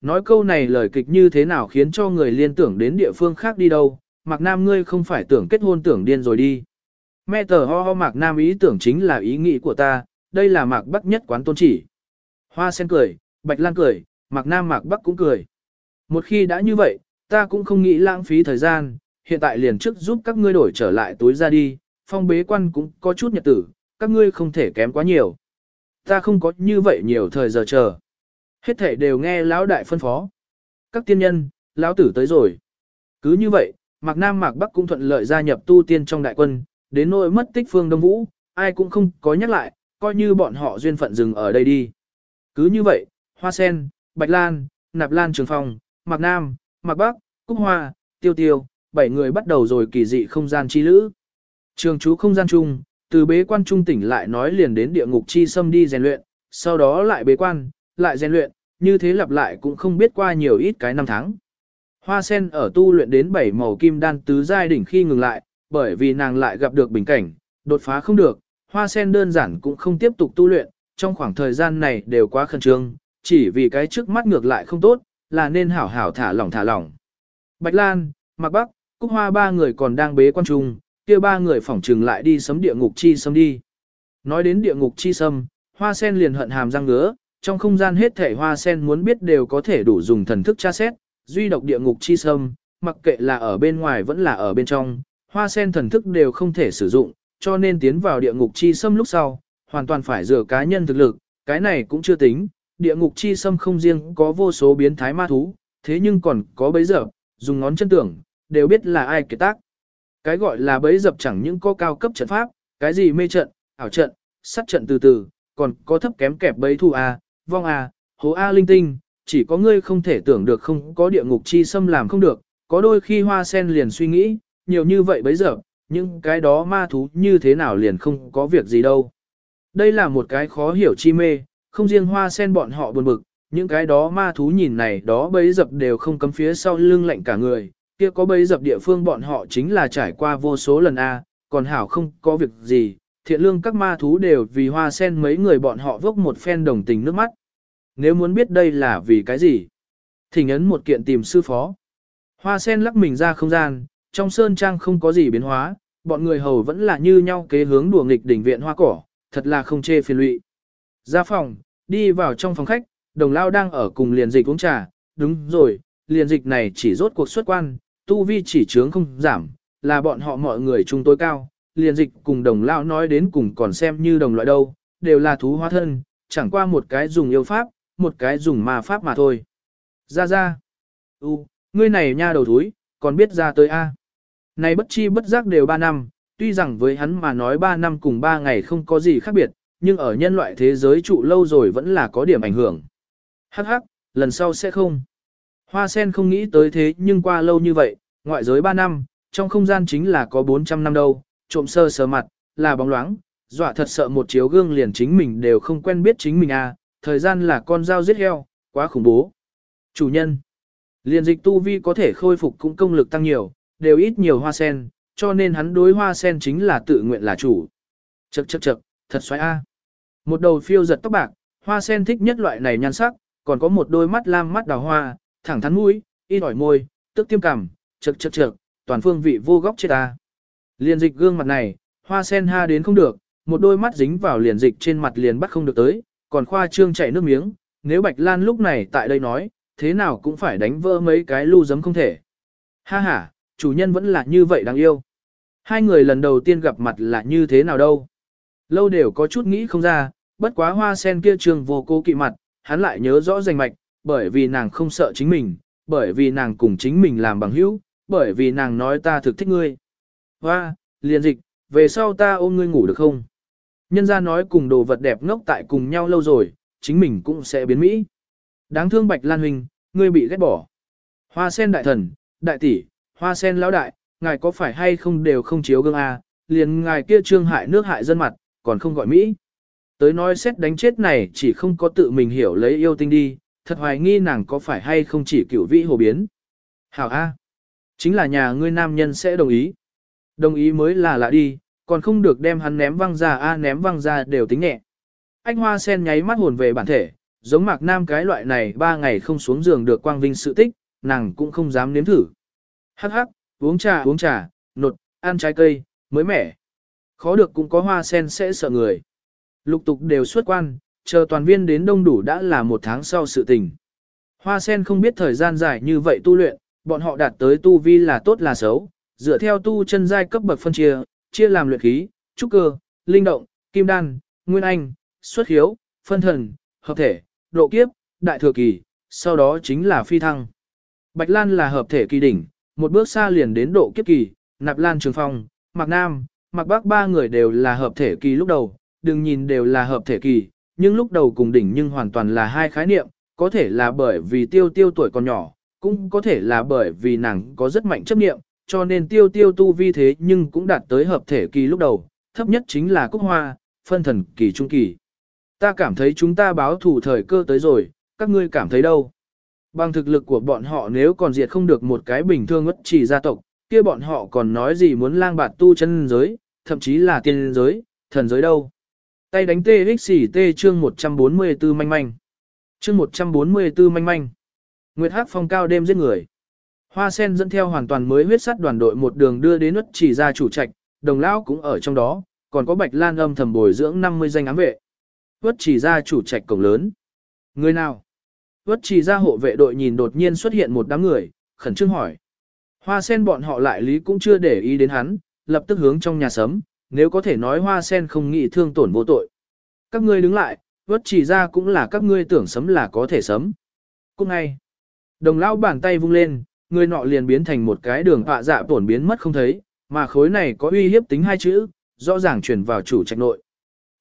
nói câu này lời kịch như thế nào khiến cho người liên tưởng đến địa phương khác đi đâu, Mạc Nam ngươi không phải tưởng kết hôn tưởng điên rồi đi. Mẹ tờ ho ho Mạc Nam ý tưởng chính là ý nghĩ của ta, đây là Mạc Bắc nhất quán tôn chỉ. Hoa sen cười, Bạch Lan cười, Mạc Nam Mạc Bắc cũng cười. Một khi đã như vậy, ta cũng không nghĩ lãng phí thời gian, hiện tại liền trước giúp các ngươi đổi trở lại túi ra đi, phong bế quan cũng có chút nhật tử, các ngươi không thể kém quá nhiều. Ta không có như vậy nhiều thời giờ chờ. Hết thể đều nghe lão đại phân phó. Các tiên nhân, lão tử tới rồi. Cứ như vậy, Mạc Nam Mạc Bắc cũng thuận lợi gia nhập tu tiên trong đại quân, đến nỗi mất tích phương Đông Vũ, ai cũng không có nhắc lại, coi như bọn họ duyên phận dừng ở đây đi. Cứ như vậy, Hoa Sen, Bạch Lan, Nạp Lan Trường Phong, Mạc Nam, Mạc Bắc, Cúc Hoa, Tiêu Tiêu, bảy người bắt đầu rồi kỳ dị không gian chi lữ. Trường chú không gian chung, từ bế quan trung tỉnh lại nói liền đến địa ngục chi xâm đi rèn luyện, sau đó lại bế quan, lại rèn luyện, như thế lặp lại cũng không biết qua nhiều ít cái năm tháng. Hoa sen ở tu luyện đến bảy màu kim đan tứ giai đỉnh khi ngừng lại, bởi vì nàng lại gặp được bình cảnh, đột phá không được, hoa sen đơn giản cũng không tiếp tục tu luyện, trong khoảng thời gian này đều quá khẩn trương, chỉ vì cái trước mắt ngược lại không tốt, là nên hảo hảo thả lỏng thả lỏng. Bạch Lan, Mạc Bắc, Cúc Hoa ba người còn đang bế quan trung, kia ba người phỏng trừng lại đi sấm địa ngục chi sâm đi. Nói đến địa ngục chi sâm, hoa sen liền hận hàm răng ngứa, trong không gian hết thể hoa sen muốn biết đều có thể đủ dùng thần thức tra xét, duy độc địa ngục chi sâm, mặc kệ là ở bên ngoài vẫn là ở bên trong, hoa sen thần thức đều không thể sử dụng, cho nên tiến vào địa ngục chi sâm lúc sau, hoàn toàn phải dựa cá nhân thực lực, cái này cũng chưa tính, địa ngục chi sâm không riêng có vô số biến thái ma thú, thế nhưng còn có bấy giờ, dùng ngón chân tưởng, đều biết là ai kế tác. Cái gọi là bấy dập chẳng những có cao cấp trận pháp, cái gì mê trận, ảo trận, sát trận từ từ, còn có thấp kém kẹp bấy thu A, à, vong à, hố A linh tinh, chỉ có ngươi không thể tưởng được không có địa ngục chi xâm làm không được, có đôi khi hoa sen liền suy nghĩ, nhiều như vậy bấy giờ, những cái đó ma thú như thế nào liền không có việc gì đâu. Đây là một cái khó hiểu chi mê, không riêng hoa sen bọn họ buồn bực, những cái đó ma thú nhìn này đó bấy dập đều không cấm phía sau lưng lạnh cả người, kia có bấy dập địa phương bọn họ chính là trải qua vô số lần A, còn hảo không có việc gì, thiện lương các ma thú đều vì hoa sen mấy người bọn họ vốc một phen đồng tình nước mắt. Nếu muốn biết đây là vì cái gì? Thỉnh ấn một kiện tìm sư phó. Hoa sen lắc mình ra không gian, trong sơn trang không có gì biến hóa, bọn người hầu vẫn là như nhau kế hướng đùa nghịch đỉnh viện hoa cỏ, thật là không chê phiền lụy. Ra phòng, đi vào trong phòng khách, đồng lao đang ở cùng liền dịch uống trà, đúng rồi, liền dịch này chỉ rốt cuộc xuất quan, tu vi chỉ trướng không giảm, là bọn họ mọi người chung tối cao, liền dịch cùng đồng lao nói đến cùng còn xem như đồng loại đâu, đều là thú hóa thân, chẳng qua một cái dùng yêu pháp, một cái dùng ma pháp mà thôi. Ra ra. U, ngươi này nha đầu thúi, còn biết ra tới A. Này bất chi bất giác đều 3 năm, tuy rằng với hắn mà nói 3 năm cùng 3 ngày không có gì khác biệt, nhưng ở nhân loại thế giới trụ lâu rồi vẫn là có điểm ảnh hưởng. Hắc hắc, lần sau sẽ không. Hoa sen không nghĩ tới thế nhưng qua lâu như vậy, ngoại giới 3 năm, trong không gian chính là có 400 năm đâu, trộm sơ sờ mặt, là bóng loáng, dọa thật sợ một chiếu gương liền chính mình đều không quen biết chính mình à, thời gian là con dao giết heo, quá khủng bố. Chủ nhân, liền dịch tu vi có thể khôi phục cũng công lực tăng nhiều, đều ít nhiều hoa sen, cho nên hắn đối hoa sen chính là tự nguyện là chủ. Chậc chậc chậc, thật xoáy a. Một đầu phiêu giật tóc bạc, hoa sen thích nhất loại này nhan sắc, còn có một đôi mắt lam mắt đào hoa, thẳng thắn mũi, y ỏi môi, tức tiêm cằm, chậc chậc chậc, toàn phương vị vô góc chết ta. Liền dịch gương mặt này, hoa sen ha đến không được, một đôi mắt dính vào liền dịch trên mặt liền bắt không được tới, còn khoa trương chảy nước miếng, nếu Bạch Lan lúc này tại đây nói, thế nào cũng phải đánh vỡ mấy cái lưu giấm không thể. Ha ha, chủ nhân vẫn là như vậy đáng yêu. Hai người lần đầu tiên gặp mặt là như thế nào đâu. Lâu đều có chút nghĩ không ra, bất quá hoa sen kia trường vô cố kỵ mặt, hắn lại nhớ rõ danh mạch, bởi vì nàng không sợ chính mình, bởi vì nàng cùng chính mình làm bằng hữu, bởi vì nàng nói ta thực thích ngươi. Hoa, liền dịch, về sau ta ôm ngươi ngủ được không? Nhân ra nói cùng đồ vật đẹp ngốc tại cùng nhau lâu rồi, chính mình cũng sẽ biến Mỹ. Đáng thương Bạch Lan Huynh, ngươi bị ghét bỏ. Hoa sen đại thần, đại tỷ, hoa sen lão đại, ngài có phải hay không đều không chiếu gương A, liền ngài kia trương hại nước hại dân mặt, còn không gọi Mỹ. Tới nói xét đánh chết này chỉ không có tự mình hiểu lấy yêu tinh đi, thật hoài nghi nàng có phải hay không chỉ cửu vĩ hồ biến. Hảo A. Chính là nhà ngươi nam nhân sẽ đồng ý. Đồng ý mới là lạ đi, còn không được đem hắn ném văng ra a ném văng ra đều tính nhẹ. Anh hoa sen nháy mắt hồn về bản thể, giống mạc nam cái loại này ba ngày không xuống giường được quang vinh sự tích, nàng cũng không dám nếm thử. Hắc hắc, uống trà uống trà, nột, ăn trái cây, mới mẻ. Khó được cũng có hoa sen sẽ sợ người. Lục tục đều xuất quan, chờ toàn viên đến đông đủ đã là một tháng sau sự tình. Hoa sen không biết thời gian dài như vậy tu luyện, bọn họ đạt tới tu vi là tốt là xấu, dựa theo tu chân giai cấp bậc phân chia, chia làm luyện khí, trúc cơ, linh động, kim đan, nguyên anh, xuất hiếu, phân thần, hợp thể, độ kiếp, đại thừa kỳ, sau đó chính là phi thăng. Bạch Lan là hợp thể kỳ đỉnh, một bước xa liền đến độ kiếp kỳ, Nạp Lan Trường Phong, Mạc Nam, Mạc Bắc ba người đều là hợp thể kỳ lúc đầu, đừng nhìn đều là hợp thể kỳ, nhưng lúc đầu cùng đỉnh nhưng hoàn toàn là hai khái niệm, có thể là bởi vì tiêu tiêu tuổi còn nhỏ, cũng có thể là bởi vì nàng có rất mạnh chấp niệm, cho nên tiêu tiêu tu vi thế nhưng cũng đạt tới hợp thể kỳ lúc đầu, thấp nhất chính là cúc hoa, phân thần kỳ trung kỳ. Ta cảm thấy chúng ta báo thủ thời cơ tới rồi, các ngươi cảm thấy đâu? Bằng thực lực của bọn họ nếu còn diệt không được một cái bình thường ngất chỉ gia tộc, kia bọn họ còn nói gì muốn lang bạt tu chân giới, thậm chí là tiên giới, thần giới đâu. Tay đánh tê xỉ tê chương 144 manh manh. Chương 144 manh manh. Nguyệt Hắc phong cao đêm giết người. Hoa sen dẫn theo hoàn toàn mới huyết sắt đoàn đội một đường đưa đến nút chỉ ra chủ trạch, đồng lão cũng ở trong đó, còn có bạch lan âm thầm bồi dưỡng 50 danh ám vệ. Nút chỉ ra chủ trạch cổng lớn. Người nào? Nút chỉ ra hộ vệ đội nhìn đột nhiên xuất hiện một đám người, khẩn trương hỏi. Hoa sen bọn họ lại lý cũng chưa để ý đến hắn, lập tức hướng trong nhà sấm, nếu có thể nói hoa sen không nghĩ thương tổn vô tội. Các ngươi đứng lại, vất chỉ ra cũng là các ngươi tưởng sấm là có thể sấm. Cũng ngay, đồng lão bàn tay vung lên, người nọ liền biến thành một cái đường họa dạ tổn biến mất không thấy, mà khối này có uy hiếp tính hai chữ, rõ ràng chuyển vào chủ trạch nội.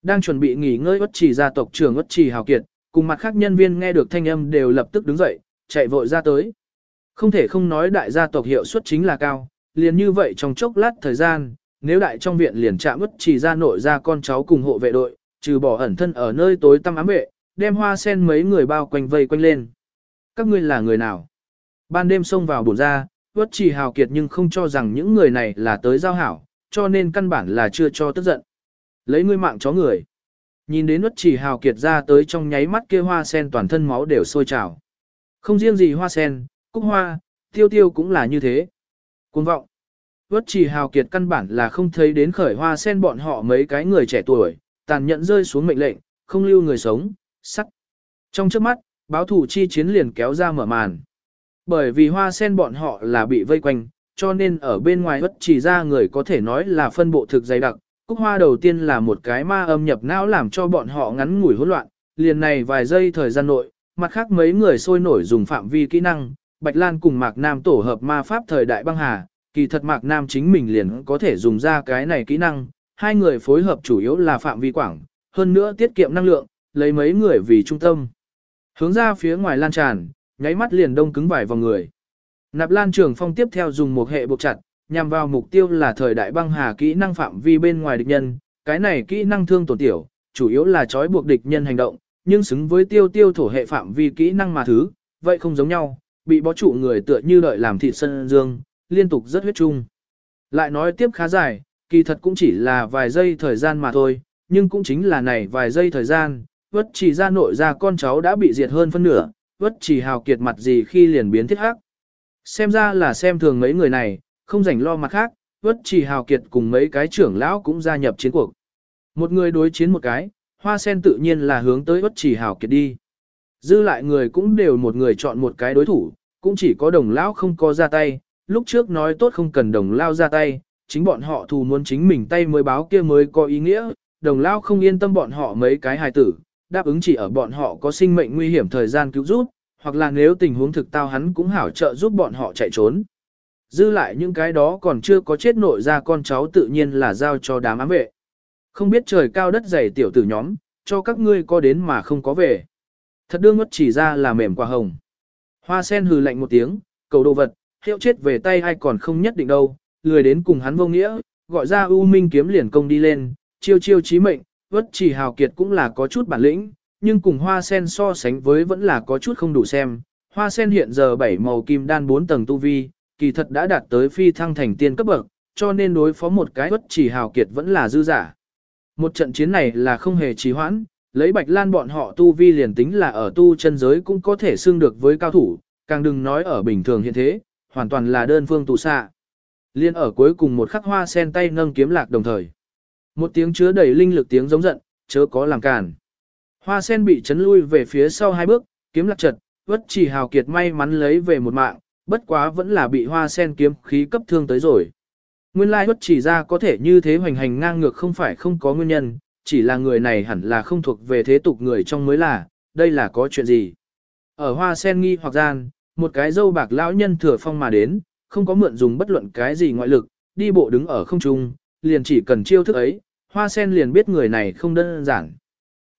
Đang chuẩn bị nghỉ ngơi ất chỉ gia tộc trưởng ất chỉ hào kiệt, cùng mặt khác nhân viên nghe được thanh âm đều lập tức đứng dậy, chạy vội ra tới. Không thể không nói đại gia tộc hiệu suất chính là cao, liền như vậy trong chốc lát thời gian, nếu đại trong viện liền chạm ất chỉ ra nội ra con cháu cùng hộ vệ đội, trừ bỏ ẩn thân ở nơi tối tăm ám vệ, đem hoa sen mấy người bao quanh vây quanh lên. Các ngươi là người nào? Ban đêm xông vào bổn ra, vất chỉ hào kiệt nhưng không cho rằng những người này là tới giao hảo, cho nên căn bản là chưa cho tức giận. Lấy ngươi mạng chó người. Nhìn đến vất chỉ hào kiệt ra tới trong nháy mắt kia hoa sen toàn thân máu đều sôi trào. Không riêng gì hoa sen, cúc hoa, tiêu tiêu cũng là như thế. Cuồng vọng. Vất chỉ hào kiệt căn bản là không thấy đến khởi hoa sen bọn họ mấy cái người trẻ tuổi, tàn nhẫn rơi xuống mệnh lệnh, không lưu người sống, sắc. Trong trước mắt, báo thủ chi chiến liền kéo ra mở màn. Bởi vì hoa sen bọn họ là bị vây quanh, cho nên ở bên ngoài bất chỉ ra người có thể nói là phân bộ thực dày đặc. Cúc hoa đầu tiên là một cái ma âm nhập não làm cho bọn họ ngắn ngủi hỗn loạn, liền này vài giây thời gian nội, mặt khác mấy người sôi nổi dùng phạm vi kỹ năng, Bạch Lan cùng Mạc Nam tổ hợp ma pháp thời đại băng hà, kỳ thật Mạc Nam chính mình liền có thể dùng ra cái này kỹ năng, hai người phối hợp chủ yếu là phạm vi quảng, hơn nữa tiết kiệm năng lượng, lấy mấy người vì trung tâm. Hướng ra phía ngoài lan tràn, nháy mắt liền đông cứng vài vòng người. Nạp Lan Trường Phong tiếp theo dùng một hệ buộc chặt, nhằm vào mục tiêu là thời đại băng hà kỹ năng phạm vi bên ngoài địch nhân, cái này kỹ năng thương tổn tiểu, chủ yếu là trói buộc địch nhân hành động, nhưng xứng với tiêu tiêu thổ hệ phạm vi kỹ năng mà thứ, vậy không giống nhau, bị bó trụ người tựa như đợi làm thịt sân dương, liên tục rất huyết chung. Lại nói tiếp khá dài, kỳ thật cũng chỉ là vài giây thời gian mà thôi, nhưng cũng chính là này vài giây thời gian, vất chỉ ra nội ra con cháu đã bị diệt hơn phân nửa, vất chỉ hào kiệt mặt gì khi liền biến thiết hắc. Xem ra là xem thường mấy người này, không rảnh lo mặt khác, vất chỉ hào kiệt cùng mấy cái trưởng lão cũng gia nhập chiến cuộc. Một người đối chiến một cái, hoa sen tự nhiên là hướng tới vất chỉ hào kiệt đi. Dư lại người cũng đều một người chọn một cái đối thủ, cũng chỉ có đồng lão không có ra tay, lúc trước nói tốt không cần đồng lao ra tay, chính bọn họ thù muốn chính mình tay mới báo kia mới có ý nghĩa, đồng lao không yên tâm bọn họ mấy cái hài tử, đáp ứng chỉ ở bọn họ có sinh mệnh nguy hiểm thời gian cứu giúp, hoặc là nếu tình huống thực tao hắn cũng hảo trợ giúp bọn họ chạy trốn. Dư lại những cái đó còn chưa có chết nội ra con cháu tự nhiên là giao cho đám ám vệ. Không biết trời cao đất dày tiểu tử nhóm, cho các ngươi có đến mà không có về. Thật đương ngất chỉ ra là mềm quả hồng. Hoa sen hừ lạnh một tiếng, cầu đồ vật, hiệu chết về tay ai còn không nhất định đâu, lười đến cùng hắn vô nghĩa, gọi ra U Minh kiếm liền công đi lên, chiêu chiêu chí mệnh, vất chỉ hào kiệt cũng là có chút bản lĩnh, nhưng cùng hoa sen so sánh với vẫn là có chút không đủ xem. Hoa sen hiện giờ bảy màu kim đan 4 tầng tu vi, kỳ thật đã đạt tới phi thăng thành tiên cấp bậc, cho nên đối phó một cái vất chỉ hào kiệt vẫn là dư giả. Một trận chiến này là không hề trì hoãn, lấy Bạch Lan bọn họ tu vi liền tính là ở tu chân giới cũng có thể xưng được với cao thủ, càng đừng nói ở bình thường hiện thế, hoàn toàn là đơn phương tù xạ. Liên ở cuối cùng một khắc hoa sen tay nâng kiếm lạc đồng thời. Một tiếng chứa đầy linh lực tiếng giống giận, chớ có làm cản. Hoa sen bị chấn lui về phía sau hai bước, kiếm lạc chật, vất chỉ hào kiệt may mắn lấy về một mạng, bất quá vẫn là bị hoa sen kiếm khí cấp thương tới rồi. Nguyên lai vất chỉ ra có thể như thế hoành hành ngang ngược không phải không có nguyên nhân, chỉ là người này hẳn là không thuộc về thế tục người trong mới là, đây là có chuyện gì. Ở hoa sen nghi hoặc gian, một cái dâu bạc lão nhân thừa phong mà đến, không có mượn dùng bất luận cái gì ngoại lực, đi bộ đứng ở không trung, liền chỉ cần chiêu thức ấy, hoa sen liền biết người này không đơn giản.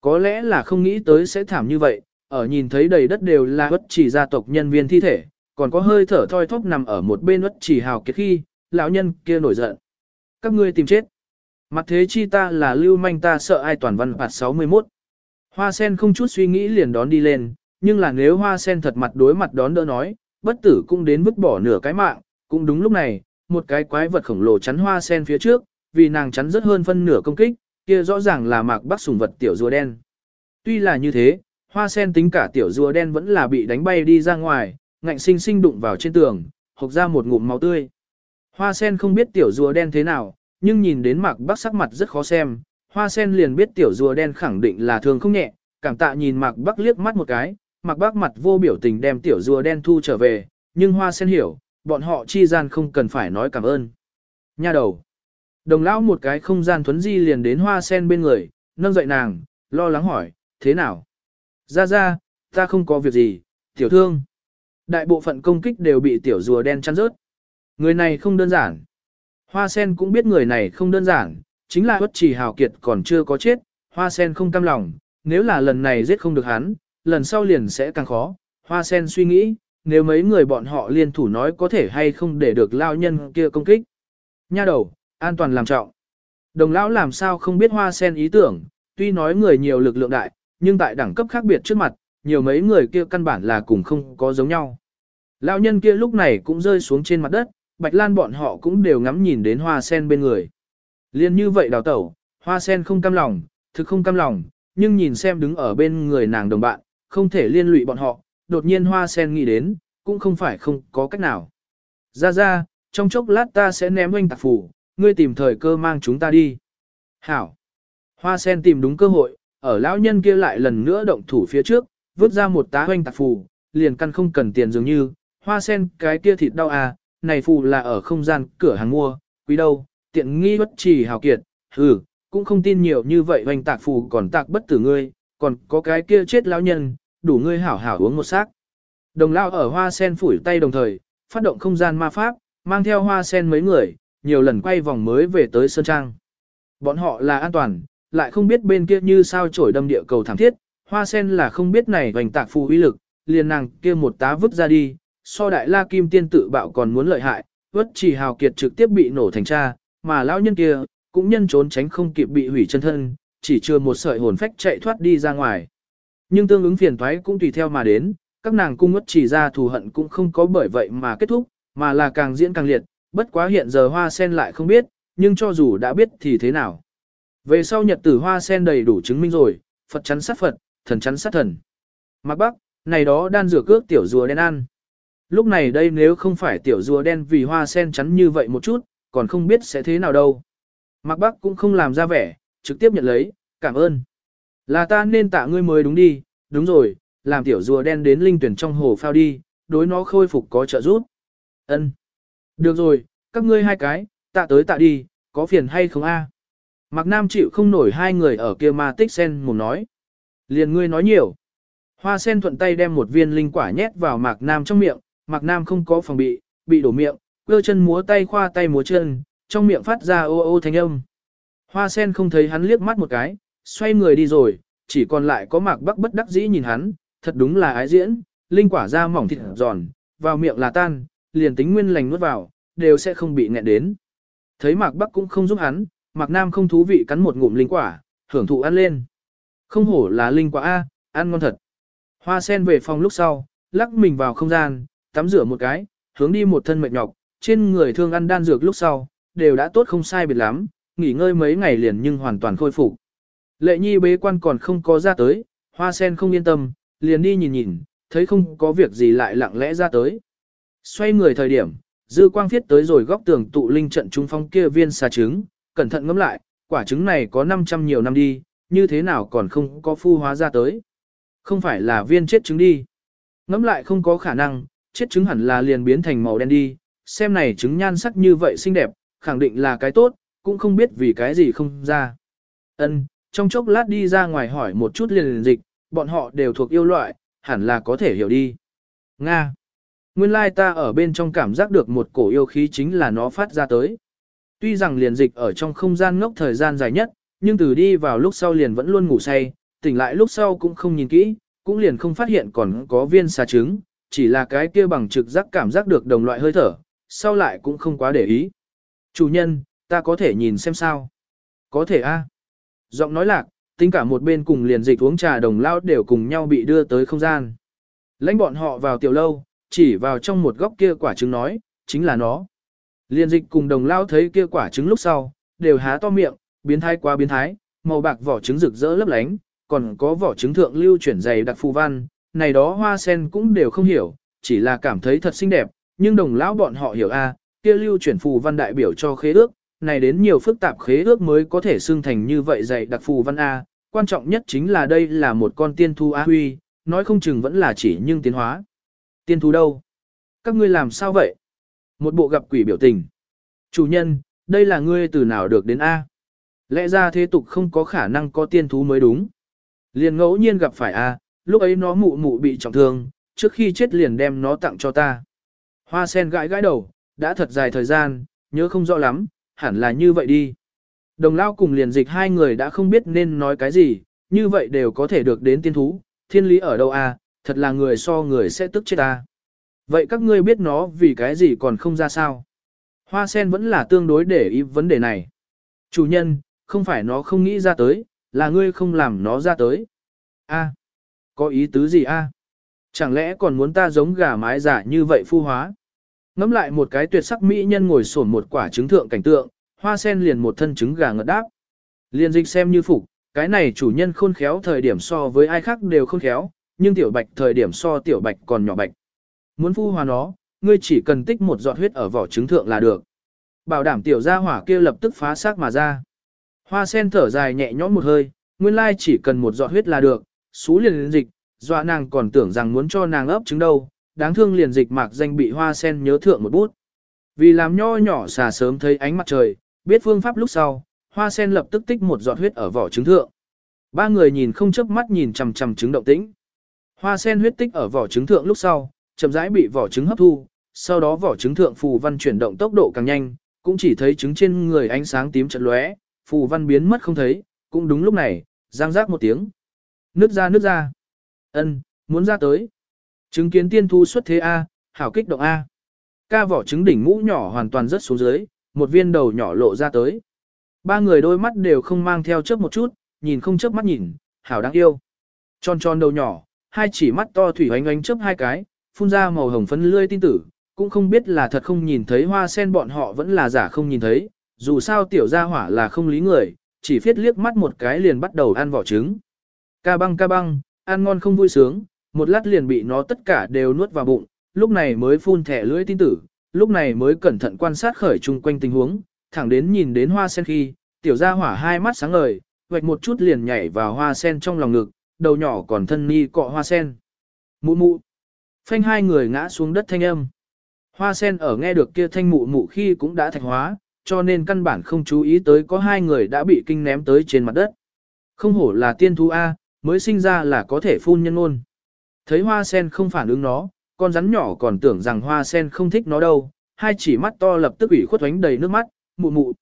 Có lẽ là không nghĩ tới sẽ thảm như vậy, ở nhìn thấy đầy đất đều là bất chỉ gia tộc nhân viên thi thể, còn có hơi thở thoi thóp nằm ở một bên bất chỉ hào kiệt khi, lão nhân kia nổi giận. Các ngươi tìm chết. Mặt thế chi ta là lưu manh ta sợ ai toàn văn phạt 61. Hoa sen không chút suy nghĩ liền đón đi lên, nhưng là nếu hoa sen thật mặt đối mặt đón đỡ nói, bất tử cũng đến vứt bỏ nửa cái mạng, cũng đúng lúc này, một cái quái vật khổng lồ chắn hoa sen phía trước, vì nàng chắn rất hơn phân nửa công kích, kia rõ ràng là mạc bắc sùng vật tiểu rùa đen. Tuy là như thế, hoa sen tính cả tiểu rùa đen vẫn là bị đánh bay đi ra ngoài, ngạnh sinh sinh đụng vào trên tường, hộc ra một ngụm máu tươi. Hoa sen không biết tiểu rùa đen thế nào, nhưng nhìn đến mạc bắc sắc mặt rất khó xem, hoa sen liền biết tiểu rùa đen khẳng định là thường không nhẹ, cảm tạ nhìn mạc bắc liếc mắt một cái, mạc bắc mặt vô biểu tình đem tiểu rùa đen thu trở về, nhưng hoa sen hiểu, bọn họ chi gian không cần phải nói cảm ơn. Nha đầu. Đồng lão một cái không gian thuấn di liền đến hoa sen bên người, nâng dậy nàng, lo lắng hỏi, thế nào? Ra ra, ta không có việc gì, tiểu thương. Đại bộ phận công kích đều bị tiểu rùa đen chăn rớt. Người này không đơn giản. Hoa sen cũng biết người này không đơn giản, chính là bất chỉ hào kiệt còn chưa có chết, hoa sen không cam lòng, nếu là lần này giết không được hắn, lần sau liền sẽ càng khó. Hoa sen suy nghĩ, nếu mấy người bọn họ liên thủ nói có thể hay không để được lao nhân kia công kích. Nha đầu, an toàn làm trọng. Đồng lão làm sao không biết hoa sen ý tưởng, tuy nói người nhiều lực lượng đại, nhưng tại đẳng cấp khác biệt trước mặt, nhiều mấy người kia căn bản là cùng không có giống nhau. Lão nhân kia lúc này cũng rơi xuống trên mặt đất, Bạch Lan bọn họ cũng đều ngắm nhìn đến hoa sen bên người. Liên như vậy đào tẩu, hoa sen không cam lòng, thực không cam lòng, nhưng nhìn xem đứng ở bên người nàng đồng bạn, không thể liên lụy bọn họ, đột nhiên hoa sen nghĩ đến, cũng không phải không có cách nào. Ra ra, trong chốc lát ta sẽ ném oanh tạc phủ, ngươi tìm thời cơ mang chúng ta đi. Hảo. Hoa sen tìm đúng cơ hội, ở lão nhân kia lại lần nữa động thủ phía trước, vứt ra một tá hoanh tạc phù, liền căn không cần tiền dường như, hoa sen cái kia thịt đau à, này phù là ở không gian cửa hàng mua, quý đâu, tiện nghi bất chỉ hào kiệt, hừ, cũng không tin nhiều như vậy hoanh tạc phù còn tạc bất tử ngươi, còn có cái kia chết lão nhân, đủ ngươi hảo hảo uống một xác. Đồng lao ở hoa sen phủi tay đồng thời, phát động không gian ma pháp, mang theo hoa sen mấy người, nhiều lần quay vòng mới về tới Sơn Trang. Bọn họ là an toàn, lại không biết bên kia như sao trổi đâm địa cầu thảm thiết, hoa sen là không biết này hoành tạc phù uy lực, liền nàng kia một tá vứt ra đi, so đại la kim tiên tự bạo còn muốn lợi hại, vất chỉ hào kiệt trực tiếp bị nổ thành cha, mà lão nhân kia, cũng nhân trốn tránh không kịp bị hủy chân thân, chỉ chưa một sợi hồn phách chạy thoát đi ra ngoài. Nhưng tương ứng phiền toái cũng tùy theo mà đến, các nàng cung ngất chỉ ra thù hận cũng không có bởi vậy mà kết thúc, mà là càng diễn càng liệt, bất quá hiện giờ hoa sen lại không biết, nhưng cho dù đã biết thì thế nào. Về sau nhật tử hoa sen đầy đủ chứng minh rồi, Phật chắn sát Phật, thần chắn sát thần. Mặc bắc, này đó đan rửa cước tiểu rùa đen ăn. Lúc này đây nếu không phải tiểu rùa đen vì hoa sen chắn như vậy một chút, còn không biết sẽ thế nào đâu. Mặc bắc cũng không làm ra vẻ, trực tiếp nhận lấy, cảm ơn. Là ta nên tạ ngươi mới đúng đi, đúng rồi, làm tiểu rùa đen đến linh tuyển trong hồ phao đi, đối nó khôi phục có trợ giúp. Ân. Được rồi, các ngươi hai cái, tạ tới tạ đi, có phiền hay không a? Mạc Nam chịu không nổi hai người ở kia mà tích sen mồm nói. Liền ngươi nói nhiều. Hoa sen thuận tay đem một viên linh quả nhét vào Mạc Nam trong miệng, Mạc Nam không có phòng bị, bị đổ miệng, cơ chân múa tay khoa tay múa chân, trong miệng phát ra ô ô thanh âm. Hoa sen không thấy hắn liếc mắt một cái, xoay người đi rồi, chỉ còn lại có Mạc Bắc bất đắc dĩ nhìn hắn, thật đúng là ái diễn, linh quả ra mỏng thịt giòn, vào miệng là tan, liền tính nguyên lành nuốt vào, đều sẽ không bị nghẹn đến. Thấy Mạc Bắc cũng không giúp hắn, Mạc Nam không thú vị cắn một ngụm linh quả, hưởng thụ ăn lên. Không hổ là linh quả A, ăn ngon thật. Hoa sen về phòng lúc sau, lắc mình vào không gian, tắm rửa một cái, hướng đi một thân mệt nhọc, trên người thương ăn đan dược lúc sau, đều đã tốt không sai biệt lắm, nghỉ ngơi mấy ngày liền nhưng hoàn toàn khôi phục. Lệ nhi bế quan còn không có ra tới, hoa sen không yên tâm, liền đi nhìn nhìn, thấy không có việc gì lại lặng lẽ ra tới. Xoay người thời điểm, dư quang viết tới rồi góc tường tụ linh trận trung phong kia viên xà trứng, cẩn thận ngẫm lại, quả trứng này có 500 nhiều năm đi, như thế nào còn không có phu hóa ra tới. Không phải là viên chết trứng đi. Ngẫm lại không có khả năng, chết trứng hẳn là liền biến thành màu đen đi, xem này trứng nhan sắc như vậy xinh đẹp, khẳng định là cái tốt, cũng không biết vì cái gì không ra. Ân, trong chốc lát đi ra ngoài hỏi một chút liền, liền dịch, bọn họ đều thuộc yêu loại, hẳn là có thể hiểu đi. Nga. Nguyên lai ta ở bên trong cảm giác được một cổ yêu khí chính là nó phát ra tới. Tuy rằng liền dịch ở trong không gian ngốc thời gian dài nhất, nhưng từ đi vào lúc sau liền vẫn luôn ngủ say, tỉnh lại lúc sau cũng không nhìn kỹ, cũng liền không phát hiện còn có viên xà trứng, chỉ là cái kia bằng trực giác cảm giác được đồng loại hơi thở, sau lại cũng không quá để ý. Chủ nhân, ta có thể nhìn xem sao? Có thể a. Giọng nói lạc, tính cả một bên cùng liền dịch uống trà đồng lao đều cùng nhau bị đưa tới không gian. Lãnh bọn họ vào tiểu lâu, chỉ vào trong một góc kia quả trứng nói, chính là nó. Liên dịch cùng đồng lao thấy kia quả trứng lúc sau, đều há to miệng, biến thái quá biến thái, màu bạc vỏ trứng rực rỡ lấp lánh, còn có vỏ trứng thượng lưu chuyển dày đặc phù văn, này đó hoa sen cũng đều không hiểu, chỉ là cảm thấy thật xinh đẹp, nhưng đồng lão bọn họ hiểu a, kia lưu chuyển phù văn đại biểu cho khế ước, này đến nhiều phức tạp khế ước mới có thể xưng thành như vậy dày đặc phù văn a, quan trọng nhất chính là đây là một con tiên thu a huy, nói không chừng vẫn là chỉ nhưng tiến hóa. Tiên thú đâu? Các ngươi làm sao vậy? Một bộ gặp quỷ biểu tình. Chủ nhân, đây là ngươi từ nào được đến A? Lẽ ra thế tục không có khả năng có tiên thú mới đúng. Liền ngẫu nhiên gặp phải A, lúc ấy nó mụ mụ bị trọng thương, trước khi chết liền đem nó tặng cho ta. Hoa sen gãi gãi đầu, đã thật dài thời gian, nhớ không rõ lắm, hẳn là như vậy đi. Đồng lao cùng liền dịch hai người đã không biết nên nói cái gì, như vậy đều có thể được đến tiên thú, thiên lý ở đâu a? Thật là người so người sẽ tức chết ta. Vậy các ngươi biết nó vì cái gì còn không ra sao? Hoa sen vẫn là tương đối để ý vấn đề này. Chủ nhân, không phải nó không nghĩ ra tới, là ngươi không làm nó ra tới. A, có ý tứ gì a? Chẳng lẽ còn muốn ta giống gà mái giả như vậy phu hóa? Ngắm lại một cái tuyệt sắc mỹ nhân ngồi sổn một quả trứng thượng cảnh tượng, hoa sen liền một thân trứng gà ngợt đáp. Liên dịch xem như phục, cái này chủ nhân khôn khéo thời điểm so với ai khác đều khôn khéo, nhưng tiểu bạch thời điểm so tiểu bạch còn nhỏ bạch. Muốn phu hòa nó, ngươi chỉ cần tích một giọt huyết ở vỏ trứng thượng là được. Bảo đảm tiểu gia hỏa kia lập tức phá xác mà ra. Hoa sen thở dài nhẹ nhõm một hơi, nguyên lai chỉ cần một giọt huyết là được, xú liền dịch, dọa nàng còn tưởng rằng muốn cho nàng ấp trứng đâu, đáng thương liền dịch mạc danh bị hoa sen nhớ thượng một bút. Vì làm nho nhỏ xà sớm thấy ánh mặt trời, biết phương pháp lúc sau, hoa sen lập tức tích một giọt huyết ở vỏ trứng thượng. Ba người nhìn không chớp mắt nhìn chằm chằm trứng động tĩnh. Hoa sen huyết tích ở vỏ trứng thượng lúc sau, chậm rãi bị vỏ trứng hấp thu, sau đó vỏ trứng thượng phù văn chuyển động tốc độ càng nhanh, cũng chỉ thấy trứng trên người ánh sáng tím chợt lóe, phù văn biến mất không thấy, cũng đúng lúc này, giang rác một tiếng. Nước ra nước ra. Ân, muốn ra tới. Chứng kiến tiên thu xuất thế A, hảo kích động A. Ca vỏ trứng đỉnh mũ nhỏ hoàn toàn rớt xuống dưới, một viên đầu nhỏ lộ ra tới. Ba người đôi mắt đều không mang theo chớp một chút, nhìn không chớp mắt nhìn, hảo đáng yêu. Tròn tròn đầu nhỏ, hai chỉ mắt to thủy oánh oánh chớp hai cái, phun ra màu hồng phấn lươi tin tử, cũng không biết là thật không nhìn thấy hoa sen bọn họ vẫn là giả không nhìn thấy, dù sao tiểu gia hỏa là không lý người, chỉ phiết liếc mắt một cái liền bắt đầu ăn vỏ trứng. Ca băng ca băng, ăn ngon không vui sướng, một lát liền bị nó tất cả đều nuốt vào bụng, lúc này mới phun thẻ lưỡi tin tử, lúc này mới cẩn thận quan sát khởi chung quanh tình huống, thẳng đến nhìn đến hoa sen khi, tiểu gia hỏa hai mắt sáng ngời, vạch một chút liền nhảy vào hoa sen trong lòng ngực, đầu nhỏ còn thân ni cọ hoa sen. Mụ mụ. Phanh hai người ngã xuống đất thanh âm. Hoa sen ở nghe được kia thanh mụ mụ khi cũng đã thạch hóa, cho nên căn bản không chú ý tới có hai người đã bị kinh ném tới trên mặt đất. Không hổ là tiên thú A, mới sinh ra là có thể phun nhân ôn. Thấy hoa sen không phản ứng nó, con rắn nhỏ còn tưởng rằng hoa sen không thích nó đâu, hai chỉ mắt to lập tức ủy khuất oánh đầy nước mắt, mụ mụ.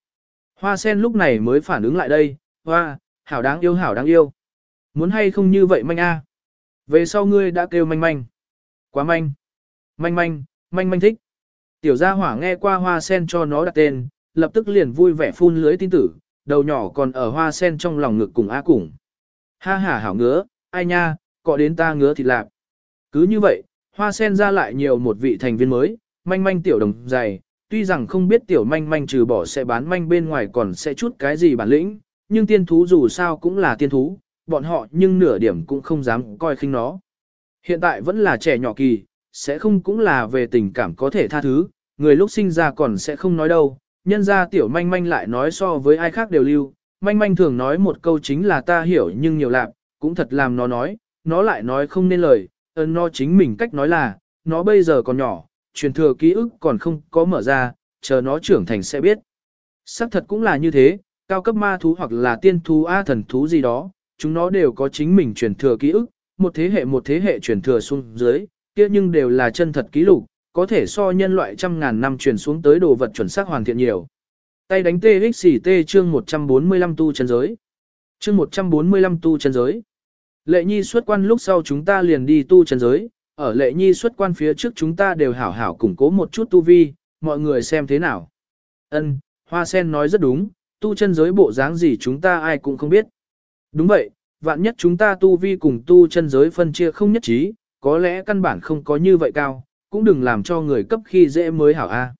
Hoa sen lúc này mới phản ứng lại đây, hoa, hảo đáng yêu hảo đáng yêu. Muốn hay không như vậy manh a? Về sau ngươi đã kêu manh manh. Quá manh. Manh manh, manh manh thích. Tiểu gia hỏa nghe qua hoa sen cho nó đặt tên, lập tức liền vui vẻ phun lưới tin tử, đầu nhỏ còn ở hoa sen trong lòng ngực cùng a cùng. Ha ha hảo ngứa, ai nha, cọ đến ta ngứa thịt lạp. Cứ như vậy, hoa sen ra lại nhiều một vị thành viên mới, manh manh tiểu đồng dày, tuy rằng không biết tiểu manh manh trừ bỏ sẽ bán manh bên ngoài còn sẽ chút cái gì bản lĩnh, nhưng tiên thú dù sao cũng là tiên thú, bọn họ nhưng nửa điểm cũng không dám coi khinh nó. Hiện tại vẫn là trẻ nhỏ kỳ, sẽ không cũng là về tình cảm có thể tha thứ, người lúc sinh ra còn sẽ không nói đâu, nhân ra tiểu manh manh lại nói so với ai khác đều lưu, manh manh thường nói một câu chính là ta hiểu nhưng nhiều lạc, cũng thật làm nó nói, nó lại nói không nên lời, ơn nó chính mình cách nói là, nó bây giờ còn nhỏ, truyền thừa ký ức còn không có mở ra, chờ nó trưởng thành sẽ biết. Sắc thật cũng là như thế, cao cấp ma thú hoặc là tiên thú A thần thú gì đó, chúng nó đều có chính mình truyền thừa ký ức, một thế hệ một thế hệ truyền thừa xuống dưới, kia nhưng đều là chân thật ký lục, có thể so nhân loại trăm ngàn năm truyền xuống tới đồ vật chuẩn xác hoàn thiện nhiều. Tay đánh TXT chương 145 tu chân giới. Chương 145 tu chân giới. Lệ nhi xuất quan lúc sau chúng ta liền đi tu chân giới, ở lệ nhi xuất quan phía trước chúng ta đều hảo hảo củng cố một chút tu vi, mọi người xem thế nào. Ân, Hoa Sen nói rất đúng, tu chân giới bộ dáng gì chúng ta ai cũng không biết. Đúng vậy, vạn nhất chúng ta tu vi cùng tu chân giới phân chia không nhất trí, có lẽ căn bản không có như vậy cao, cũng đừng làm cho người cấp khi dễ mới hảo a.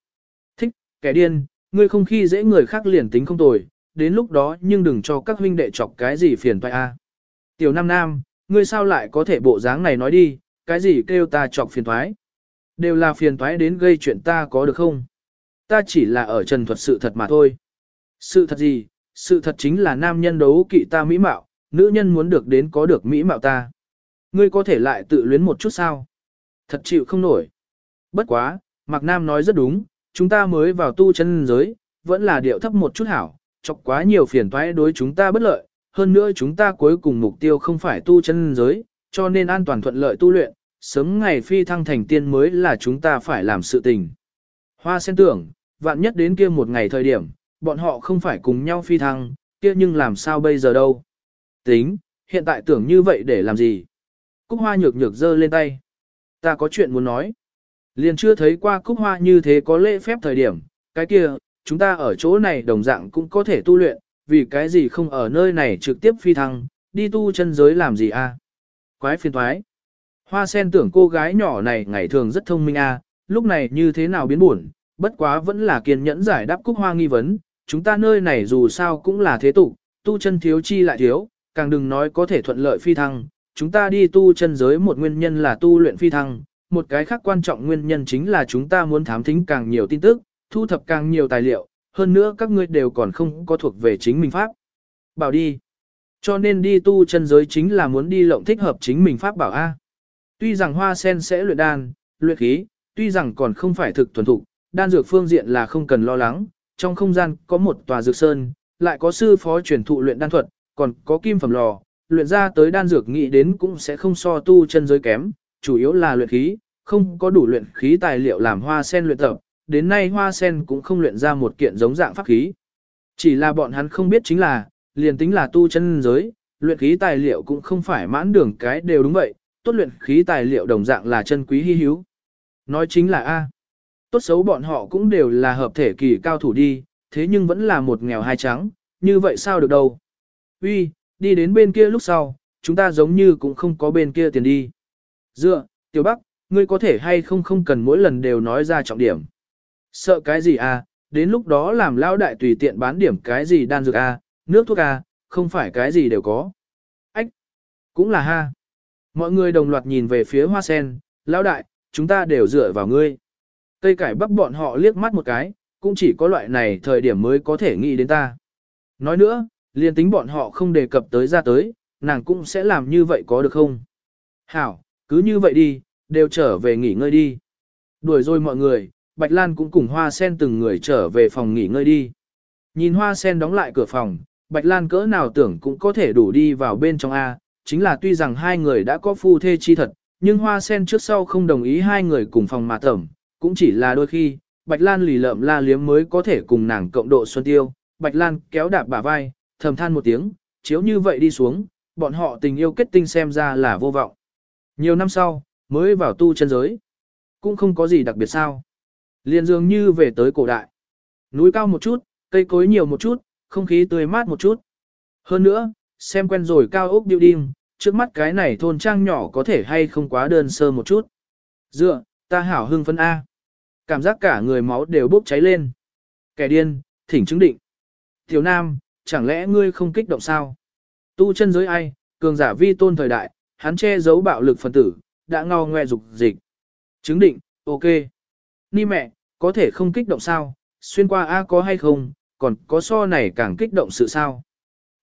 Thích, kẻ điên, ngươi không khi dễ người khác liền tính không tồi, đến lúc đó nhưng đừng cho các huynh đệ chọc cái gì phiền toái a. Tiểu Nam Nam, ngươi sao lại có thể bộ dáng này nói đi, cái gì kêu ta chọc phiền toái? Đều là phiền toái đến gây chuyện ta có được không? Ta chỉ là ở trần thuật sự thật mà thôi. Sự thật gì? Sự thật chính là nam nhân đấu kỵ ta mỹ mạo, nữ nhân muốn được đến có được mỹ mạo ta. Ngươi có thể lại tự luyến một chút sao? Thật chịu không nổi. Bất quá, Mạc Nam nói rất đúng, chúng ta mới vào tu chân giới, vẫn là điệu thấp một chút hảo, chọc quá nhiều phiền toái đối chúng ta bất lợi, hơn nữa chúng ta cuối cùng mục tiêu không phải tu chân giới, cho nên an toàn thuận lợi tu luyện, sớm ngày phi thăng thành tiên mới là chúng ta phải làm sự tình. Hoa sen tưởng, vạn nhất đến kia một ngày thời điểm, bọn họ không phải cùng nhau phi thăng, kia nhưng làm sao bây giờ đâu. Tính, hiện tại tưởng như vậy để làm gì? Cúc hoa nhược nhược giơ lên tay. Ta có chuyện muốn nói. Liền chưa thấy qua cúc hoa như thế có lễ phép thời điểm, cái kia, chúng ta ở chỗ này đồng dạng cũng có thể tu luyện, vì cái gì không ở nơi này trực tiếp phi thăng, đi tu chân giới làm gì a? Quái phiền thoái. Hoa sen tưởng cô gái nhỏ này ngày thường rất thông minh a, lúc này như thế nào biến buồn, bất quá vẫn là kiên nhẫn giải đáp cúc hoa nghi vấn, chúng ta nơi này dù sao cũng là thế tục, tu chân thiếu chi lại thiếu, càng đừng nói có thể thuận lợi phi thăng, chúng ta đi tu chân giới một nguyên nhân là tu luyện phi thăng, một cái khác quan trọng nguyên nhân chính là chúng ta muốn thám thính càng nhiều tin tức, thu thập càng nhiều tài liệu, hơn nữa các ngươi đều còn không có thuộc về chính mình pháp. Bảo đi. Cho nên đi tu chân giới chính là muốn đi lộng thích hợp chính mình pháp bảo A. Tuy rằng hoa sen sẽ luyện đan, luyện khí, tuy rằng còn không phải thực thuần thục, đan dược phương diện là không cần lo lắng, trong không gian có một tòa dược sơn, lại có sư phó truyền thụ luyện đan thuật, còn có kim phẩm lò, luyện ra tới đan dược nghĩ đến cũng sẽ không so tu chân giới kém, chủ yếu là luyện khí, không có đủ luyện khí tài liệu làm hoa sen luyện tập, đến nay hoa sen cũng không luyện ra một kiện giống dạng pháp khí. Chỉ là bọn hắn không biết chính là, liền tính là tu chân giới, luyện khí tài liệu cũng không phải mãn đường cái đều đúng vậy, tốt luyện khí tài liệu đồng dạng là chân quý hy hữu. Nói chính là A. Tốt xấu bọn họ cũng đều là hợp thể kỳ cao thủ đi, thế nhưng vẫn là một nghèo hai trắng, như vậy sao được đâu. Uy, đi đến bên kia lúc sau, chúng ta giống như cũng không có bên kia tiền đi. Dựa, Tiểu Bắc, ngươi có thể hay không không cần mỗi lần đều nói ra trọng điểm. Sợ cái gì à, đến lúc đó làm lao đại tùy tiện bán điểm cái gì đan dược à, nước thuốc à, không phải cái gì đều có. Ách, cũng là ha. Mọi người đồng loạt nhìn về phía hoa sen, lão đại, chúng ta đều dựa vào ngươi. Cây cải bắp bọn họ liếc mắt một cái, cũng chỉ có loại này thời điểm mới có thể nghĩ đến ta. Nói nữa, liền tính bọn họ không đề cập tới ra tới, nàng cũng sẽ làm như vậy có được không? Hảo, cứ như vậy đi, đều trở về nghỉ ngơi đi. Đuổi rồi mọi người, Bạch Lan cũng cùng Hoa Sen từng người trở về phòng nghỉ ngơi đi. Nhìn Hoa Sen đóng lại cửa phòng, Bạch Lan cỡ nào tưởng cũng có thể đủ đi vào bên trong A, chính là tuy rằng hai người đã có phu thê chi thật, nhưng Hoa Sen trước sau không đồng ý hai người cùng phòng mà tẩm, cũng chỉ là đôi khi, Bạch Lan lì lợm la liếm mới có thể cùng nàng cộng độ xuân tiêu. Bạch Lan kéo đạp bả vai, thầm than một tiếng, chiếu như vậy đi xuống, bọn họ tình yêu kết tinh xem ra là vô vọng. Nhiều năm sau, mới vào tu chân giới. Cũng không có gì đặc biệt sao. liên dường như về tới cổ đại. Núi cao một chút, cây cối nhiều một chút, không khí tươi mát một chút. Hơn nữa, xem quen rồi cao ốc building, trước mắt cái này thôn trang nhỏ có thể hay không quá đơn sơ một chút. Dựa, ta hảo hưng phân A. Cảm giác cả người máu đều bốc cháy lên. Kẻ điên, thỉnh chứng định. Tiểu Nam, chẳng lẽ ngươi không kích động sao? Tu chân giới ai, cường giả vi tôn thời đại, hắn che giấu bạo lực phần tử, đã ngao ngoe dục dịch. Chứng định, ok. Ni mẹ, có thể không kích động sao, xuyên qua A có hay không, còn có so này càng kích động sự sao.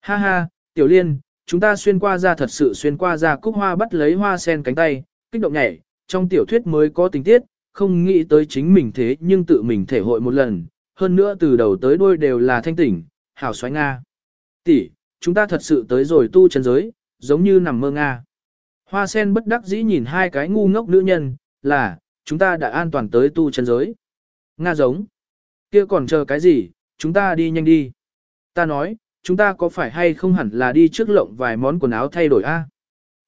Ha ha, tiểu liên, chúng ta xuyên qua ra thật sự xuyên qua ra cúc hoa bắt lấy hoa sen cánh tay, kích động nhảy, trong tiểu thuyết mới có tình tiết, không nghĩ tới chính mình thế nhưng tự mình thể hội một lần, hơn nữa từ đầu tới đuôi đều là thanh tỉnh, hảo xoáy Nga. Tỷ, chúng ta thật sự tới rồi tu chân giới, giống như nằm mơ Nga. Hoa sen bất đắc dĩ nhìn hai cái ngu ngốc nữ nhân, là, chúng ta đã an toàn tới tu chân giới. Nga giống. kia còn chờ cái gì, chúng ta đi nhanh đi. Ta nói, chúng ta có phải hay không hẳn là đi trước lộng vài món quần áo thay đổi a?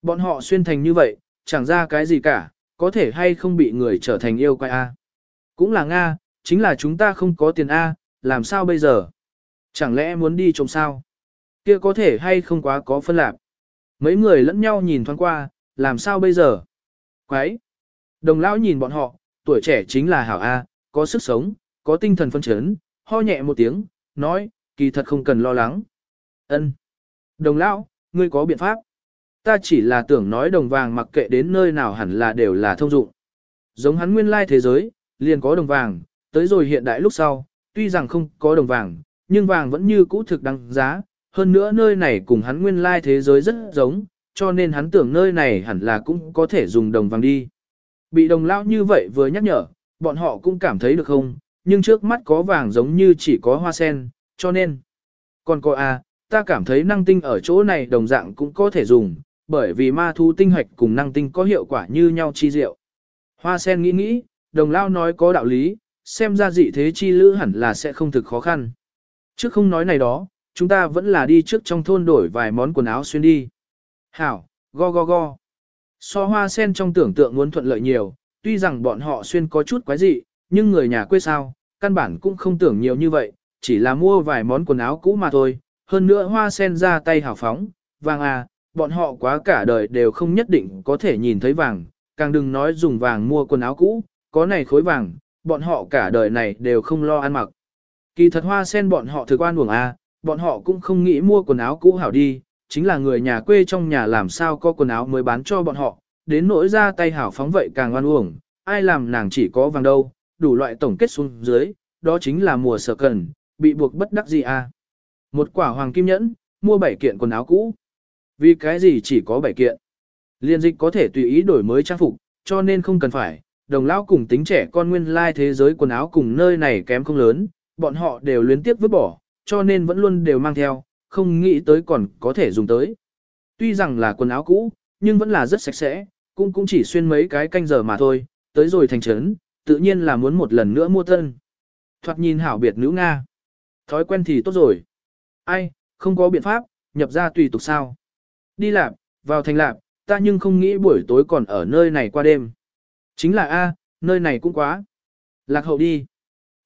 Bọn họ xuyên thành như vậy, chẳng ra cái gì cả, có thể hay không bị người trở thành yêu quái a? Cũng là Nga, chính là chúng ta không có tiền a, làm sao bây giờ? Chẳng lẽ muốn đi trộm sao? Kia có thể hay không quá có phân lạc. Mấy người lẫn nhau nhìn thoáng qua, làm sao bây giờ? Quái! Đồng lão nhìn bọn họ, tuổi trẻ chính là hảo A, có sức sống, có tinh thần phân chấn, ho nhẹ một tiếng, nói, kỳ thật không cần lo lắng. Ân. Đồng lão, ngươi có biện pháp? Ta chỉ là tưởng nói đồng vàng mặc kệ đến nơi nào hẳn là đều là thông dụng. Giống hắn nguyên lai thế giới, liền có đồng vàng, tới rồi hiện đại lúc sau, tuy rằng không có đồng vàng, nhưng vàng vẫn như cũ thực đăng giá, hơn nữa nơi này cùng hắn nguyên lai thế giới rất giống, cho nên hắn tưởng nơi này hẳn là cũng có thể dùng đồng vàng đi. Bị đồng lão như vậy vừa nhắc nhở, bọn họ cũng cảm thấy được không, nhưng trước mắt có vàng giống như chỉ có hoa sen, cho nên. Còn có a, à, ta cảm thấy năng tinh ở chỗ này đồng dạng cũng có thể dùng, bởi vì ma thú tinh hoạch cùng năng tinh có hiệu quả như nhau chi diệu. Hoa sen nghĩ nghĩ, đồng lao nói có đạo lý, xem ra dị thế chi lữ hẳn là sẽ không thực khó khăn. Trước không nói này đó, chúng ta vẫn là đi trước trong thôn đổi vài món quần áo xuyên đi. Hảo, go go go. So hoa sen trong tưởng tượng muốn thuận lợi nhiều, tuy rằng bọn họ xuyên có chút quái dị, nhưng người nhà quê sao, căn bản cũng không tưởng nhiều như vậy, chỉ là mua vài món quần áo cũ mà thôi. Hơn nữa hoa sen ra tay hào phóng, vàng à, bọn họ quá cả đời đều không nhất định có thể nhìn thấy vàng, càng đừng nói dùng vàng mua quần áo cũ, có này khối vàng, bọn họ cả đời này đều không lo ăn mặc. Kỳ thật hoa sen bọn họ thực quan uổng à, bọn họ cũng không nghĩ mua quần áo cũ hảo đi, chính là người nhà quê trong nhà làm sao có quần áo mới bán cho bọn họ, đến nỗi ra tay hảo phóng vậy càng oan uổng, ai làm nàng chỉ có vàng đâu, đủ loại tổng kết xuống dưới, đó chính là mùa sở cần, bị buộc bất đắc gì à. Một quả hoàng kim nhẫn, mua bảy kiện quần áo cũ. Vì cái gì chỉ có bảy kiện? Liên dịch có thể tùy ý đổi mới trang phục, cho nên không cần phải, đồng lão cùng tính trẻ con nguyên lai thế giới quần áo cùng nơi này kém không lớn, bọn họ đều luyến tiếp vứt bỏ, cho nên vẫn luôn đều mang theo, không nghĩ tới còn có thể dùng tới. Tuy rằng là quần áo cũ, nhưng vẫn là rất sạch sẽ, cũng cũng chỉ xuyên mấy cái canh giờ mà thôi, tới rồi thành trấn, tự nhiên là muốn một lần nữa mua tân. Thoạt nhìn hảo biệt nữ Nga. Thói quen thì tốt rồi. Ai, không có biện pháp, nhập ra tùy tục sao. Đi lạp, vào thành lạp, ta nhưng không nghĩ buổi tối còn ở nơi này qua đêm. Chính là A, nơi này cũng quá. Lạc hậu đi.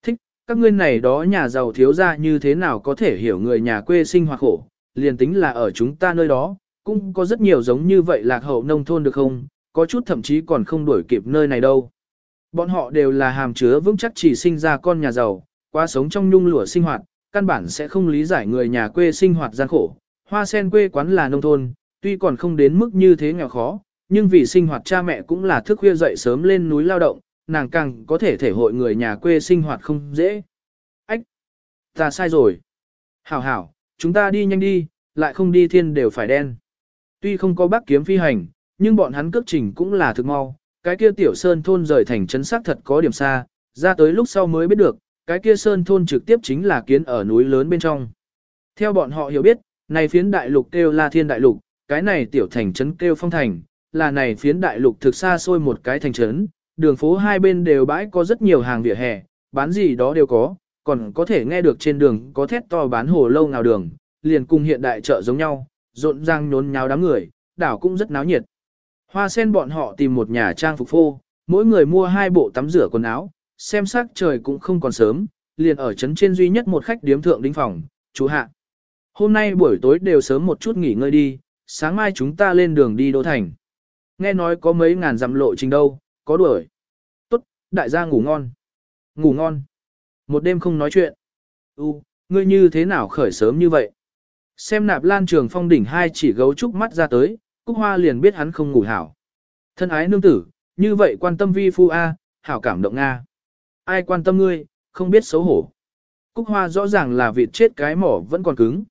Thích, các ngươi này đó nhà giàu thiếu ra như thế nào có thể hiểu người nhà quê sinh hoạt khổ, liền tính là ở chúng ta nơi đó, cũng có rất nhiều giống như vậy lạc hậu nông thôn được không, có chút thậm chí còn không đuổi kịp nơi này đâu. Bọn họ đều là hàm chứa vững chắc chỉ sinh ra con nhà giàu, qua sống trong nhung lụa sinh hoạt, căn bản sẽ không lý giải người nhà quê sinh hoạt gian khổ. Hoa sen quê quán là nông thôn, tuy còn không đến mức như thế nghèo khó, nhưng vì sinh hoạt cha mẹ cũng là thức khuya dậy sớm lên núi lao động, nàng càng có thể thể hội người nhà quê sinh hoạt không dễ. Ách! Ta sai rồi. Hảo hảo, chúng ta đi nhanh đi, lại không đi thiên đều phải đen. Tuy không có bác kiếm phi hành, nhưng bọn hắn cước trình cũng là thực mau. Cái kia tiểu sơn thôn rời thành trấn xác thật có điểm xa, ra tới lúc sau mới biết được, cái kia sơn thôn trực tiếp chính là kiến ở núi lớn bên trong. Theo bọn họ hiểu biết, này phiến đại lục kêu là thiên đại lục, cái này tiểu thành trấn kêu phong thành, là này phiến đại lục thực xa xôi một cái thành trấn, đường phố hai bên đều bãi có rất nhiều hàng vỉa hè, bán gì đó đều có, còn có thể nghe được trên đường có thét to bán hồ lâu nào đường, liền cùng hiện đại chợ giống nhau, rộn ràng nhốn nháo đám người, đảo cũng rất náo nhiệt. Hoa sen bọn họ tìm một nhà trang phục phô, mỗi người mua hai bộ tắm rửa quần áo, xem sắc trời cũng không còn sớm, liền ở trấn trên duy nhất một khách điếm thượng đính phòng, chú hạ. Hôm nay buổi tối đều sớm một chút nghỉ ngơi đi, sáng mai chúng ta lên đường đi Đô Thành. Nghe nói có mấy ngàn dặm lộ trình đâu, có đuổi. Tốt, đại gia ngủ ngon. Ngủ ngon. Một đêm không nói chuyện. U, ngươi như thế nào khởi sớm như vậy? Xem nạp lan trường phong đỉnh hai chỉ gấu trúc mắt ra tới, Cúc Hoa liền biết hắn không ngủ hảo. Thân ái nương tử, như vậy quan tâm vi phu A, hảo cảm động Nga. Ai quan tâm ngươi, không biết xấu hổ. Cúc Hoa rõ ràng là vịt chết cái mỏ vẫn còn cứng.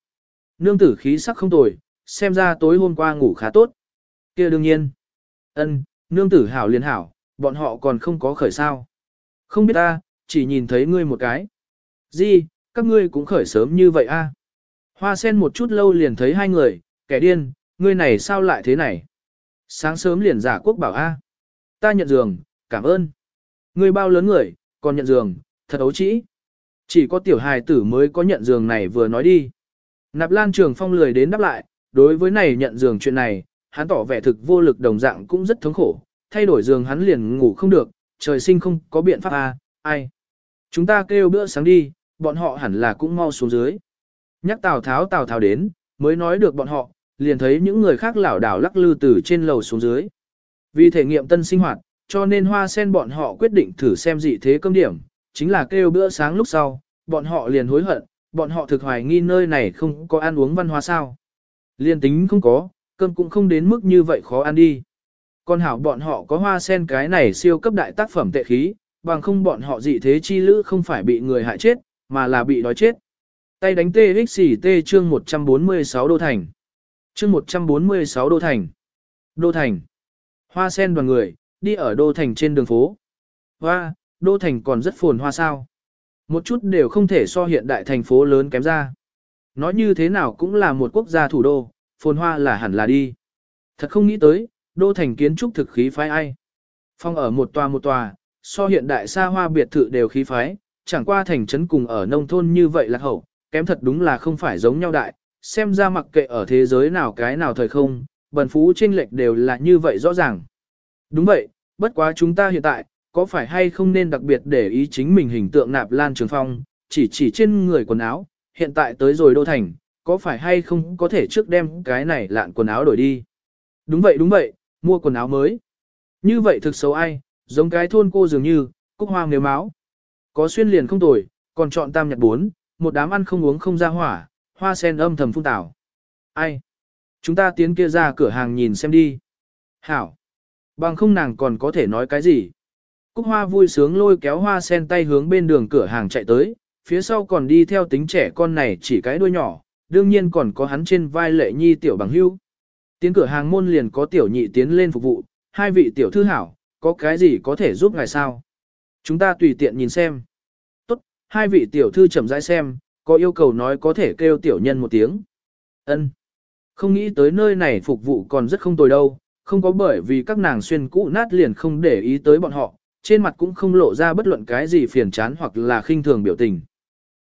Nương tử khí sắc không tồi, xem ra tối hôm qua ngủ khá tốt. kia đương nhiên. ân nương tử hảo liền hảo, bọn họ còn không có khởi sao. Không biết ta, chỉ nhìn thấy ngươi một cái. Gì, các ngươi cũng khởi sớm như vậy a? Hoa sen một chút lâu liền thấy hai người, kẻ điên, ngươi này sao lại thế này? Sáng sớm liền giả quốc bảo a. Ta nhận giường, cảm ơn. Ngươi bao lớn người, còn nhận giường, thật ấu trĩ. Chỉ có tiểu hài tử mới có nhận giường này vừa nói đi. Nạp Lan Trường Phong lười đến đáp lại, đối với này nhận giường chuyện này, hắn tỏ vẻ thực vô lực đồng dạng cũng rất thống khổ, thay đổi giường hắn liền ngủ không được, trời sinh không có biện pháp à, ai. Chúng ta kêu bữa sáng đi, bọn họ hẳn là cũng mau xuống dưới. Nhắc Tào Tháo Tào Tháo đến, mới nói được bọn họ, liền thấy những người khác lảo đảo lắc lư từ trên lầu xuống dưới. Vì thể nghiệm tân sinh hoạt, cho nên hoa sen bọn họ quyết định thử xem dị thế cơm điểm, chính là kêu bữa sáng lúc sau, bọn họ liền hối hận, bọn họ thực hoài nghi nơi này không có ăn uống văn hóa sao. Liên tính không có, cơm cũng không đến mức như vậy khó ăn đi. Còn hảo bọn họ có hoa sen cái này siêu cấp đại tác phẩm tệ khí, bằng không bọn họ dị thế chi lữ không phải bị người hại chết, mà là bị đói chết. Tay đánh TXT chương 146 đô thành. Chương 146 đô thành. Đô thành. Hoa sen đoàn người, đi ở đô thành trên đường phố. Hoa, đô thành còn rất phồn hoa sao. Một chút đều không thể so hiện đại thành phố lớn kém ra. Nói như thế nào cũng là một quốc gia thủ đô, phồn hoa là hẳn là đi. Thật không nghĩ tới, đô thành kiến trúc thực khí phái ai. Phong ở một tòa một tòa, so hiện đại xa hoa biệt thự đều khí phái, chẳng qua thành trấn cùng ở nông thôn như vậy là hậu, kém thật đúng là không phải giống nhau đại, xem ra mặc kệ ở thế giới nào cái nào thời không, bần phú chênh lệch đều là như vậy rõ ràng. Đúng vậy, bất quá chúng ta hiện tại, có phải hay không nên đặc biệt để ý chính mình hình tượng nạp lan trường phong, chỉ chỉ trên người quần áo, hiện tại tới rồi đô thành, có phải hay không có thể trước đem cái này lạn quần áo đổi đi. Đúng vậy đúng vậy, mua quần áo mới. Như vậy thực xấu ai, giống cái thôn cô dường như, cúc hoang nếu máu. Có xuyên liền không tồi, còn chọn tam nhật bốn, một đám ăn không uống không ra hỏa, hoa sen âm thầm phun tảo. Ai? Chúng ta tiến kia ra cửa hàng nhìn xem đi. Hảo. Bằng không nàng còn có thể nói cái gì. Cúc hoa vui sướng lôi kéo hoa sen tay hướng bên đường cửa hàng chạy tới, phía sau còn đi theo tính trẻ con này chỉ cái đuôi nhỏ, đương nhiên còn có hắn trên vai lệ nhi tiểu bằng hưu. Tiến cửa hàng môn liền có tiểu nhị tiến lên phục vụ, hai vị tiểu thư hảo, có cái gì có thể giúp ngài sao? Chúng ta tùy tiện nhìn xem. Tốt, hai vị tiểu thư chậm rãi xem, có yêu cầu nói có thể kêu tiểu nhân một tiếng. Ân. Không nghĩ tới nơi này phục vụ còn rất không tồi đâu, không có bởi vì các nàng xuyên cũ nát liền không để ý tới bọn họ, trên mặt cũng không lộ ra bất luận cái gì phiền chán hoặc là khinh thường biểu tình.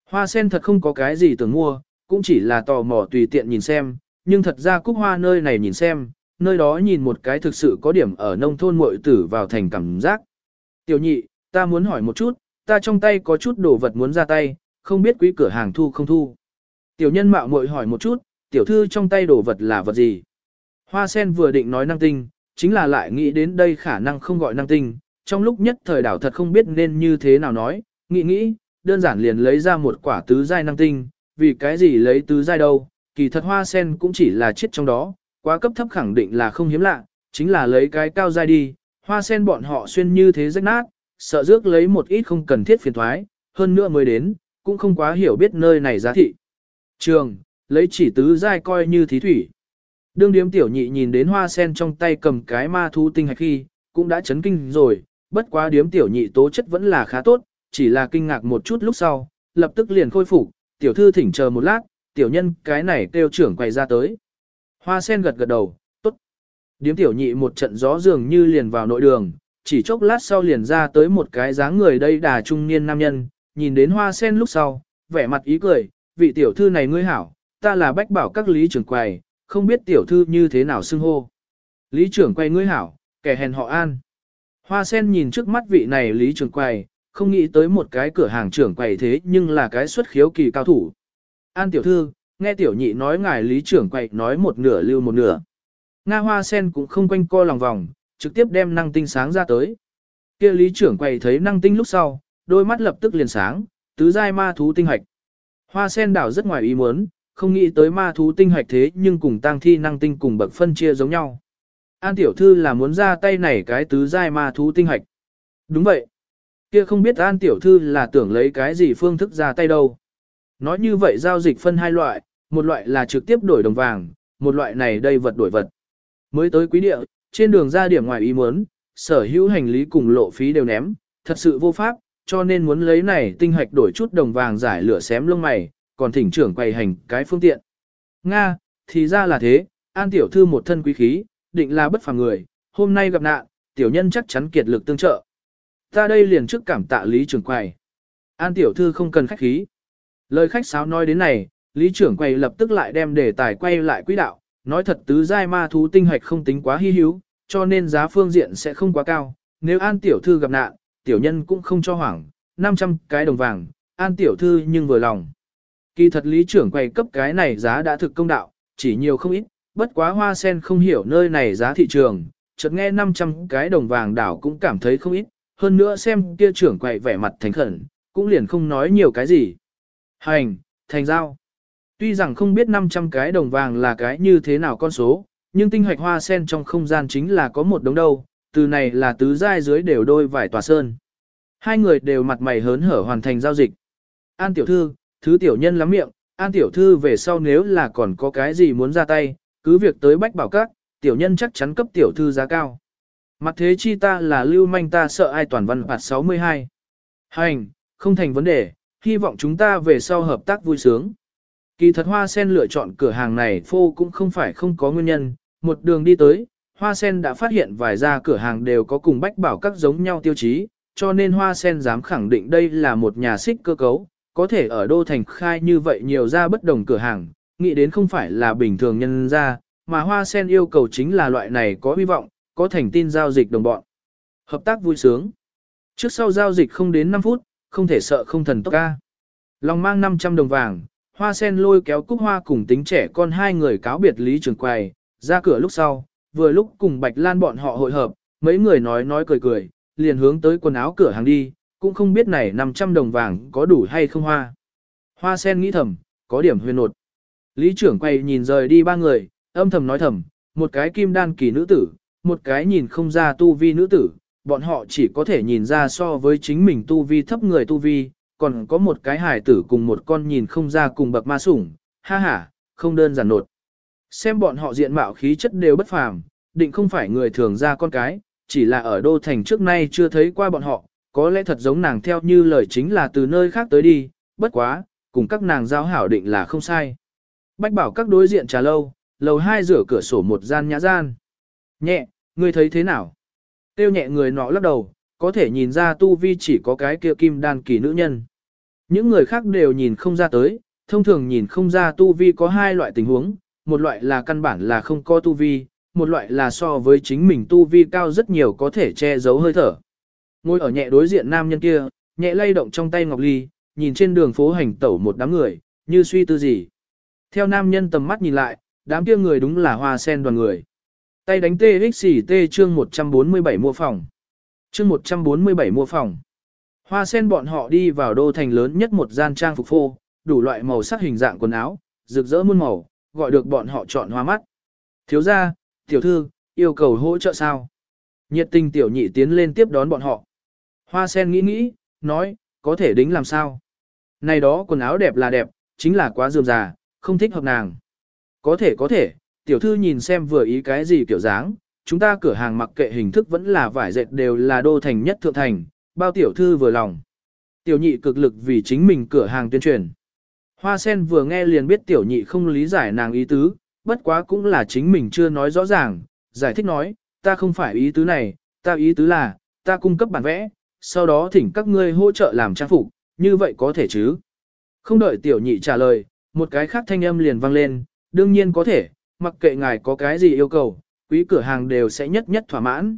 Hoa sen thật không có cái gì tưởng mua, cũng chỉ là tò mò tùy tiện nhìn xem, nhưng thật ra cúc hoa nơi này nhìn xem, nơi đó nhìn một cái thực sự có điểm ở nông thôn muội tử vào thành cảm giác. Tiểu nhị, ta muốn hỏi một chút, ta trong tay có chút đồ vật muốn ra tay, không biết quý cửa hàng thu không thu. Tiểu nhân mạo muội hỏi một chút, tiểu thư trong tay đồ vật là vật gì? Hoa sen vừa định nói năng tinh, chính là lại nghĩ đến đây khả năng không gọi năng tinh, trong lúc nhất thời đảo thật không biết nên như thế nào nói, nghĩ nghĩ, đơn giản liền lấy ra một quả tứ giai năng tinh, vì cái gì lấy tứ giai đâu, kỳ thật hoa sen cũng chỉ là chết trong đó, quá cấp thấp khẳng định là không hiếm lạ, chính là lấy cái cao giai đi, hoa sen bọn họ xuyên như thế rách nát, sợ rước lấy một ít không cần thiết phiền thoái, hơn nữa mới đến, cũng không quá hiểu biết nơi này giá thị. Trường, lấy chỉ tứ giai coi như thí thủy. Đương điếm tiểu nhị nhìn đến hoa sen trong tay cầm cái ma thu tinh hạch khi, cũng đã chấn kinh rồi, bất quá điếm tiểu nhị tố chất vẫn là khá tốt, chỉ là kinh ngạc một chút lúc sau, lập tức liền khôi phục, tiểu thư thỉnh chờ một lát, tiểu nhân cái này kêu trưởng quay ra tới. Hoa sen gật gật đầu, tốt. Điếm tiểu nhị một trận gió dường như liền vào nội đường, chỉ chốc lát sau liền ra tới một cái dáng người đây đà trung niên nam nhân, nhìn đến hoa sen lúc sau, vẻ mặt ý cười, vị tiểu thư này ngươi hảo, ta là bách bảo các lý trưởng quầy, không biết tiểu thư như thế nào xưng hô. Lý trưởng quầy ngươi hảo, kẻ hèn họ an. Hoa sen nhìn trước mắt vị này lý trưởng quầy, không nghĩ tới một cái cửa hàng trưởng quầy thế nhưng là cái xuất khiếu kỳ cao thủ. An tiểu thư, nghe tiểu nhị nói ngài lý trưởng quầy nói một nửa lưu một nửa. Nga hoa sen cũng không quanh co lòng vòng, trực tiếp đem năng tinh sáng ra tới. kia lý trưởng quầy thấy năng tinh lúc sau, đôi mắt lập tức liền sáng, tứ giai ma thú tinh hạch. Hoa sen đảo rất ngoài ý muốn, không nghĩ tới ma thú tinh hoạch thế nhưng cùng tăng thi năng tinh cùng bậc phân chia giống nhau. An tiểu thư là muốn ra tay này cái tứ giai ma thú tinh hoạch. Đúng vậy. Kia không biết An tiểu thư là tưởng lấy cái gì phương thức ra tay đâu. Nói như vậy giao dịch phân hai loại, một loại là trực tiếp đổi đồng vàng, một loại này đây vật đổi vật. Mới tới quý địa, trên đường ra điểm ngoài ý muốn, sở hữu hành lý cùng lộ phí đều ném, thật sự vô pháp, cho nên muốn lấy này tinh hoạch đổi chút đồng vàng giải lửa xém lông mày, còn thỉnh trưởng quầy hành cái phương tiện. Nga, thì ra là thế, an tiểu thư một thân quý khí, định là bất phàm người, hôm nay gặp nạn, tiểu nhân chắc chắn kiệt lực tương trợ. Ta đây liền trước cảm tạ lý trưởng quầy. An tiểu thư không cần khách khí. Lời khách sáo nói đến này, lý trưởng quầy lập tức lại đem đề tài quay lại quỹ đạo, nói thật tứ giai ma thú tinh hạch không tính quá hy hữu, cho nên giá phương diện sẽ không quá cao. Nếu an tiểu thư gặp nạn, tiểu nhân cũng không cho hoảng, 500 cái đồng vàng, an tiểu thư nhưng vừa lòng. Kỳ thật lý trưởng quầy cấp cái này giá đã thực công đạo, chỉ nhiều không ít, bất quá hoa sen không hiểu nơi này giá thị trường, chợt nghe 500 cái đồng vàng đảo cũng cảm thấy không ít, hơn nữa xem kia trưởng quầy vẻ mặt thành khẩn, cũng liền không nói nhiều cái gì. Hành, thành giao. Tuy rằng không biết 500 cái đồng vàng là cái như thế nào con số, nhưng tinh hoạch hoa sen trong không gian chính là có một đống đâu, từ này là tứ giai dưới đều đôi vải tòa sơn. Hai người đều mặt mày hớn hở hoàn thành giao dịch. An tiểu thư, thứ tiểu nhân lắm miệng, an tiểu thư về sau nếu là còn có cái gì muốn ra tay, cứ việc tới bách bảo các, tiểu nhân chắc chắn cấp tiểu thư giá cao. Mặt thế chi ta là lưu manh ta sợ ai toàn văn phạt 62. Hành, không thành vấn đề, hy vọng chúng ta về sau hợp tác vui sướng. Kỳ thật Hoa Sen lựa chọn cửa hàng này phô cũng không phải không có nguyên nhân, một đường đi tới, Hoa Sen đã phát hiện vài gia cửa hàng đều có cùng bách bảo các giống nhau tiêu chí, cho nên Hoa Sen dám khẳng định đây là một nhà xích cơ cấu, có thể ở Đô Thành khai như vậy nhiều ra bất đồng cửa hàng, nghĩ đến không phải là bình thường nhân ra, mà Hoa Sen yêu cầu chính là loại này có hy vọng, có thành tin giao dịch đồng bọn. Hợp tác vui sướng. Trước sau giao dịch không đến 5 phút, không thể sợ không thần tốc ca. Lòng mang 500 đồng vàng, Hoa Sen lôi kéo Cúc Hoa cùng tính trẻ con hai người cáo biệt Lý Trường Quầy, ra cửa lúc sau, vừa lúc cùng Bạch Lan bọn họ hội hợp, mấy người nói nói cười cười, liền hướng tới quần áo cửa hàng đi, cũng không biết này 500 đồng vàng có đủ hay không hoa. Hoa sen nghĩ thầm, có điểm huyền nột. Lý trưởng quay nhìn rời đi ba người, âm thầm nói thầm, một cái kim đan kỳ nữ tử, một cái nhìn không ra tu vi nữ tử, bọn họ chỉ có thể nhìn ra so với chính mình tu vi thấp người tu vi, còn có một cái hài tử cùng một con nhìn không ra cùng bậc ma sủng, ha ha, không đơn giản nột. Xem bọn họ diện mạo khí chất đều bất phàm, định không phải người thường ra con cái, chỉ là ở đô thành trước nay chưa thấy qua bọn họ, có lẽ thật giống nàng theo như lời chính là từ nơi khác tới đi, bất quá, cùng các nàng giao hảo định là không sai. Bách bảo các đối diện trà lâu, lầu hai rửa cửa sổ một gian nhã gian. Nhẹ, ngươi thấy thế nào? Tiêu nhẹ người nọ lắc đầu, có thể nhìn ra tu vi chỉ có cái kia kim đan kỳ nữ nhân. Những người khác đều nhìn không ra tới, thông thường nhìn không ra tu vi có hai loại tình huống, một loại là căn bản là không có tu vi, một loại là so với chính mình tu vi cao rất nhiều có thể che giấu hơi thở. Ngồi ở nhẹ đối diện nam nhân kia, nhẹ lay động trong tay ngọc ly, nhìn trên đường phố hành tẩu một đám người, như suy tư gì. Theo nam nhân tầm mắt nhìn lại, đám kia người đúng là hoa sen đoàn người. Tay đánh TXT chương 147 mua phòng. Chương 147 mua phòng. Hoa sen bọn họ đi vào đô thành lớn nhất một gian trang phục phô, đủ loại màu sắc hình dạng quần áo, rực rỡ muôn màu, gọi được bọn họ chọn hoa mắt. Thiếu gia, tiểu thư, yêu cầu hỗ trợ sao? Nhiệt tình tiểu nhị tiến lên tiếp đón bọn họ. Hoa sen nghĩ nghĩ, nói, có thể đính làm sao? Này đó quần áo đẹp là đẹp, chính là quá dườm già, không thích hợp nàng. Có thể có thể, tiểu thư nhìn xem vừa ý cái gì kiểu dáng, chúng ta cửa hàng mặc kệ hình thức vẫn là vải dệt đều là đô thành nhất thượng thành, bao tiểu thư vừa lòng. Tiểu nhị cực lực vì chính mình cửa hàng tuyên truyền. Hoa sen vừa nghe liền biết tiểu nhị không lý giải nàng ý tứ, bất quá cũng là chính mình chưa nói rõ ràng, giải thích nói, ta không phải ý tứ này, ta ý tứ là, ta cung cấp bản vẽ, sau đó thỉnh các ngươi hỗ trợ làm trang phục, như vậy có thể chứ? Không đợi tiểu nhị trả lời, một cái khác thanh âm liền vang lên, đương nhiên có thể, mặc kệ ngài có cái gì yêu cầu, quý cửa hàng đều sẽ nhất nhất thỏa mãn.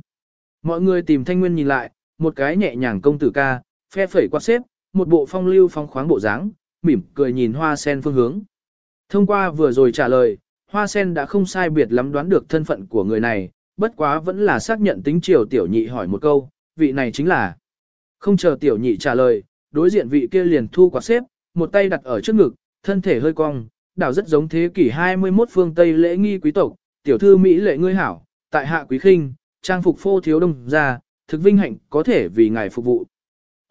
Mọi người tìm thanh nguyên nhìn lại, một cái nhẹ nhàng công tử ca, phe phẩy quạt xếp, một bộ phong lưu phong khoáng bộ dáng, mỉm cười nhìn hoa sen phương hướng. Thông qua vừa rồi trả lời, hoa sen đã không sai biệt lắm đoán được thân phận của người này, bất quá vẫn là xác nhận tính triều tiểu nhị hỏi một câu, vị này chính là. Không chờ tiểu nhị trả lời, đối diện vị kia liền thu quạt xếp, một tay đặt ở trước ngực, thân thể hơi cong, đảo rất giống thế kỷ 21 phương Tây lễ nghi quý tộc, tiểu thư Mỹ lệ ngươi hảo, tại hạ quý khinh, trang phục phô thiếu đông ra, thực vinh hạnh có thể vì ngài phục vụ.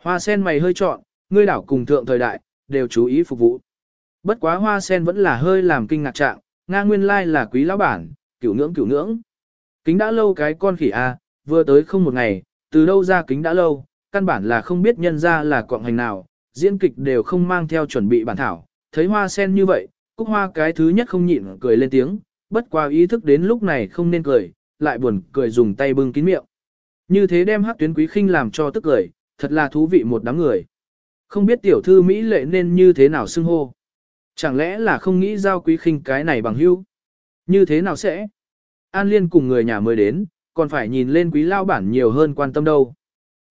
Hoa sen mày hơi trọn, ngươi đảo cùng thượng thời đại, đều chú ý phục vụ. Bất quá hoa sen vẫn là hơi làm kinh ngạc trạng, Nga nguyên lai là quý lão bản, cửu ngưỡng cửu ngưỡng. Kính đã lâu cái con khỉ A, vừa tới không một ngày, từ đâu ra kính đã lâu, căn bản là không biết nhân ra là quạng hành nào, diễn kịch đều không mang theo chuẩn bị bản thảo, thấy hoa sen như vậy, cúc hoa cái thứ nhất không nhịn cười lên tiếng, bất qua ý thức đến lúc này không nên cười, lại buồn cười dùng tay bưng kín miệng. Như thế đem hắc tuyến quý khinh làm cho tức cười, thật là thú vị một đám người. Không biết tiểu thư Mỹ lệ nên như thế nào xưng hô. Chẳng lẽ là không nghĩ giao quý khinh cái này bằng hữu? Như thế nào sẽ? An Liên cùng người nhà mới đến, còn phải nhìn lên quý lao bản nhiều hơn quan tâm đâu.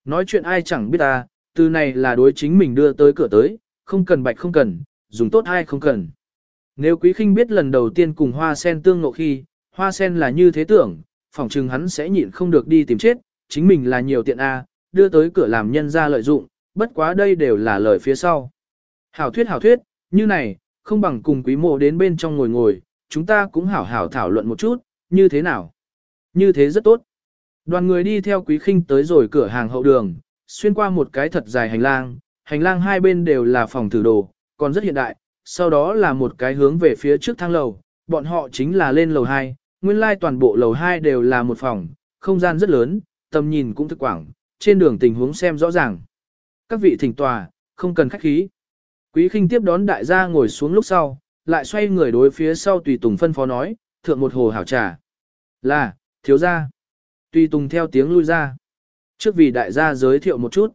Nói chuyện ai chẳng biết ta, từ này là đối chính mình đưa tới cửa tới, không cần bạch không cần, dùng tốt ai không cần. Nếu quý khinh biết lần đầu tiên cùng hoa sen tương ngộ khi, hoa sen là như thế tưởng, phỏng chừng hắn sẽ nhịn không được đi tìm chết, chính mình là nhiều tiện A, đưa tới cửa làm nhân ra lợi dụng, bất quá đây đều là lời phía sau. Hảo thuyết hảo thuyết, như này, không bằng cùng quý mộ đến bên trong ngồi ngồi, chúng ta cũng hảo hảo thảo luận một chút, như thế nào? Như thế rất tốt. Đoàn người đi theo quý khinh tới rồi cửa hàng hậu đường, xuyên qua một cái thật dài hành lang, hành lang hai bên đều là phòng thử đồ, còn rất hiện đại, sau đó là một cái hướng về phía trước thang lầu, bọn họ chính là lên lầu 2, nguyên lai toàn bộ lầu 2 đều là một phòng, không gian rất lớn, tầm nhìn cũng thực quảng, trên đường tình huống xem rõ ràng. Các vị thỉnh tòa, không cần khách khí. Quý khinh tiếp đón đại gia ngồi xuống lúc sau, lại xoay người đối phía sau tùy tùng phân phó nói, thượng một hồ hảo trà. Là, thiếu gia. Tùy tùng theo tiếng lui ra. Trước vì đại gia giới thiệu một chút.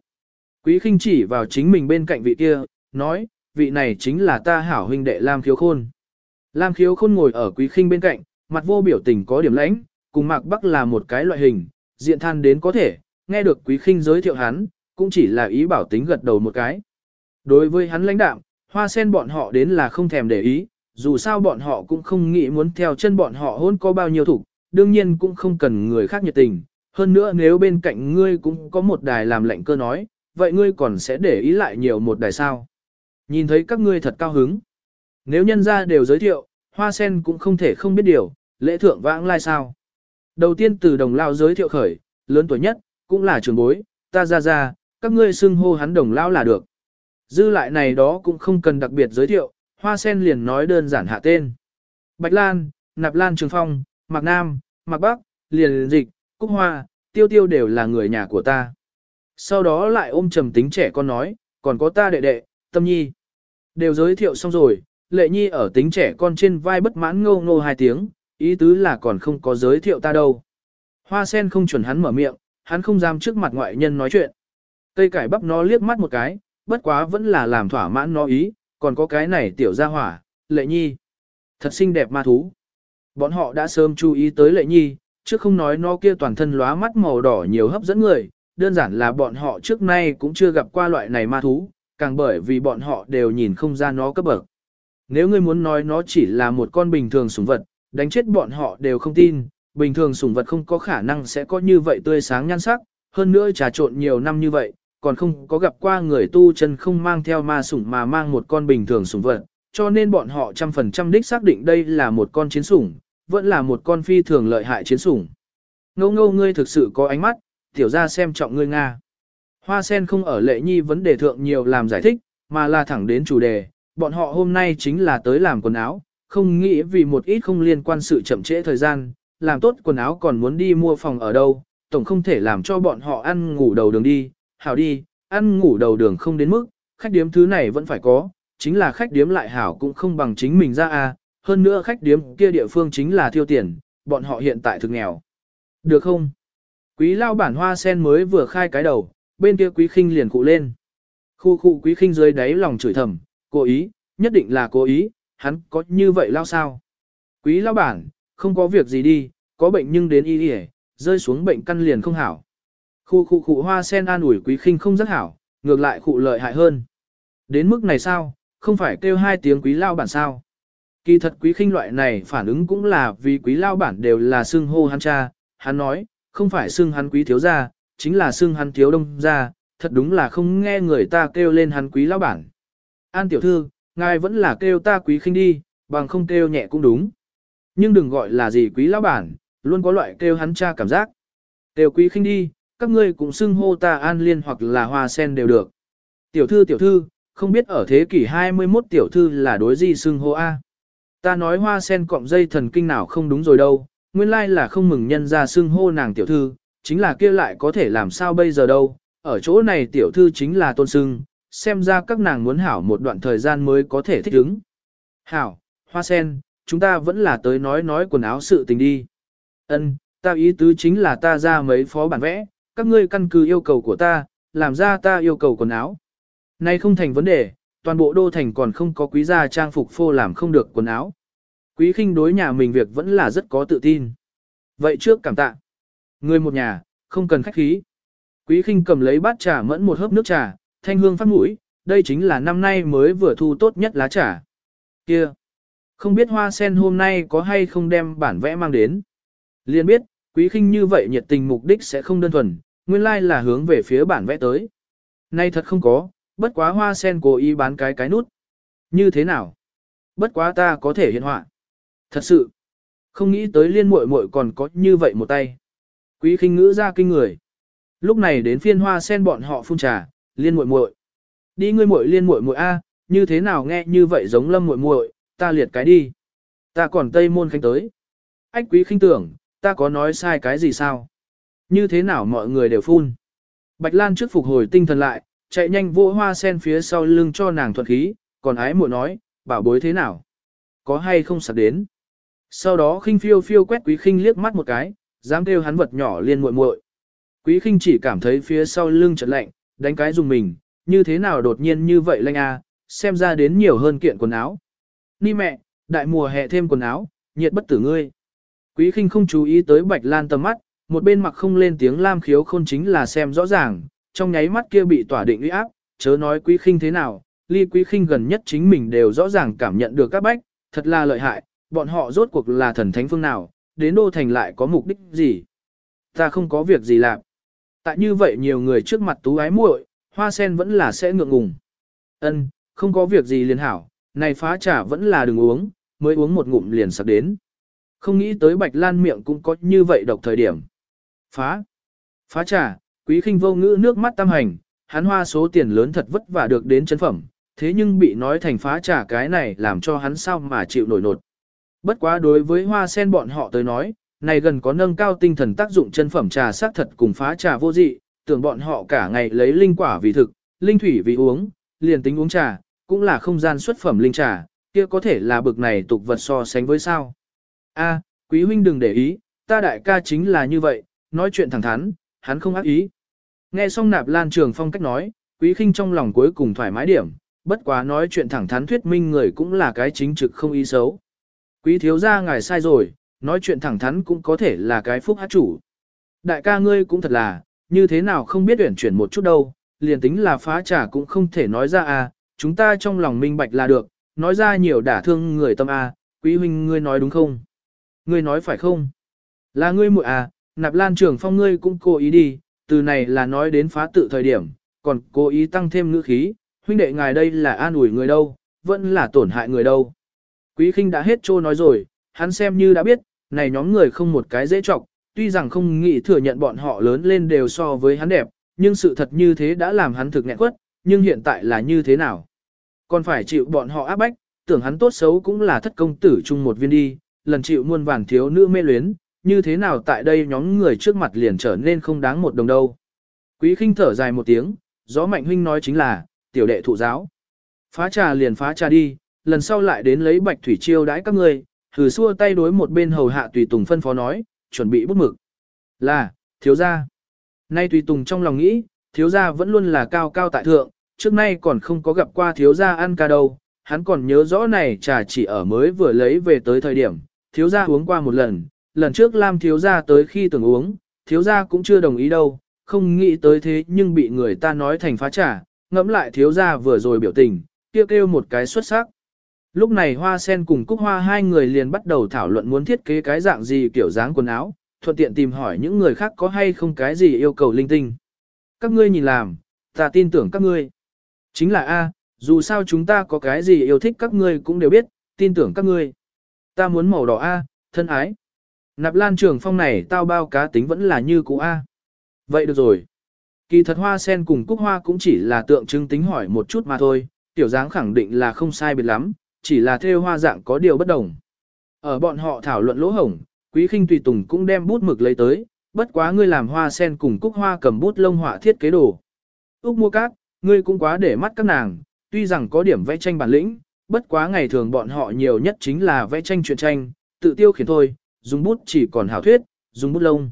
Quý khinh chỉ vào chính mình bên cạnh vị kia, nói, vị này chính là ta hảo huynh đệ Lam Khiếu Khôn. Lam Khiếu Khôn ngồi ở quý khinh bên cạnh, mặt vô biểu tình có điểm lãnh, cùng Mạc Bắc là một cái loại hình, diện than đến có thể, nghe được quý khinh giới thiệu hắn, cũng chỉ là ý bảo tính gật đầu một cái. Đối với hắn lãnh đạm, hoa sen bọn họ đến là không thèm để ý, dù sao bọn họ cũng không nghĩ muốn theo chân bọn họ hôn có bao nhiêu thủ, đương nhiên cũng không cần người khác nhiệt tình. Hơn nữa nếu bên cạnh ngươi cũng có một đài làm lệnh cơ nói, vậy ngươi còn sẽ để ý lại nhiều một đài sao. Nhìn thấy các ngươi thật cao hứng. Nếu nhân ra đều giới thiệu, hoa sen cũng không thể không biết điều, lễ thượng vãng lai sao. Đầu tiên từ đồng lao giới thiệu khởi, lớn tuổi nhất, cũng là trường bối, ta ra ra, các ngươi xưng hô hắn đồng lao là được. Dư lại này đó cũng không cần đặc biệt giới thiệu, hoa sen liền nói đơn giản hạ tên. Bạch Lan, Nạp Lan Trường Phong, Mạc Nam, Mạc Bắc, liền dịch, Cúc Hoa, Tiêu Tiêu đều là người nhà của ta. Sau đó lại ôm trầm tính trẻ con nói, còn có ta đệ đệ, Tâm Nhi. Đều giới thiệu xong rồi, Lệ Nhi ở tính trẻ con trên vai bất mãn ngô ngô hai tiếng, ý tứ là còn không có giới thiệu ta đâu. Hoa sen không chuẩn hắn mở miệng, hắn không dám trước mặt ngoại nhân nói chuyện. Cây cải bắp nó liếc mắt một cái, bất quá vẫn là làm thỏa mãn nó ý, còn có cái này tiểu gia hỏa, lệ nhi. Thật xinh đẹp ma thú. Bọn họ đã sớm chú ý tới lệ nhi, chứ không nói nó kia toàn thân lóa mắt màu đỏ nhiều hấp dẫn người, đơn giản là bọn họ trước nay cũng chưa gặp qua loại này ma thú, càng bởi vì bọn họ đều nhìn không ra nó cấp bậc. Nếu ngươi muốn nói nó chỉ là một con bình thường sủng vật, đánh chết bọn họ đều không tin, bình thường sủng vật không có khả năng sẽ có như vậy tươi sáng nhan sắc, hơn nữa trà trộn nhiều năm như vậy, còn không có gặp qua người tu chân không mang theo ma sủng mà mang một con bình thường sủng vật, cho nên bọn họ trăm phần trăm đích xác định đây là một con chiến sủng, vẫn là một con phi thường lợi hại chiến sủng. Ngô ngô ngươi thực sự có ánh mắt, tiểu ra xem trọng ngươi Nga. Hoa sen không ở lệ nhi vấn đề thượng nhiều làm giải thích, mà là thẳng đến chủ đề, bọn họ hôm nay chính là tới làm quần áo, không nghĩ vì một ít không liên quan sự chậm trễ thời gian, làm tốt quần áo còn muốn đi mua phòng ở đâu, tổng không thể làm cho bọn họ ăn ngủ đầu đường đi, hảo đi, ăn ngủ đầu đường không đến mức, khách điếm thứ này vẫn phải có, chính là khách điếm lại hảo cũng không bằng chính mình ra à, hơn nữa khách điếm kia địa phương chính là thiêu tiền, bọn họ hiện tại thực nghèo. Được không? Quý lao bản hoa sen mới vừa khai cái đầu, bên kia quý khinh liền cụ lên. Khu khu quý khinh dưới đáy lòng chửi thầm, cố ý, nhất định là cố ý, hắn có như vậy lao sao? Quý lao bản, không có việc gì đi, có bệnh nhưng đến y y rơi xuống bệnh căn liền không hảo. Khu khu khu hoa sen an ủi quý khinh không rất hảo, ngược lại khu lợi hại hơn. Đến mức này sao, không phải kêu hai tiếng quý lao bản sao. Kỳ thật quý khinh loại này phản ứng cũng là vì quý lao bản đều là xưng hô hắn cha, hắn nói, không phải xưng hắn quý thiếu gia, chính là xưng hắn thiếu đông gia, thật đúng là không nghe người ta kêu lên hắn quý lão bản. An tiểu thư, ngài vẫn là kêu ta quý khinh đi, bằng không kêu nhẹ cũng đúng. Nhưng đừng gọi là gì quý lão bản, luôn có loại kêu hắn cha cảm giác. Kêu quý khinh đi, các ngươi cũng xưng hô ta an liên hoặc là hoa sen đều được. Tiểu thư tiểu thư, không biết ở thế kỷ 21 tiểu thư là đối gì xưng hô A. Ta nói hoa sen cọng dây thần kinh nào không đúng rồi đâu, nguyên lai là không mừng nhân ra xưng hô nàng tiểu thư, chính là kia lại có thể làm sao bây giờ đâu, ở chỗ này tiểu thư chính là tôn sưng xem ra các nàng muốn hảo một đoạn thời gian mới có thể thích ứng. Hảo, hoa sen, chúng ta vẫn là tới nói nói quần áo sự tình đi. Ân, ta ý tứ chính là ta ra mấy phó bản vẽ, các ngươi căn cứ yêu cầu của ta, làm ra ta yêu cầu quần áo. Nay không thành vấn đề, toàn bộ đô thành còn không có quý gia trang phục phô làm không được quần áo. Quý khinh đối nhà mình việc vẫn là rất có tự tin. Vậy trước cảm tạ. Người một nhà, không cần khách khí. Quý khinh cầm lấy bát trà mẫn một hớp nước trà, thanh hương phát mũi, đây chính là năm nay mới vừa thu tốt nhất lá trà. Kia! Không biết hoa sen hôm nay có hay không đem bản vẽ mang đến. Liên biết, quý khinh như vậy nhiệt tình mục đích sẽ không đơn thuần, nguyên lai là hướng về phía bản vẽ tới. Nay thật không có, bất quá hoa sen cố ý bán cái cái nút. Như thế nào? Bất quá ta có thể hiện họa. Thật sự, không nghĩ tới liên muội muội còn có như vậy một tay. Quý khinh ngữ ra kinh người. Lúc này đến phiên hoa sen bọn họ phun trà, liên muội muội. Đi ngươi muội liên muội muội a, như thế nào nghe như vậy giống lâm muội muội, ta liệt cái đi. Ta còn tây môn khánh tới. Ách quý khinh tưởng, ta có nói sai cái gì sao? Như thế nào mọi người đều phun. Bạch Lan trước phục hồi tinh thần lại, chạy nhanh vỗ hoa sen phía sau lưng cho nàng thuận khí, còn ái muội nói, bảo bối thế nào? Có hay không sạc đến? Sau đó khinh phiêu phiêu quét quý khinh liếc mắt một cái, dám kêu hắn vật nhỏ liên muội muội. Quý khinh chỉ cảm thấy phía sau lưng chợt lạnh, đánh cái dùng mình, như thế nào đột nhiên như vậy lanh a, à, xem ra đến nhiều hơn kiện quần áo. Ni mẹ, đại mùa hè thêm quần áo, nhiệt bất tử ngươi. Quý khinh không chú ý tới bạch lan tầm mắt, một bên mặc không lên tiếng lam khiếu khôn chính là xem rõ ràng, trong nháy mắt kia bị tỏa định uy áp, chớ nói quý khinh thế nào, ly quý khinh gần nhất chính mình đều rõ ràng cảm nhận được các bách, thật là lợi hại, bọn họ rốt cuộc là thần thánh phương nào, đến đô thành lại có mục đích gì. Ta không có việc gì làm. Tại như vậy nhiều người trước mặt tú ái muội, hoa sen vẫn là sẽ ngượng ngùng. Ân, không có việc gì liền hảo, này phá trà vẫn là đừng uống, mới uống một ngụm liền sắp đến. Không nghĩ tới bạch lan miệng cũng có như vậy độc thời điểm. Phá, phá trà, quý khinh vô ngữ nước mắt tam hành, hắn hoa số tiền lớn thật vất vả được đến chân phẩm, thế nhưng bị nói thành phá trà cái này làm cho hắn sao mà chịu nổi nột. Bất quá đối với hoa sen bọn họ tới nói, này gần có nâng cao tinh thần tác dụng chân phẩm trà sắc thật cùng phá trà vô dị, tưởng bọn họ cả ngày lấy linh quả vì thực, linh thủy vì uống, liền tính uống trà, cũng là không gian xuất phẩm linh trà, kia có thể là bực này tục vật so sánh với sao. A, quý huynh đừng để ý, ta đại ca chính là như vậy, nói chuyện thẳng thắn, hắn không ác ý. Nghe xong nạp lan trường phong cách nói, quý khinh trong lòng cuối cùng thoải mái điểm, bất quá nói chuyện thẳng thắn thuyết minh người cũng là cái chính trực không ý xấu. Quý thiếu gia ngài sai rồi, nói chuyện thẳng thắn cũng có thể là cái phúc hát chủ. Đại ca ngươi cũng thật là, như thế nào không biết tuyển chuyển một chút đâu, liền tính là phá trả cũng không thể nói ra à, chúng ta trong lòng minh bạch là được, nói ra nhiều đả thương người tâm à, quý huynh ngươi nói đúng không? Ngươi nói phải không? Là ngươi muội à, nạp lan trưởng phong ngươi cũng cố ý đi, từ này là nói đến phá tự thời điểm, còn cố ý tăng thêm ngữ khí, huynh đệ ngài đây là an ủi người đâu, vẫn là tổn hại người đâu. Quý khinh đã hết trô nói rồi, hắn xem như đã biết, này nhóm người không một cái dễ trọng, tuy rằng không nghĩ thừa nhận bọn họ lớn lên đều so với hắn đẹp, nhưng sự thật như thế đã làm hắn thực nghẹn quất, nhưng hiện tại là như thế nào? Còn phải chịu bọn họ áp bách, tưởng hắn tốt xấu cũng là thất công tử chung một viên đi, lần chịu muôn vàn thiếu nữ mê luyến, như thế nào tại đây nhóm người trước mặt liền trở nên không đáng một đồng đâu. Quý khinh thở dài một tiếng, gió mạnh huynh nói chính là, tiểu đệ thụ giáo. Phá trà liền phá trà đi, lần sau lại đến lấy bạch thủy chiêu đãi các ngươi, thử xua tay đối một bên hầu hạ tùy tùng phân phó nói, chuẩn bị bút mực. Là, thiếu gia. Nay tùy tùng trong lòng nghĩ, thiếu gia vẫn luôn là cao cao tại thượng, trước nay còn không có gặp qua thiếu gia ăn ca đâu, hắn còn nhớ rõ này trà chỉ ở mới vừa lấy về tới thời điểm, thiếu gia uống qua một lần, lần trước Lam thiếu gia tới khi từng uống, thiếu gia cũng chưa đồng ý đâu, không nghĩ tới thế nhưng bị người ta nói thành phá trà, ngẫm lại thiếu gia vừa rồi biểu tình, kêu kêu một cái xuất sắc. Lúc này Hoa Sen cùng Cúc Hoa hai người liền bắt đầu thảo luận muốn thiết kế cái dạng gì kiểu dáng quần áo, thuận tiện tìm hỏi những người khác có hay không cái gì yêu cầu linh tinh. Các ngươi nhìn làm, ta tin tưởng các ngươi. Chính là A, dù sao chúng ta có cái gì yêu thích các ngươi cũng đều biết, tin tưởng các ngươi. Ta muốn màu đỏ A, thân ái. Nạp lan trường phong này tao bao cá tính vẫn là như cũ A. Vậy được rồi. Kỳ thật hoa sen cùng cúc hoa cũng chỉ là tượng trưng tính hỏi một chút mà thôi, tiểu dáng khẳng định là không sai biệt lắm, chỉ là theo hoa dạng có điều bất đồng. Ở bọn họ thảo luận lỗ hổng, quý khinh tùy tùng cũng đem bút mực lấy tới, bất quá ngươi làm hoa sen cùng cúc hoa cầm bút lông họa thiết kế đồ. Úc mua cát, ngươi cũng quá để mắt các nàng, tuy rằng có điểm vẽ tranh bản lĩnh, bất quá ngày thường bọn họ nhiều nhất chính là vẽ tranh truyện tranh, tự tiêu khiển thôi, dùng bút chỉ còn hảo thuyết, dùng bút lông.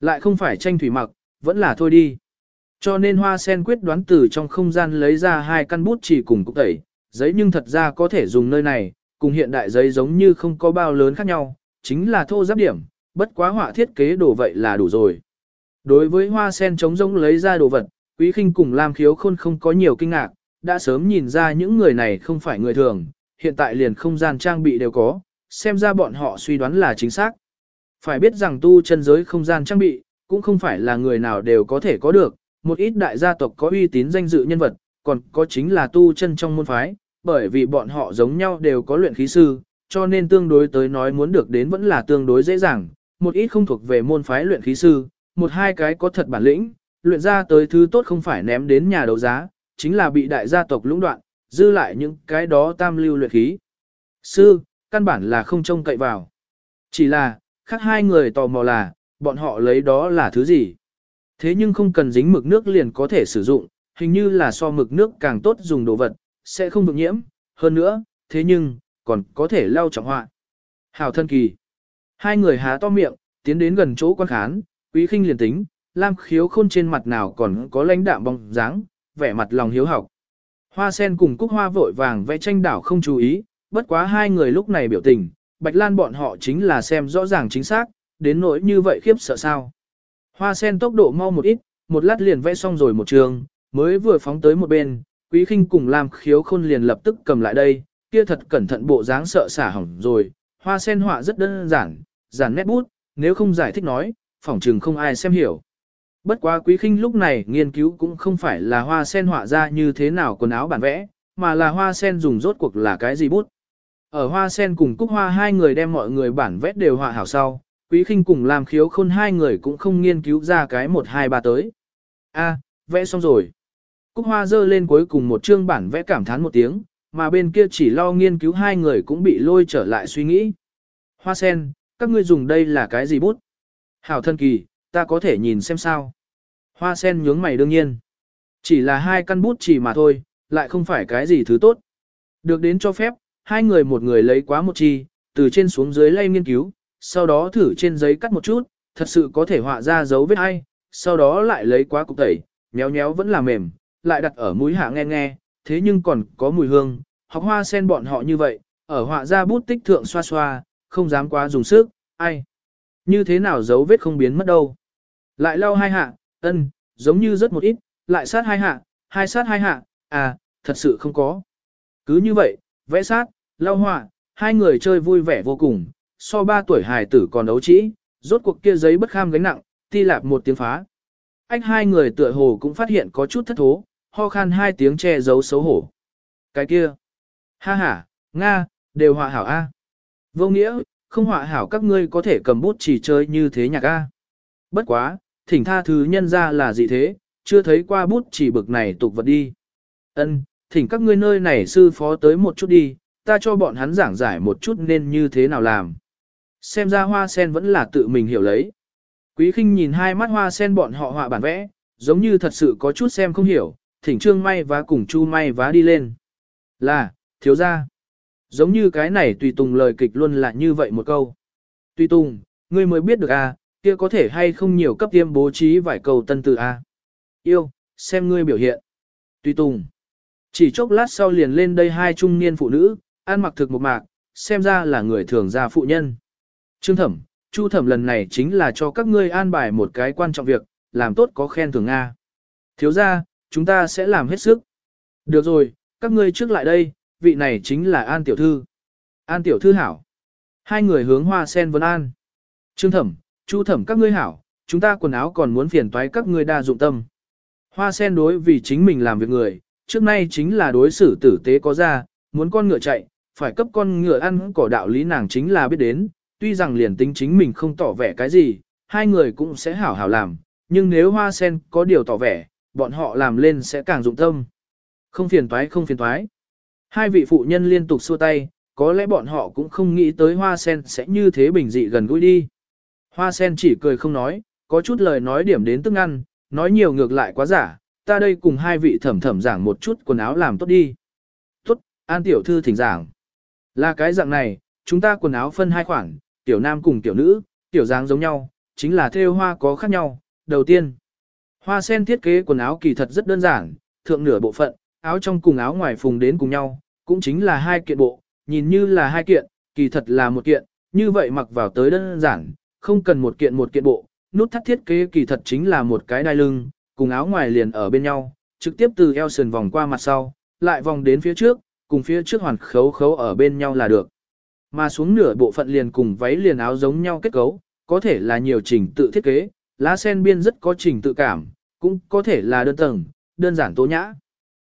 Lại không phải tranh thủy mặc, vẫn là thôi đi. Cho nên hoa sen quyết đoán từ trong không gian lấy ra hai căn bút chỉ cùng cục tẩy, giấy nhưng thật ra có thể dùng nơi này, cùng hiện đại giấy giống như không có bao lớn khác nhau, chính là thô giáp điểm, bất quá họa thiết kế đồ vậy là đủ rồi. Đối với hoa sen trống rỗng lấy ra đồ vật, quý khinh cùng Lam khiếu khôn không có nhiều kinh ngạc, đã sớm nhìn ra những người này không phải người thường, hiện tại liền không gian trang bị đều có, xem ra bọn họ suy đoán là chính xác. Phải biết rằng tu chân giới không gian trang bị, cũng không phải là người nào đều có thể có được, một ít đại gia tộc có uy tín danh dự nhân vật, còn có chính là tu chân trong môn phái, bởi vì bọn họ giống nhau đều có luyện khí sư, cho nên tương đối tới nói muốn được đến vẫn là tương đối dễ dàng, một ít không thuộc về môn phái luyện khí sư, một hai cái có thật bản lĩnh, luyện ra tới thứ tốt không phải ném đến nhà đấu giá, chính là bị đại gia tộc lũng đoạn, dư lại những cái đó tam lưu luyện khí. Sư, căn bản là không trông cậy vào. Chỉ là, khác hai người tò mò là, bọn họ lấy đó là thứ gì. Thế nhưng không cần dính mực nước liền có thể sử dụng, hình như là so mực nước càng tốt dùng đồ vật, sẽ không được nhiễm, hơn nữa, thế nhưng, còn có thể lao trọng họa. Hảo thân kỳ. Hai người há to miệng, tiến đến gần chỗ quan khán, quý khinh liền tính, lam khiếu khôn trên mặt nào còn có lãnh đạm bóng dáng, vẻ mặt lòng hiếu học. Hoa sen cùng cúc hoa vội vàng vẽ tranh đảo không chú ý, bất quá hai người lúc này biểu tình, Bạch Lan bọn họ chính là xem rõ ràng chính xác, đến nỗi như vậy khiếp sợ sao. Hoa sen tốc độ mau một ít, một lát liền vẽ xong rồi một trường, mới vừa phóng tới một bên, quý khinh cùng làm khiếu khôn liền lập tức cầm lại đây, kia thật cẩn thận bộ dáng sợ xả hỏng rồi, hoa sen họa rất đơn giản, giản nét bút, nếu không giải thích nói, phỏng chừng không ai xem hiểu. Bất quá quý khinh lúc này nghiên cứu cũng không phải là hoa sen họa ra như thế nào quần áo bản vẽ, mà là hoa sen dùng rốt cuộc là cái gì bút. Ở hoa sen cùng cúc hoa hai người đem mọi người bản vẽ đều họa hảo sau, quý khinh cùng làm khiếu khôn hai người cũng không nghiên cứu ra cái một hai ba tới. A, vẽ xong rồi. Cúc hoa dơ lên cuối cùng một chương bản vẽ cảm thán một tiếng, mà bên kia chỉ lo nghiên cứu hai người cũng bị lôi trở lại suy nghĩ. Hoa sen, các ngươi dùng đây là cái gì bút? Hảo thân kỳ, ta có thể nhìn xem sao. Hoa sen nhướng mày đương nhiên. Chỉ là hai căn bút chỉ mà thôi, lại không phải cái gì thứ tốt. Được đến cho phép, hai người một người lấy quá một chi, từ trên xuống dưới lay nghiên cứu, sau đó thử trên giấy cắt một chút, thật sự có thể họa ra dấu vết hay, sau đó lại lấy quá cục tẩy, nhéo nhéo vẫn là mềm, lại đặt ở mũi hạ nghe nghe, thế nhưng còn có mùi hương, học hoa sen bọn họ như vậy, ở họa ra bút tích thượng xoa xoa, không dám quá dùng sức, ai. Như thế nào dấu vết không biến mất đâu. Lại lau hai hạ, ân, giống như rất một ít, lại sát hai hạ, hai sát hai hạ, à, thật sự không có. Cứ như vậy, vẽ sát, lau họa, hai người chơi vui vẻ vô cùng, so ba tuổi hài tử còn đấu trĩ, rốt cuộc kia giấy bất kham gánh nặng, ti lạp một tiếng phá. Anh hai người tựa hồ cũng phát hiện có chút thất thố, ho khan hai tiếng che giấu xấu hổ. Cái kia, ha ha, Nga, đều họa hảo A. Vô nghĩa, không họa hảo các ngươi có thể cầm bút chỉ chơi như thế nhạc A. Bất quá, thỉnh tha thứ nhân ra là gì thế, chưa thấy qua bút chỉ bực này tục vật đi. Ân, thỉnh các ngươi nơi này sư phó tới một chút đi, ta cho bọn hắn giảng giải một chút nên như thế nào làm. Xem ra hoa sen vẫn là tự mình hiểu lấy. Quý khinh nhìn hai mắt hoa sen bọn họ họa bản vẽ, giống như thật sự có chút xem không hiểu, thỉnh trương may vá cùng chu may vá đi lên. Là, thiếu ra. Giống như cái này tùy tùng lời kịch luôn là như vậy một câu. Tùy tùng, ngươi mới biết được à, kia có thể hay không nhiều cấp tiêm bố trí vài câu tân từ. À? Yêu, xem ngươi biểu hiện. Tùy tùng. Chỉ chốc lát sau liền lên đây hai trung niên phụ nữ, ăn mặc thực một mạc, xem ra là người thường gia phụ nhân. Trương thẩm, chu thẩm lần này chính là cho các ngươi an bài một cái quan trọng việc, làm tốt có khen thưởng Nga. Thiếu ra, chúng ta sẽ làm hết sức. Được rồi, các ngươi trước lại đây, vị này chính là An Tiểu Thư. An Tiểu Thư hảo. Hai người hướng hoa sen vấn an. Trương thẩm, chu thẩm các ngươi hảo, chúng ta quần áo còn muốn phiền toái các ngươi đa dụng tâm. Hoa sen đối vì chính mình làm việc người, trước nay chính là đối xử tử tế có ra, muốn con ngựa chạy, phải cấp con ngựa ăn cỏ đạo lý nàng chính là biết đến, tuy rằng liền tính chính mình không tỏ vẻ cái gì, hai người cũng sẽ hảo hảo làm, nhưng nếu hoa sen có điều tỏ vẻ, bọn họ làm lên sẽ càng dụng tâm. Không phiền toái không phiền toái. Hai vị phụ nhân liên tục xua tay, có lẽ bọn họ cũng không nghĩ tới hoa sen sẽ như thế bình dị gần gũi đi. Hoa sen chỉ cười không nói, có chút lời nói điểm đến tức ăn, nói nhiều ngược lại quá giả, ta đây cùng hai vị thẩm thẩm giảng một chút quần áo làm tốt đi. Tốt, an tiểu thư thỉnh giảng. Là cái dạng này, chúng ta quần áo phân hai khoản, tiểu nam cùng tiểu nữ, tiểu dáng giống nhau, chính là thêu hoa có khác nhau. Đầu tiên, hoa sen thiết kế quần áo kỳ thật rất đơn giản, thượng nửa bộ phận, áo trong cùng áo ngoài phùng đến cùng nhau, cũng chính là hai kiện bộ, nhìn như là hai kiện, kỳ thật là một kiện, như vậy mặc vào tới đơn giản, không cần một kiện một kiện bộ, nút thắt thiết kế kỳ thật chính là một cái đai lưng, cùng áo ngoài liền ở bên nhau, trực tiếp từ eo sườn vòng qua mặt sau, lại vòng đến phía trước, cùng phía trước hoàn khấu khấu ở bên nhau là được. Mà xuống nửa bộ phận liền cùng váy liền áo giống nhau kết cấu, có thể là nhiều trình tự thiết kế, lá sen biên rất có trình tự cảm, cũng có thể là đơn tầng, đơn giản tố nhã.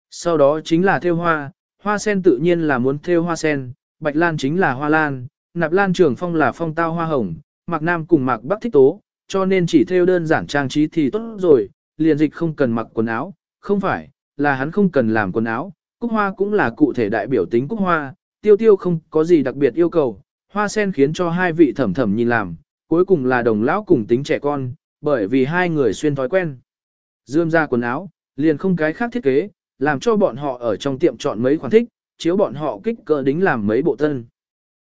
Sau đó chính là theo hoa, hoa sen tự nhiên là muốn theo hoa sen, bạch lan chính là hoa lan, nạp lan trường phong là phong tao hoa hồng, mạc nam cùng mạc bắc thích tố, cho nên chỉ theo đơn giản trang trí thì tốt rồi, liền dịch không cần mặc quần áo, không phải, là hắn không cần làm quần áo, cúc hoa cũng là cụ thể đại biểu tính cúc hoa, tiêu tiêu không có gì đặc biệt yêu cầu, hoa sen khiến cho hai vị thẩm thẩm nhìn làm, cuối cùng là đồng lão cùng tính trẻ con, bởi vì hai người xuyên thói quen. Dương ra quần áo, liền không cái khác thiết kế, làm cho bọn họ ở trong tiệm chọn mấy khoản thích, chiếu bọn họ kích cỡ đính làm mấy bộ thân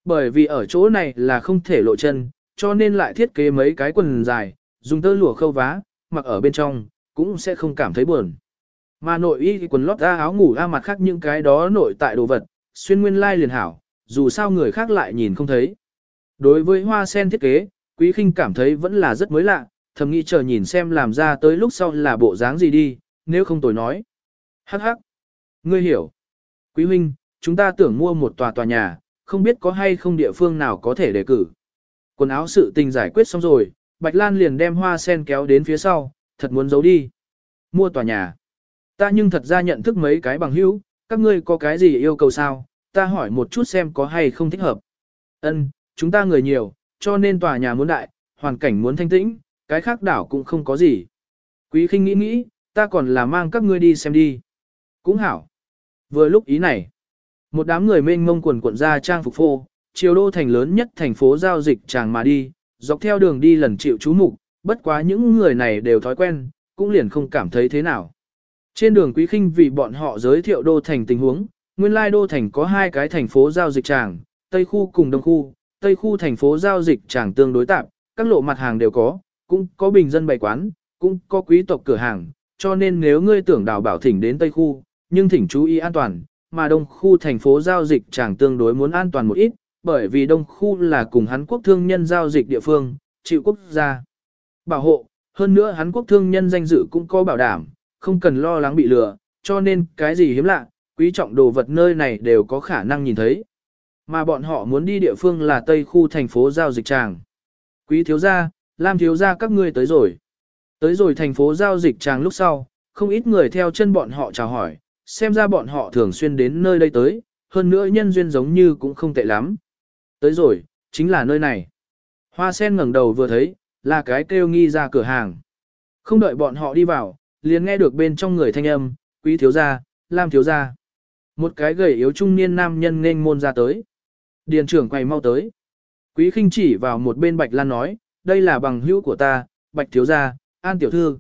Bởi vì ở chỗ này là không thể lộ chân, cho nên lại thiết kế mấy cái quần dài, dùng tơ lụa khâu vá, mặc ở bên trong, cũng sẽ không cảm thấy buồn. Mà nội y quần lót ra áo ngủ ra mặt khác những cái đó nội tại đồ vật, xuyên nguyên lai liền hảo, dù sao người khác lại nhìn không thấy. Đối với hoa sen thiết kế, quý khinh cảm thấy vẫn là rất mới lạ, thầm nghĩ chờ nhìn xem làm ra tới lúc sau là bộ dáng gì đi, nếu không tôi nói. Hắc hắc. Ngươi hiểu. Quý huynh, chúng ta tưởng mua một tòa tòa nhà, không biết có hay không địa phương nào có thể đề cử. Quần áo sự tình giải quyết xong rồi, Bạch Lan liền đem hoa sen kéo đến phía sau, thật muốn giấu đi. Mua tòa nhà. Ta nhưng thật ra nhận thức mấy cái bằng hữu, các ngươi có cái gì yêu cầu sao, ta hỏi một chút xem có hay không thích hợp. Ân, chúng ta người nhiều, cho nên tòa nhà muốn đại, hoàn cảnh muốn thanh tĩnh, cái khác đảo cũng không có gì. Quý khinh nghĩ nghĩ, ta còn là mang các ngươi đi xem đi. Cũng hảo. Vừa lúc ý này, một đám người mênh mông quần cuộn ra trang phục phô, chiều đô thành lớn nhất thành phố giao dịch chàng mà đi, dọc theo đường đi lần chịu chú mục, bất quá những người này đều thói quen, cũng liền không cảm thấy thế nào. Trên đường quý khinh vì bọn họ giới thiệu đô thành tình huống, nguyên lai đô thành có hai cái thành phố giao dịch tràng, Tây khu cùng Đông khu, Tây khu thành phố giao dịch tràng tương đối tạp, các lộ mặt hàng đều có, cũng có bình dân bày quán, cũng có quý tộc cửa hàng, cho nên nếu ngươi tưởng đào bảo thỉnh đến Tây khu, nhưng thỉnh chú ý an toàn, mà Đông khu thành phố giao dịch tràng tương đối muốn an toàn một ít, bởi vì Đông khu là cùng hắn quốc thương nhân giao dịch địa phương, chịu quốc gia bảo hộ, hơn nữa hắn quốc thương nhân danh dự cũng có bảo đảm, không cần lo lắng bị lừa, cho nên cái gì hiếm lạ, quý trọng đồ vật nơi này đều có khả năng nhìn thấy. Mà bọn họ muốn đi địa phương là Tây khu thành phố giao dịch tràng. Quý thiếu gia, Lam thiếu gia các ngươi tới rồi. Tới rồi thành phố giao dịch tràng lúc sau, không ít người theo chân bọn họ chào hỏi, xem ra bọn họ thường xuyên đến nơi đây tới, hơn nữa nhân duyên giống như cũng không tệ lắm. Tới rồi, chính là nơi này. Hoa sen ngẩng đầu vừa thấy, là cái kêu nghi ra cửa hàng. Không đợi bọn họ đi vào, liền nghe được bên trong người thanh âm, quý thiếu gia, lam thiếu gia. Một cái gầy yếu trung niên nam nhân nên môn ra tới. Điền trưởng quay mau tới. Quý khinh chỉ vào một bên Bạch Lan nói, đây là bằng hữu của ta, Bạch thiếu gia, an tiểu thư.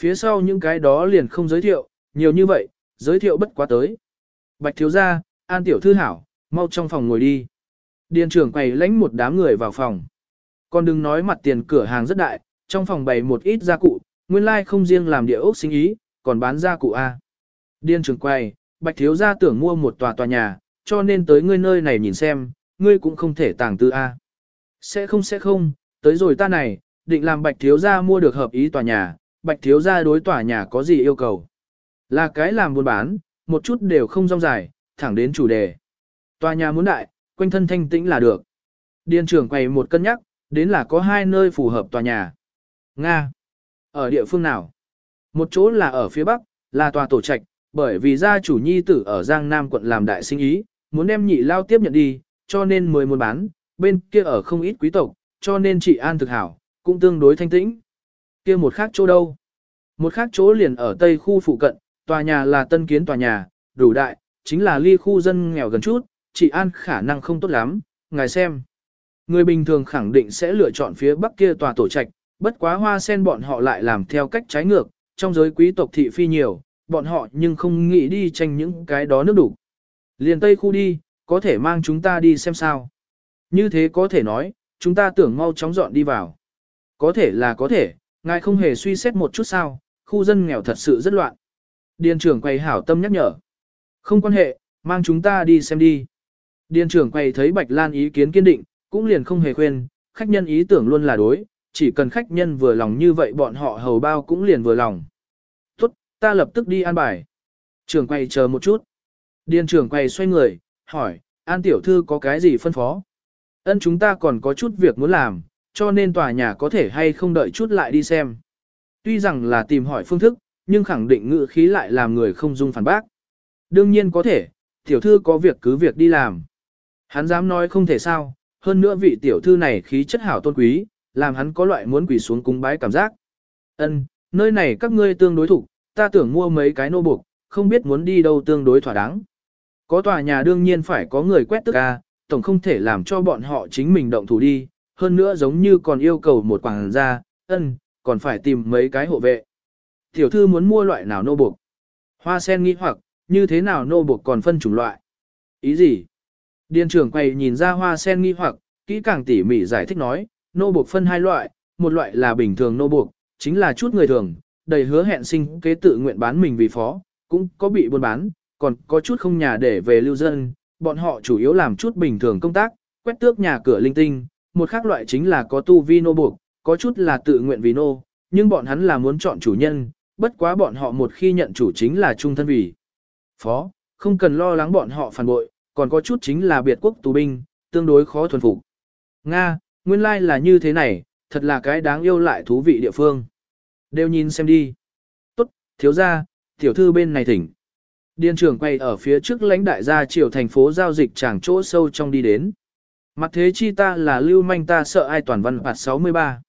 Phía sau những cái đó liền không giới thiệu, nhiều như vậy, giới thiệu bất quá tới. Bạch thiếu gia, an tiểu thư hảo, mau trong phòng ngồi đi. Điền trưởng quầy lãnh một đám người vào phòng. Còn đừng nói mặt tiền cửa hàng rất đại, trong phòng bày một ít gia cụ, nguyên lai like không riêng làm địa ốc sinh ý, còn bán gia cụ A. điền trưởng quầy, bạch thiếu gia tưởng mua một tòa tòa nhà, cho nên tới ngươi nơi này nhìn xem, ngươi cũng không thể tàng tư A. Sẽ không sẽ không, tới rồi ta này, định làm bạch thiếu gia mua được hợp ý tòa nhà, bạch thiếu gia đối tòa nhà có gì yêu cầu. Là cái làm buôn bán, một chút đều không rong dài, thẳng đến chủ đề. Tòa nhà muốn đại, quanh thân thanh tĩnh là được. Điền trưởng quay một cân nhắc, đến là có hai nơi phù hợp tòa nhà. Nga. Ở địa phương nào? Một chỗ là ở phía Bắc, là tòa tổ trạch, bởi vì gia chủ nhi tử ở Giang Nam quận làm đại sinh ý, muốn đem nhị lao tiếp nhận đi, cho nên mới muốn bán, bên kia ở không ít quý tộc, cho nên chị an thực hảo, cũng tương đối thanh tĩnh. Kia một khác chỗ đâu? Một khác chỗ liền ở tây khu phụ cận, tòa nhà là tân kiến tòa nhà, đủ đại, chính là ly khu dân nghèo gần chút, chị an khả năng không tốt lắm, ngài xem. Người bình thường khẳng định sẽ lựa chọn phía bắc kia tòa tổ trạch, bất quá hoa sen bọn họ lại làm theo cách trái ngược, trong giới quý tộc thị phi nhiều, bọn họ nhưng không nghĩ đi tranh những cái đó nước đủ. Liền tây khu đi, có thể mang chúng ta đi xem sao. Như thế có thể nói, chúng ta tưởng mau chóng dọn đi vào. Có thể là có thể, ngài không hề suy xét một chút sao, khu dân nghèo thật sự rất loạn. Điền trưởng quầy hảo tâm nhắc nhở. Không quan hệ, mang chúng ta đi xem đi. Điền trưởng quầy thấy Bạch Lan ý kiến kiên định, cũng liền không hề khuyên, khách nhân ý tưởng luôn là đối, chỉ cần khách nhân vừa lòng như vậy bọn họ hầu bao cũng liền vừa lòng. Tốt, ta lập tức đi an bài. Trưởng quầy chờ một chút. Điền trưởng quầy xoay người, hỏi, an tiểu thư có cái gì phân phó? Ân chúng ta còn có chút việc muốn làm, cho nên tòa nhà có thể hay không đợi chút lại đi xem. Tuy rằng là tìm hỏi phương thức, nhưng khẳng định ngữ khí lại làm người không dung phản bác. Đương nhiên có thể, tiểu thư có việc cứ việc đi làm. Hắn dám nói không thể sao, hơn nữa vị tiểu thư này khí chất hảo tôn quý, làm hắn có loại muốn quỳ xuống cung bái cảm giác. Ân, nơi này các ngươi tương đối thủ, ta tưởng mua mấy cái nô buộc, không biết muốn đi đâu tương đối thỏa đáng. Có tòa nhà đương nhiên phải có người quét tức ca, tổng không thể làm cho bọn họ chính mình động thủ đi, hơn nữa giống như còn yêu cầu một quảng gia, ân, còn phải tìm mấy cái hộ vệ. Tiểu thư muốn mua loại nào nô buộc? Hoa sen nghĩ hoặc, như thế nào nô buộc còn phân chủng loại? Ý gì? Điền trưởng quay nhìn ra hoa sen nghi hoặc, kỹ càng tỉ mỉ giải thích nói, nô buộc phân hai loại, một loại là bình thường nô buộc, chính là chút người thường, đầy hứa hẹn sinh kế tự nguyện bán mình vì phó, cũng có bị buôn bán, còn có chút không nhà để về lưu dân, bọn họ chủ yếu làm chút bình thường công tác, quét tước nhà cửa linh tinh, một khác loại chính là có tu vi nô buộc, có chút là tự nguyện vì nô, nhưng bọn hắn là muốn chọn chủ nhân, bất quá bọn họ một khi nhận chủ chính là trung thân vì phó, không cần lo lắng bọn họ phản bội, còn có chút chính là biệt quốc tù binh, tương đối khó thuần phục. Nga, nguyên lai like là như thế này, thật là cái đáng yêu lại thú vị địa phương. Đều nhìn xem đi. Tốt, thiếu gia, tiểu thư bên này thỉnh. Điền trưởng quay ở phía trước lãnh đại gia triều thành phố giao dịch chẳng chỗ sâu trong đi đến. Mặt thế chi ta là lưu manh ta sợ ai toàn văn phạt 63.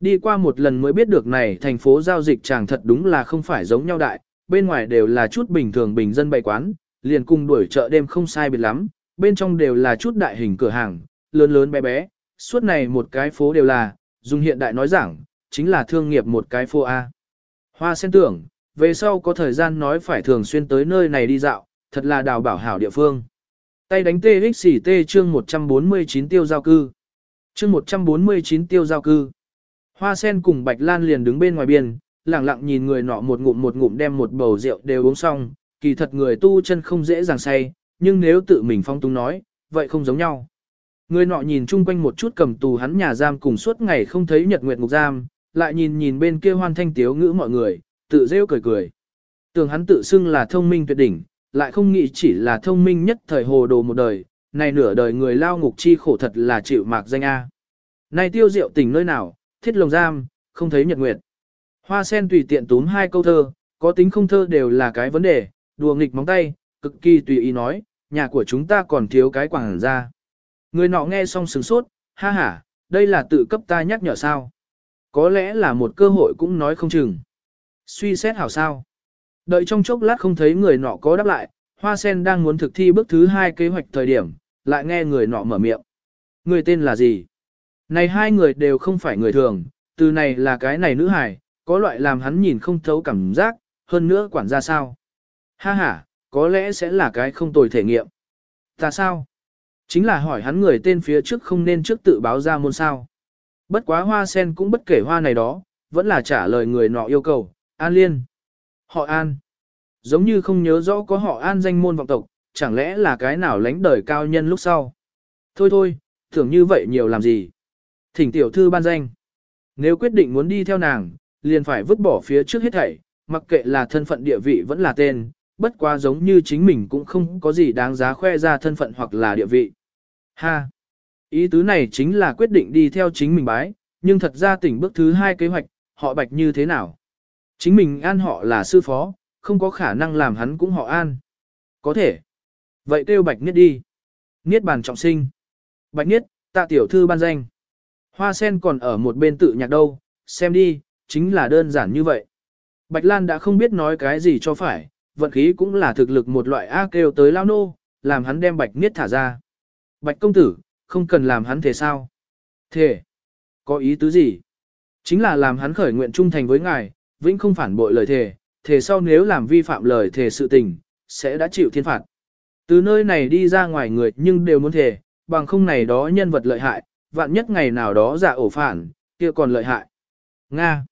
Đi qua một lần mới biết được này thành phố giao dịch chẳng thật đúng là không phải giống nhau đại, bên ngoài đều là chút bình thường bình dân bày quán, liền cùng đuổi chợ đêm không sai biệt lắm, bên trong đều là chút đại hình cửa hàng, lớn lớn bé bé, suốt này một cái phố đều là, dùng hiện đại nói giảng, chính là thương nghiệp một cái phố A. Hoa sen tưởng, về sau có thời gian nói phải thường xuyên tới nơi này đi dạo, thật là đào bảo hảo địa phương. Tay đánh TXT chương 149 tiêu giao cư. Chương 149 tiêu giao cư. Hoa sen cùng Bạch Lan liền đứng bên ngoài biên, lặng lặng nhìn người nọ một ngụm một ngụm đem một bầu rượu đều uống xong, kỳ thật người tu chân không dễ dàng say, nhưng nếu tự mình phong túng nói, vậy không giống nhau. Người nọ nhìn chung quanh một chút cầm tù hắn nhà giam cùng suốt ngày không thấy nhật nguyệt ngục giam, lại nhìn nhìn bên kia hoan thanh tiếu ngữ mọi người, tự rêu cười cười. Tưởng hắn tự xưng là thông minh tuyệt đỉnh, lại không nghĩ chỉ là thông minh nhất thời hồ đồ một đời, này nửa đời người lao ngục chi khổ thật là chịu mạc danh A. Này tiêu diệu tỉnh nơi nào, thiết lồng giam, không thấy nhật nguyệt. Hoa sen tùy tiện túm hai câu thơ, có tính không thơ đều là cái vấn đề, đùa nghịch móng tay, cực kỳ tùy ý nói, nhà của chúng ta còn thiếu cái quảng ra. Người nọ nghe xong sừng sốt, ha ha, đây là tự cấp ta nhắc nhở sao. Có lẽ là một cơ hội cũng nói không chừng. Suy xét hảo sao. Đợi trong chốc lát không thấy người nọ có đáp lại, Hoa Sen đang muốn thực thi bước thứ hai kế hoạch thời điểm, lại nghe người nọ mở miệng. Người tên là gì? Này hai người đều không phải người thường, từ này là cái này nữ hài, có loại làm hắn nhìn không thấu cảm giác, hơn nữa quản gia sao. Ha ha, có lẽ sẽ là cái không tồi thể nghiệm. Ta sao? Chính là hỏi hắn người tên phía trước không nên trước tự báo ra môn sao. Bất quá hoa sen cũng bất kể hoa này đó, vẫn là trả lời người nọ yêu cầu, An Liên. Họ An. Giống như không nhớ rõ có họ An danh môn vọng tộc, chẳng lẽ là cái nào lãnh đời cao nhân lúc sau. Thôi thôi, tưởng như vậy nhiều làm gì. Thỉnh tiểu thư ban danh. Nếu quyết định muốn đi theo nàng, liền phải vứt bỏ phía trước hết thảy, mặc kệ là thân phận địa vị vẫn là tên, bất quá giống như chính mình cũng không có gì đáng giá khoe ra thân phận hoặc là địa vị. Ha! Ý tứ này chính là quyết định đi theo chính mình bái, nhưng thật ra tỉnh bước thứ hai kế hoạch, họ bạch như thế nào? Chính mình an họ là sư phó, không có khả năng làm hắn cũng họ an. Có thể. Vậy kêu bạch niết đi. Niết bàn trọng sinh. Bạch niết, tạ tiểu thư ban danh. Hoa sen còn ở một bên tự nhạc đâu, xem đi, chính là đơn giản như vậy. Bạch Lan đã không biết nói cái gì cho phải, vận khí cũng là thực lực một loại A kêu tới lao nô, làm hắn đem bạch niết thả ra. Bạch công tử, không cần làm hắn thế sao? Thế, có ý tứ gì? Chính là làm hắn khởi nguyện trung thành với ngài, vĩnh không phản bội lời thề, thề sau nếu làm vi phạm lời thề sự tình, sẽ đã chịu thiên phạt. Từ nơi này đi ra ngoài người nhưng đều muốn thề, bằng không này đó nhân vật lợi hại, vạn nhất ngày nào đó giả ổ phản, kia còn lợi hại. Nga.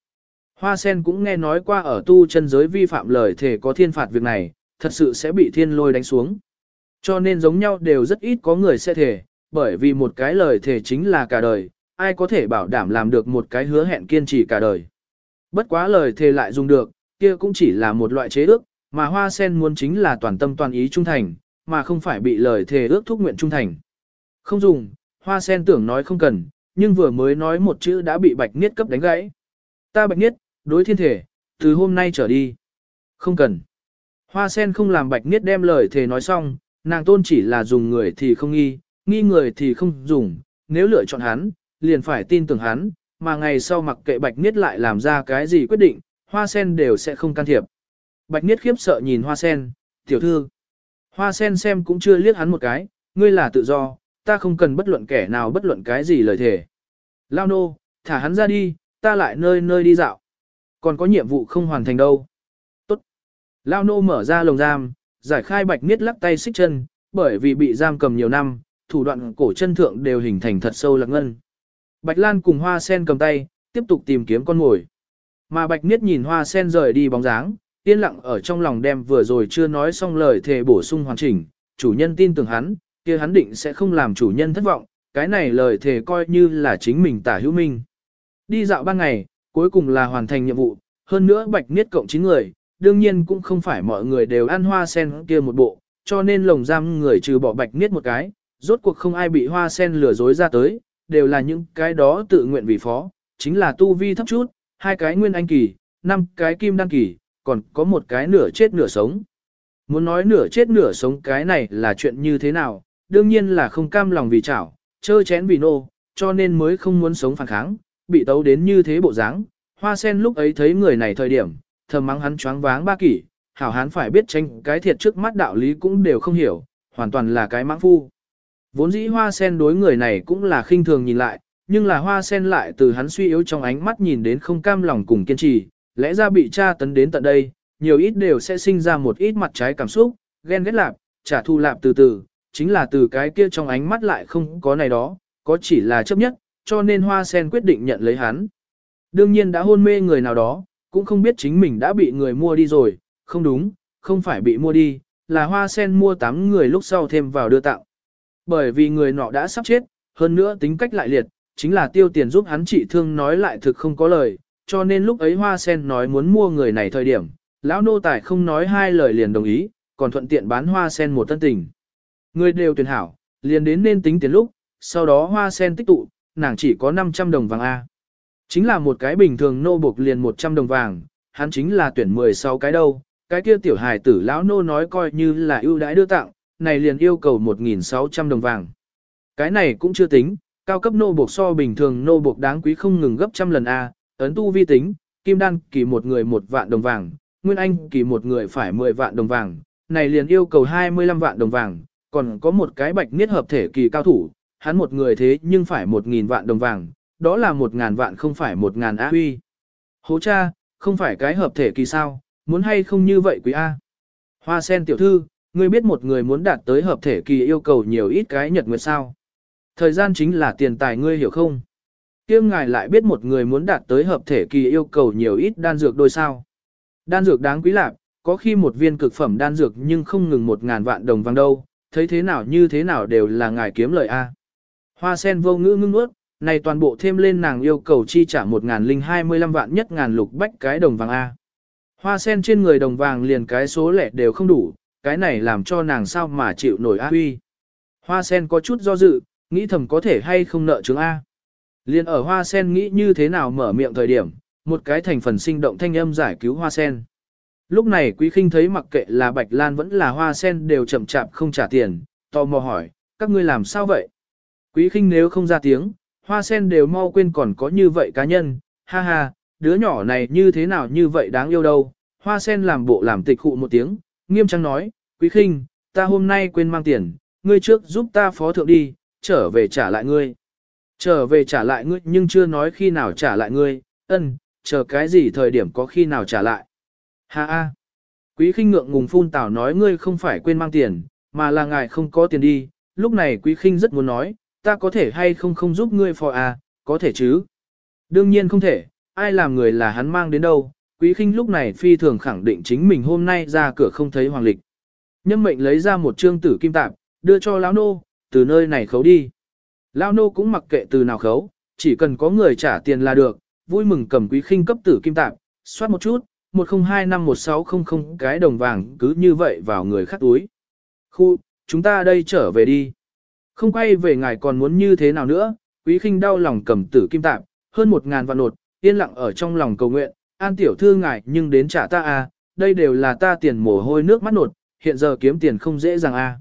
Hoa sen cũng nghe nói qua ở tu chân giới vi phạm lời thề có thiên phạt việc này, thật sự sẽ bị thiên lôi đánh xuống. Cho nên giống nhau đều rất ít có người sẽ thề, bởi vì một cái lời thề chính là cả đời, ai có thể bảo đảm làm được một cái hứa hẹn kiên trì cả đời. Bất quá lời thề lại dùng được, kia cũng chỉ là một loại chế ước, mà hoa sen muốn chính là toàn tâm toàn ý trung thành, mà không phải bị lời thề ước thúc nguyện trung thành. Không dùng, hoa sen tưởng nói không cần, nhưng vừa mới nói một chữ đã bị bạch niết cấp đánh gãy. Ta bạch niết, đối thiên thể, từ hôm nay trở đi. Không cần. Hoa sen không làm bạch niết đem lời thề nói xong, nàng tôn chỉ là dùng người thì không nghi, nghi người thì không dùng, nếu lựa chọn hắn, liền phải tin tưởng hắn, mà ngày sau mặc kệ bạch niết lại làm ra cái gì quyết định, hoa sen đều sẽ không can thiệp. Bạch niết khiếp sợ nhìn hoa sen, tiểu thư. Hoa sen xem cũng chưa liếc hắn một cái, ngươi là tự do, ta không cần bất luận kẻ nào bất luận cái gì lời thề. Lao nô, thả hắn ra đi, ta lại nơi nơi đi dạo. Còn có nhiệm vụ không hoàn thành đâu. Tốt. Lao nô mở ra lồng giam, giải khai bạch niết lắc tay xích chân, bởi vì bị giam cầm nhiều năm, thủ đoạn cổ chân thượng đều hình thành thật sâu lạc ngân. Bạch Lan cùng hoa sen cầm tay, tiếp tục tìm kiếm con mồi. Mà bạch niết nhìn hoa sen rời đi bóng dáng, yên lặng ở trong lòng đem vừa rồi chưa nói xong lời thề bổ sung hoàn chỉnh, chủ nhân tin tưởng hắn, kia hắn định sẽ không làm chủ nhân thất vọng, cái này lời thề coi như là chính mình tả hữu minh. Đi dạo ban ngày, cuối cùng là hoàn thành nhiệm vụ, hơn nữa bạch niết cộng 9 người, đương nhiên cũng không phải mọi người đều ăn hoa sen kia một bộ, cho nên lồng giam người trừ bỏ bạch niết một cái, rốt cuộc không ai bị hoa sen lừa dối ra tới, đều là những cái đó tự nguyện vì phó, chính là tu vi thấp chút, hai cái nguyên anh kỳ, năm cái kim đăng kỳ, còn có một cái nửa chết nửa sống. Muốn nói nửa chết nửa sống cái này là chuyện như thế nào, đương nhiên là không cam lòng vì chảo, chơ chén vì nô, cho nên mới không muốn sống phản kháng, bị tấu đến như thế bộ dáng. Hoa sen lúc ấy thấy người này thời điểm, thầm mắng hắn choáng váng ba kỷ, hảo hán phải biết tranh cái thiệt trước mắt đạo lý cũng đều không hiểu, hoàn toàn là cái mãng phu. Vốn dĩ hoa sen đối người này cũng là khinh thường nhìn lại, nhưng là hoa sen lại từ hắn suy yếu trong ánh mắt nhìn đến không cam lòng cùng kiên trì, lẽ ra bị tra tấn đến tận đây, nhiều ít đều sẽ sinh ra một ít mặt trái cảm xúc, ghen ghét lạp, trả thù lạp từ từ, chính là từ cái kia trong ánh mắt lại không có này đó, có chỉ là chấp nhất, cho nên hoa sen quyết định nhận lấy hắn. Đương nhiên đã hôn mê người nào đó, cũng không biết chính mình đã bị người mua đi rồi, không đúng, không phải bị mua đi, là hoa sen mua tám người lúc sau thêm vào đưa tặng. Bởi vì người nọ đã sắp chết, hơn nữa tính cách lại liệt, chính là tiêu tiền giúp hắn trị thương nói lại thực không có lời, cho nên lúc ấy hoa sen nói muốn mua người này thời điểm, lão nô tài không nói hai lời liền đồng ý, còn thuận tiện bán hoa sen một tân tình. Người đều tuyển hảo, liền đến nên tính tiền lúc, sau đó hoa sen tích tụ, nàng chỉ có 500 đồng vàng A. Chính là một cái bình thường nô buộc liền 100 đồng vàng, hắn chính là tuyển 16 cái đâu, cái kia tiểu hài tử lão nô nói coi như là ưu đãi đưa tặng, này liền yêu cầu 1.600 đồng vàng. Cái này cũng chưa tính, cao cấp nô buộc so bình thường nô buộc đáng quý không ngừng gấp trăm lần A, ấn tu vi tính, kim đan kỳ một người một vạn đồng vàng, nguyên anh kỳ một người phải 10 vạn đồng vàng, này liền yêu cầu 25 vạn đồng vàng, còn có một cái bạch niết hợp thể kỳ cao thủ, hắn một người thế nhưng phải 1.000 vạn đồng vàng, đó là 1.000 vạn không phải 1.000 a huy. Hố cha, không phải cái hợp thể kỳ sao, muốn hay không như vậy quý A. Hoa sen tiểu thư, ngươi biết một người muốn đạt tới hợp thể kỳ yêu cầu nhiều ít cái nhật nguyệt sao. Thời gian chính là tiền tài ngươi hiểu không? Kiêm ngài lại biết một người muốn đạt tới hợp thể kỳ yêu cầu nhiều ít đan dược đôi sao. Đan dược đáng quý lạc, có khi một viên cực phẩm đan dược nhưng không ngừng một ngàn vạn đồng vàng đâu, thấy thế nào như thế nào đều là ngài kiếm lợi A. Hoa sen vô ngữ ngưng ướt, này toàn bộ thêm lên nàng yêu cầu chi trả một ngàn linh hai mươi lăm vạn nhất ngàn lục bách cái đồng vàng A. Hoa sen trên người đồng vàng liền cái số lẻ đều không đủ, cái này làm cho nàng sao mà chịu nổi A huy. Hoa sen có chút do dự, nghĩ thầm có thể hay không nợ chứng A. Liên ở hoa sen nghĩ như thế nào mở miệng thời điểm, một cái thành phần sinh động thanh âm giải cứu hoa sen. Lúc này quý khinh thấy mặc kệ là bạch lan vẫn là hoa sen đều chậm chạp không trả tiền, tò mò hỏi, các ngươi làm sao vậy? Quý khinh nếu không ra tiếng, hoa sen đều mau quên còn có như vậy cá nhân, ha ha, đứa nhỏ này như thế nào như vậy đáng yêu đâu. Hoa sen làm bộ làm tịch hụ một tiếng, nghiêm trang nói, quý khinh, ta hôm nay quên mang tiền, ngươi trước giúp ta phó thượng đi, trở về trả lại ngươi. Trở về trả lại ngươi nhưng chưa nói khi nào trả lại ngươi, ân, chờ cái gì thời điểm có khi nào trả lại. Ha ha. Quý khinh ngượng ngùng phun tảo nói ngươi không phải quên mang tiền, mà là ngài không có tiền đi. Lúc này quý khinh rất muốn nói, ta có thể hay không không giúp ngươi phò à, có thể chứ. Đương nhiên không thể, ai làm người là hắn mang đến đâu. Quý khinh lúc này phi thường khẳng định chính mình hôm nay ra cửa không thấy hoàng lịch. Nhâm mệnh lấy ra một trương tử kim tạp, đưa cho lão nô, từ nơi này khấu đi. Lão nô cũng mặc kệ từ nào khấu, chỉ cần có người trả tiền là được, vui mừng cầm quý khinh cấp tử kim tạp, soát một chút, 10251600 cái đồng vàng cứ như vậy vào người khác túi. Khu, chúng ta đây trở về đi. Không quay về ngài còn muốn như thế nào nữa, quý khinh đau lòng cầm tử kim tạp, hơn một ngàn vạn nột, yên lặng ở trong lòng cầu nguyện, an tiểu thư ngại nhưng đến trả ta à, đây đều là ta tiền mồ hôi nước mắt nột, hiện giờ kiếm tiền không dễ dàng à.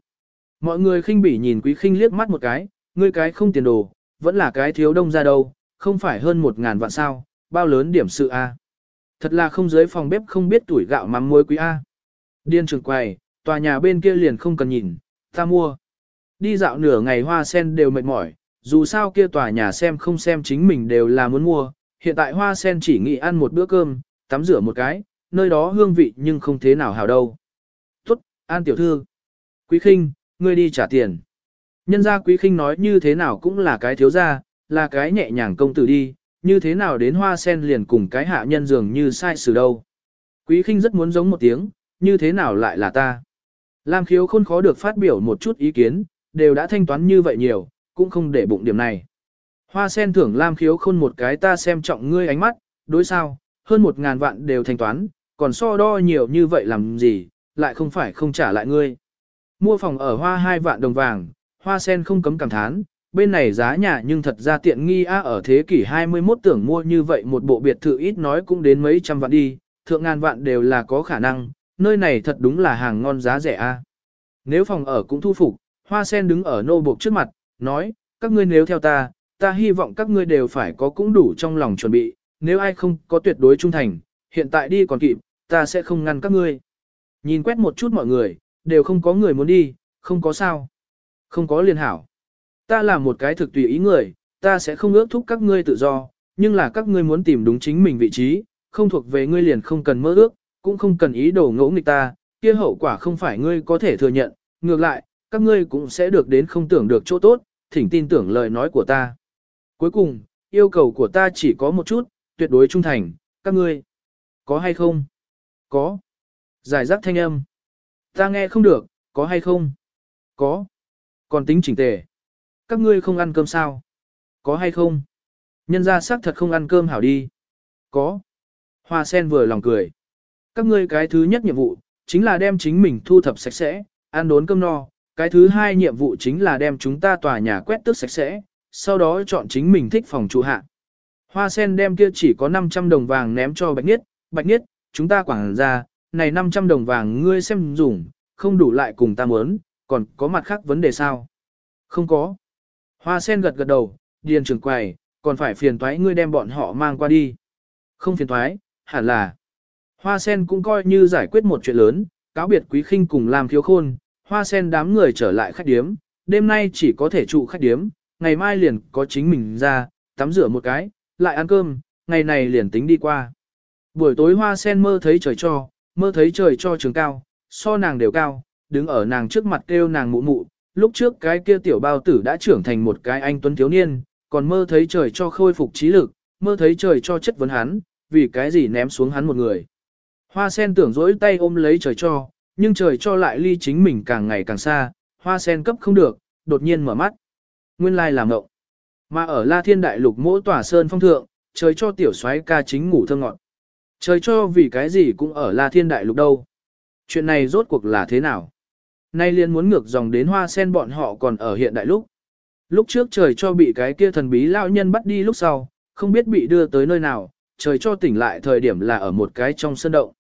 Mọi người khinh bỉ nhìn quý khinh liếc mắt một cái, ngươi cái không tiền đồ, vẫn là cái thiếu đông ra đâu, không phải hơn một ngàn vạn sao, bao lớn điểm sự a Thật là không dưới phòng bếp không biết tuổi gạo mắm muối quý A. Điên trường quầy, tòa nhà bên kia liền không cần nhìn, ta mua. Đi dạo nửa ngày hoa sen đều mệt mỏi, dù sao kia tòa nhà xem không xem chính mình đều là muốn mua. Hiện tại hoa sen chỉ nghĩ ăn một bữa cơm, tắm rửa một cái, nơi đó hương vị nhưng không thế nào hào đâu. Tốt, an tiểu thư. Quý khinh, ngươi đi trả tiền. Nhân gia quý khinh nói như thế nào cũng là cái thiếu gia, là cái nhẹ nhàng công tử đi, như thế nào đến hoa sen liền cùng cái hạ nhân dường như sai xử đâu. Quý khinh rất muốn giống một tiếng, như thế nào lại là ta. Lam khiếu khôn khó được phát biểu một chút ý kiến, đều đã thanh toán như vậy nhiều, cũng không để bụng điểm này. Hoa sen thưởng Lam khiếu khôn một cái ta xem trọng ngươi ánh mắt, đối sao, hơn một ngàn vạn đều thanh toán, còn so đo nhiều như vậy làm gì, lại không phải không trả lại ngươi. Mua phòng ở hoa hai vạn đồng vàng, hoa sen không cấm cảm thán, bên này giá nhà nhưng thật ra tiện nghi a ở thế kỷ 21 tưởng mua như vậy một bộ biệt thự ít nói cũng đến mấy trăm vạn đi, thượng ngàn vạn đều là có khả năng, nơi này thật đúng là hàng ngon giá rẻ a. Nếu phòng ở cũng thu phục, hoa sen đứng ở nô buộc trước mặt, nói, các ngươi nếu theo ta, ta hy vọng các ngươi đều phải có cũng đủ trong lòng chuẩn bị, nếu ai không có tuyệt đối trung thành, hiện tại đi còn kịp, ta sẽ không ngăn các ngươi. Nhìn quét một chút mọi người, đều không có người muốn đi, không có sao. Không có liên hảo. Ta là một cái thực tùy ý người, ta sẽ không ước thúc các ngươi tự do, nhưng là các ngươi muốn tìm đúng chính mình vị trí, không thuộc về ngươi liền không cần mơ ước, cũng không cần ý đồ ngỗ nghịch ta, kia hậu quả không phải ngươi có thể thừa nhận, ngược lại, các ngươi cũng sẽ được đến không tưởng được chỗ tốt, thỉnh tin tưởng lời nói của ta. Cuối cùng, yêu cầu của ta chỉ có một chút, tuyệt đối trung thành, các ngươi. Có hay không? Có. Giải rác thanh âm. Ta nghe không được, có hay không? Có. Còn tính chỉnh tề. Các ngươi không ăn cơm sao? Có hay không? Nhân ra xác thật không ăn cơm hảo đi. Có. Hoa sen vừa lòng cười. Các ngươi cái thứ nhất nhiệm vụ, chính là đem chính mình thu thập sạch sẽ, ăn đốn cơm no. Cái thứ hai nhiệm vụ chính là đem chúng ta tòa nhà quét tước sạch sẽ, sau đó chọn chính mình thích phòng trụ hạ. Hoa sen đem kia chỉ có 500 đồng vàng ném cho Bạch Niết, Bạch Niết, chúng ta quảng ra, này 500 đồng vàng ngươi xem dùng, không đủ lại cùng ta muốn, còn có mặt khác vấn đề sao? Không có. Hoa sen gật gật đầu, điền trưởng quầy, còn phải phiền toái ngươi đem bọn họ mang qua đi. Không phiền toái, hẳn là. Hoa sen cũng coi như giải quyết một chuyện lớn, cáo biệt quý khinh cùng làm thiếu khôn, hoa sen đám người trở lại khách điếm, đêm nay chỉ có thể trụ khách điếm, ngày mai liền có chính mình ra, tắm rửa một cái, lại ăn cơm, ngày này liền tính đi qua. Buổi tối hoa sen mơ thấy trời cho, mơ thấy trời cho trường cao, so nàng đều cao, đứng ở nàng trước mặt kêu nàng mụ mụ, lúc trước cái kia tiểu bao tử đã trưởng thành một cái anh tuấn thiếu niên, còn mơ thấy trời cho khôi phục trí lực, mơ thấy trời cho chất vấn hắn, vì cái gì ném xuống hắn một người. Hoa sen tưởng dỗi tay ôm lấy trời cho, nhưng trời cho lại ly chính mình càng ngày càng xa, hoa sen cấp không được, đột nhiên mở mắt. Nguyên lai làm ngộng. Mà ở La Thiên Đại Lục mỗi tòa sơn phong thượng, trời cho tiểu soái ca chính ngủ thơ ngọn. Trời cho vì cái gì cũng ở La Thiên Đại Lục đâu. Chuyện này rốt cuộc là thế nào? Nay liền muốn ngược dòng đến hoa sen bọn họ còn ở hiện đại lúc. Lúc trước trời cho bị cái kia thần bí lão nhân bắt đi lúc sau, không biết bị đưa tới nơi nào, trời cho tỉnh lại thời điểm là ở một cái trong sân động.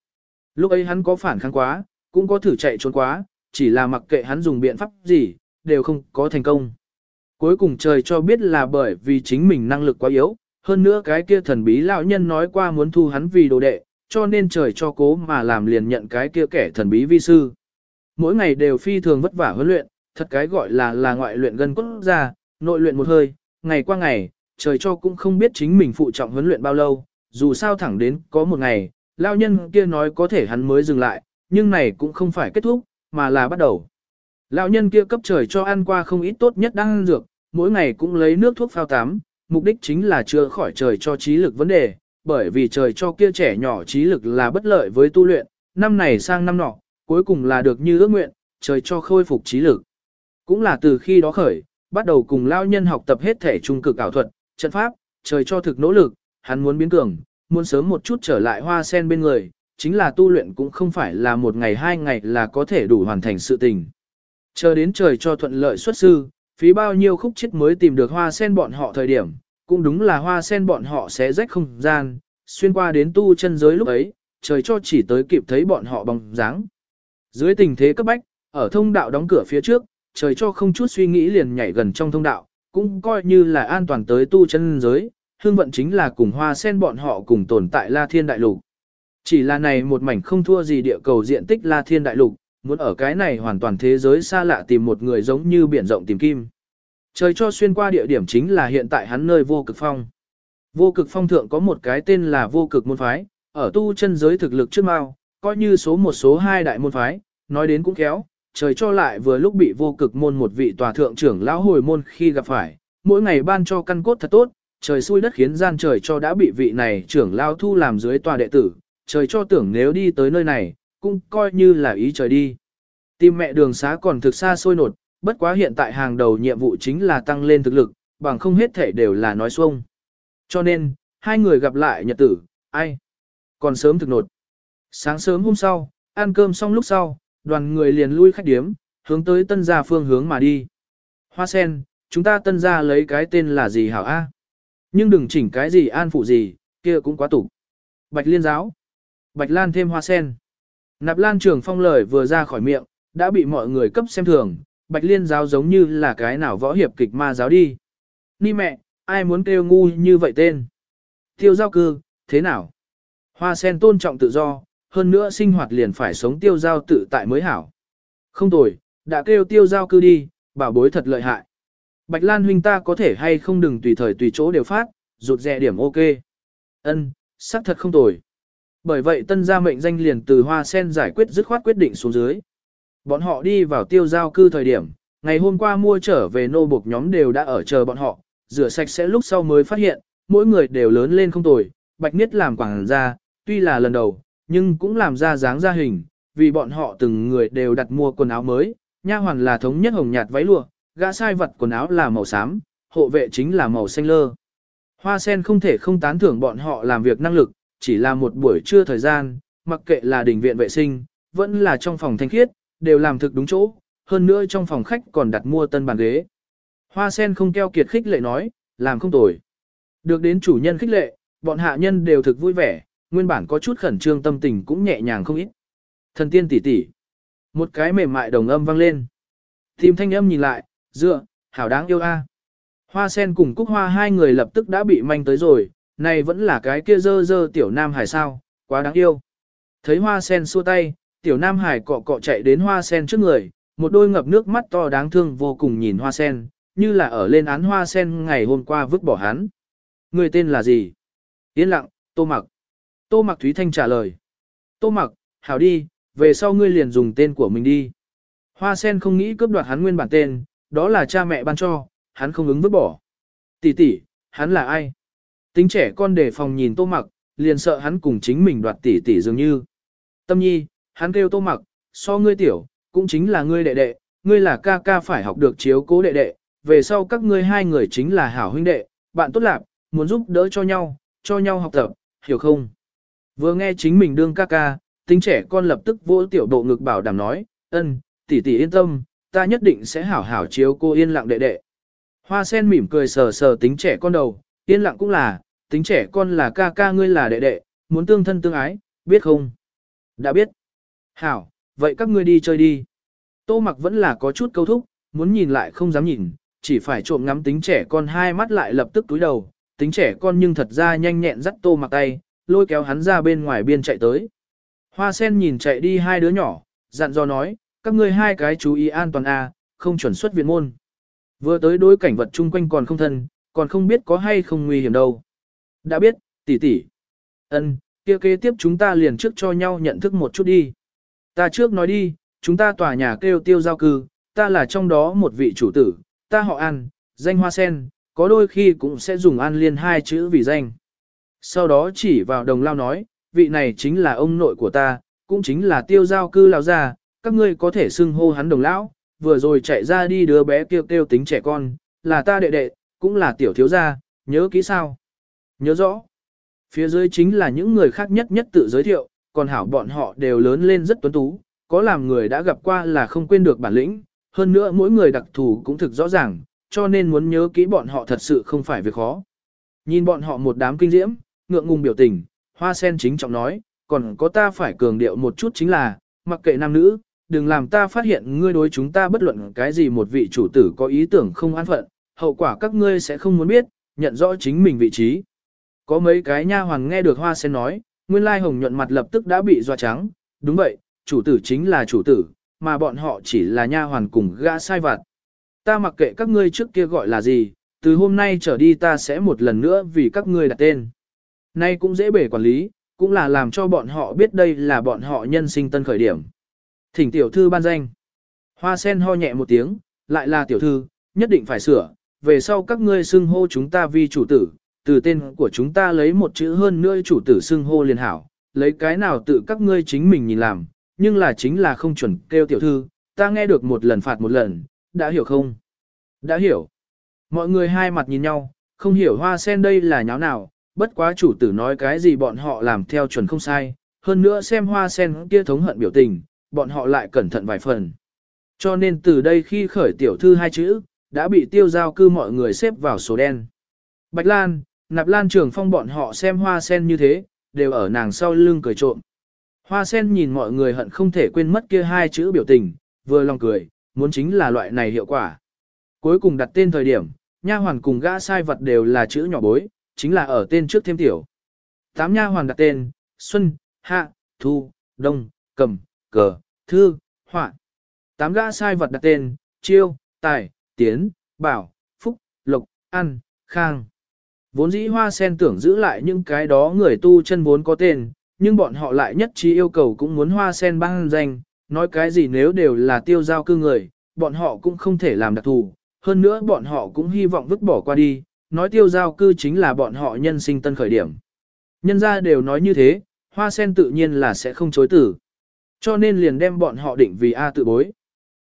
Lúc ấy hắn có phản kháng quá, cũng có thử chạy trốn quá, chỉ là mặc kệ hắn dùng biện pháp gì, đều không có thành công. Cuối cùng trời cho biết là bởi vì chính mình năng lực quá yếu, hơn nữa cái kia thần bí lão nhân nói qua muốn thu hắn vì đồ đệ, cho nên trời cho cố mà làm liền nhận cái kia kẻ thần bí vi sư. Mỗi ngày đều phi thường vất vả huấn luyện, thật cái gọi là là ngoại luyện gần cốt gia, nội luyện một hơi, ngày qua ngày, trời cho cũng không biết chính mình phụ trọng huấn luyện bao lâu, dù sao thẳng đến có một ngày, lão nhân kia nói có thể hắn mới dừng lại, nhưng này cũng không phải kết thúc, mà là bắt đầu. Lão nhân kia cấp trời cho ăn qua không ít tốt nhất đang ăn dược, mỗi ngày cũng lấy nước thuốc phao tắm, mục đích chính là chữa khỏi trời cho trí lực vấn đề, bởi vì trời cho kia trẻ nhỏ trí lực là bất lợi với tu luyện, năm này sang năm nọ, cuối cùng là được như ước nguyện, trời cho khôi phục trí lực. Cũng là từ khi đó khởi, bắt đầu cùng lao nhân học tập hết thể trung cực ảo thuật, trận pháp, trời cho thực nỗ lực, hắn muốn biến cường, muốn sớm một chút trở lại hoa sen bên người, chính là tu luyện cũng không phải là một ngày hai ngày là có thể đủ hoàn thành sự tình. Chờ đến trời cho thuận lợi xuất sư, phí bao nhiêu khúc chết mới tìm được hoa sen bọn họ thời điểm, cũng đúng là hoa sen bọn họ sẽ rách không gian, xuyên qua đến tu chân giới lúc ấy, trời cho chỉ tới kịp thấy bọn họ bóng dáng. Dưới tình thế cấp bách, ở thông đạo đóng cửa phía trước, trời cho không chút suy nghĩ liền nhảy gần trong thông đạo, cũng coi như là an toàn tới tu chân giới, hương vận chính là cùng hoa sen bọn họ cùng tồn tại La Thiên Đại Lục. Chỉ là này một mảnh không thua gì địa cầu diện tích La Thiên Đại Lục, muốn ở cái này hoàn toàn thế giới xa lạ tìm một người giống như biển rộng tìm kim. Trời cho xuyên qua địa điểm chính là hiện tại hắn nơi vô cực phong. Vô cực phong thượng có một cái tên là vô cực môn phái, ở tu chân giới thực lực trước mao, coi như số một số hai đại môn phái, nói đến cũng khéo, trời cho lại vừa lúc bị vô cực môn một vị tòa thượng trưởng lão hồi môn khi gặp phải, mỗi ngày ban cho căn cốt thật tốt, trời xui đất khiến gian trời cho đã bị vị này trưởng lão thu làm dưới tòa đệ tử, trời cho tưởng nếu đi tới nơi này, cũng coi như là ý trời đi. Tim mẹ đường xá còn thực xa sôi nột, bất quá hiện tại hàng đầu nhiệm vụ chính là tăng lên thực lực, bằng không hết thể đều là nói xuông. Cho nên, hai người gặp lại nhật tử, ai? Còn sớm thực nột. Sáng sớm hôm sau, ăn cơm xong lúc sau, đoàn người liền lui khách điếm, hướng tới tân gia phương hướng mà đi. Hoa sen, chúng ta tân gia lấy cái tên là gì hảo a? Nhưng đừng chỉnh cái gì an phụ gì, kia cũng quá tục. Bạch liên giáo. Bạch lan thêm hoa sen. Nạp lan trường phong lời vừa ra khỏi miệng, đã bị mọi người cấp xem thường, bạch liên giáo giống như là cái nào võ hiệp kịch ma giáo đi. Ni mẹ, ai muốn kêu ngu như vậy tên? Tiêu giao cư, thế nào? Hoa sen tôn trọng tự do, hơn nữa sinh hoạt liền phải sống tiêu giao tự tại mới hảo. Không tồi, đã kêu tiêu giao cư đi, bảo bối thật lợi hại. Bạch Lan huynh ta có thể hay không đừng tùy thời tùy chỗ đều phát, rụt rè điểm ok. Ân, xác thật không tồi. Bởi vậy tân gia mệnh danh liền từ hoa sen giải quyết dứt khoát quyết định xuống dưới. Bọn họ đi vào tiêu giao cư thời điểm, ngày hôm qua mua trở về nô buộc nhóm đều đã ở chờ bọn họ, rửa sạch sẽ lúc sau mới phát hiện, mỗi người đều lớn lên không tồi, bạch niết làm quảng ra, tuy là lần đầu, nhưng cũng làm ra dáng ra hình, vì bọn họ từng người đều đặt mua quần áo mới, nha hoàn là thống nhất hồng nhạt váy lụa, gã sai vật quần áo là màu xám, hộ vệ chính là màu xanh lơ. Hoa sen không thể không tán thưởng bọn họ làm việc năng lực, chỉ là một buổi trưa thời gian, mặc kệ là đình viện vệ sinh, vẫn là trong phòng thanh khiết, đều làm thực đúng chỗ, hơn nữa trong phòng khách còn đặt mua tân bàn ghế. Hoa sen không keo kiệt khích lệ nói, làm không tồi. Được đến chủ nhân khích lệ, bọn hạ nhân đều thực vui vẻ, nguyên bản có chút khẩn trương tâm tình cũng nhẹ nhàng không ít. Thần tiên tỷ tỷ, một cái mềm mại đồng âm vang lên. Tìm thanh âm nhìn lại, dựa, hảo đáng yêu a. Hoa sen cùng cúc hoa hai người lập tức đã bị manh tới rồi, này vẫn là cái kia dơ dơ tiểu nam hải sao, quá đáng yêu. Thấy hoa sen xua tay, tiểu nam hải cọ cọ chạy đến hoa sen trước người, một đôi ngập nước mắt to đáng thương vô cùng nhìn hoa sen, như là ở lên án hoa sen ngày hôm qua vứt bỏ hắn. Người tên là gì? Yên lặng, tô mặc. Tô mặc Thúy Thanh trả lời. Tô mặc, hảo đi, về sau ngươi liền dùng tên của mình đi. Hoa sen không nghĩ cướp đoạt hắn nguyên bản tên, đó là cha mẹ ban cho, hắn không ứng vứt bỏ. Tỷ tỷ, hắn là ai? Tính trẻ con để phòng nhìn tô mặc, liền sợ hắn cùng chính mình đoạt tỷ tỷ dường như. Tâm nhi, hắn kêu tô mặc, so ngươi tiểu, cũng chính là ngươi đệ đệ, ngươi là ca ca phải học được chiếu cố đệ đệ, về sau các ngươi hai người chính là hảo huynh đệ, bạn tốt lạc, muốn giúp đỡ cho nhau, cho nhau học tập, hiểu không? Vừa nghe chính mình đương ca ca, tính trẻ con lập tức vỗ tiểu độ ngực bảo đảm nói, ân, tỷ tỷ yên tâm, ta nhất định sẽ hảo hảo chiếu cô yên lặng đệ đệ. Hoa sen mỉm cười sờ sờ tính trẻ con đầu, yên lặng cũng là, tính trẻ con là ca ca ngươi là đệ đệ, muốn tương thân tương ái, biết không? Đã biết. Hảo, vậy các ngươi đi chơi đi. Tô mặc vẫn là có chút câu thúc, muốn nhìn lại không dám nhìn, chỉ phải trộm ngắm tính trẻ con hai mắt lại lập tức túi đầu, tính trẻ con nhưng thật ra nhanh nhẹn dắt tô mặc tay, lôi kéo hắn ra bên ngoài biên chạy tới. Hoa sen nhìn chạy đi hai đứa nhỏ, dặn dò nói, các ngươi hai cái chú ý an toàn a, không chuẩn xuất viện môn. Vừa tới đối cảnh vật chung quanh còn không thân, còn không biết có hay không nguy hiểm đâu. Đã biết, tỷ tỷ. Ân, kia kế tiếp chúng ta liền trước cho nhau nhận thức một chút đi. Ta trước nói đi, chúng ta tòa nhà kêu tiêu giao cư, ta là trong đó một vị chủ tử, ta họ An, danh hoa sen, có đôi khi cũng sẽ dùng An liên hai chữ vì danh. Sau đó chỉ vào đồng lao nói, vị này chính là ông nội của ta, cũng chính là tiêu giao cư lao gia, các ngươi có thể xưng hô hắn đồng lão, vừa rồi chạy ra đi đứa bé kêu kêu tính trẻ con, là ta đệ đệ, cũng là tiểu thiếu gia, nhớ kỹ sao? Nhớ rõ. Phía dưới chính là những người khác nhất nhất tự giới thiệu, còn hảo bọn họ đều lớn lên rất tuấn tú, có làm người đã gặp qua là không quên được bản lĩnh, hơn nữa mỗi người đặc thù cũng thực rõ ràng, cho nên muốn nhớ kỹ bọn họ thật sự không phải việc khó. Nhìn bọn họ một đám kinh diễm, ngượng ngùng biểu tình, hoa sen chính trọng nói, còn có ta phải cường điệu một chút chính là, mặc kệ nam nữ, đừng làm ta phát hiện ngươi đối chúng ta bất luận cái gì một vị chủ tử có ý tưởng không an phận, hậu quả các ngươi sẽ không muốn biết, nhận rõ chính mình vị trí. Có mấy cái nha hoàng nghe được hoa sen nói, nguyên lai hồng nhuận mặt lập tức đã bị doa trắng, đúng vậy, chủ tử chính là chủ tử, mà bọn họ chỉ là nha hoàn cùng gã sai vặt. Ta mặc kệ các ngươi trước kia gọi là gì, từ hôm nay trở đi ta sẽ một lần nữa vì các ngươi đặt tên. Nay cũng dễ bể quản lý, cũng là làm cho bọn họ biết đây là bọn họ nhân sinh tân khởi điểm. Thỉnh tiểu thư ban danh. Hoa sen ho nhẹ một tiếng, lại là tiểu thư, nhất định phải sửa, về sau các ngươi xưng hô chúng ta vì chủ tử, từ tên của chúng ta lấy một chữ hơn nữa chủ tử xưng hô liền hảo, lấy cái nào tự các ngươi chính mình nhìn làm, nhưng là chính là không chuẩn kêu tiểu thư, ta nghe được một lần phạt một lần, đã hiểu không? Đã hiểu. Mọi người hai mặt nhìn nhau, không hiểu hoa sen đây là nháo nào, bất quá chủ tử nói cái gì bọn họ làm theo chuẩn không sai, hơn nữa xem hoa sen kia thống hận biểu tình, bọn họ lại cẩn thận vài phần. Cho nên từ đây khi khởi tiểu thư hai chữ, đã bị tiêu giao cư mọi người xếp vào số đen. Bạch Lan, Nạp Lan Trường Phong bọn họ xem hoa sen như thế, đều ở nàng sau lưng cười trộm. Hoa sen nhìn mọi người hận không thể quên mất kia hai chữ biểu tình, vừa lòng cười, muốn chính là loại này hiệu quả. Cuối cùng đặt tên thời điểm, nha hoàn cùng gã sai vật đều là chữ nhỏ bối, chính là ở tên trước thêm tiểu. Tám nha hoàn đặt tên, Xuân, Hạ, Thu, Đông, Cầm, Cờ, Thư, Họa. Tám gã sai vật đặt tên, Chiêu, Tài, Tiến, Bảo, Phúc, Lộc, An, Khang. Vốn dĩ hoa sen tưởng giữ lại những cái đó người tu chân vốn có tên, nhưng bọn họ lại nhất trí yêu cầu cũng muốn hoa sen băng danh, nói cái gì nếu đều là tiêu giao cư người, bọn họ cũng không thể làm đặc thù, hơn nữa bọn họ cũng hy vọng vứt bỏ qua đi, nói tiêu giao cư chính là bọn họ nhân sinh tân khởi điểm. Nhân ra đều nói như thế, hoa sen tự nhiên là sẽ không chối tử. Cho nên liền đem bọn họ định vì A tự bối.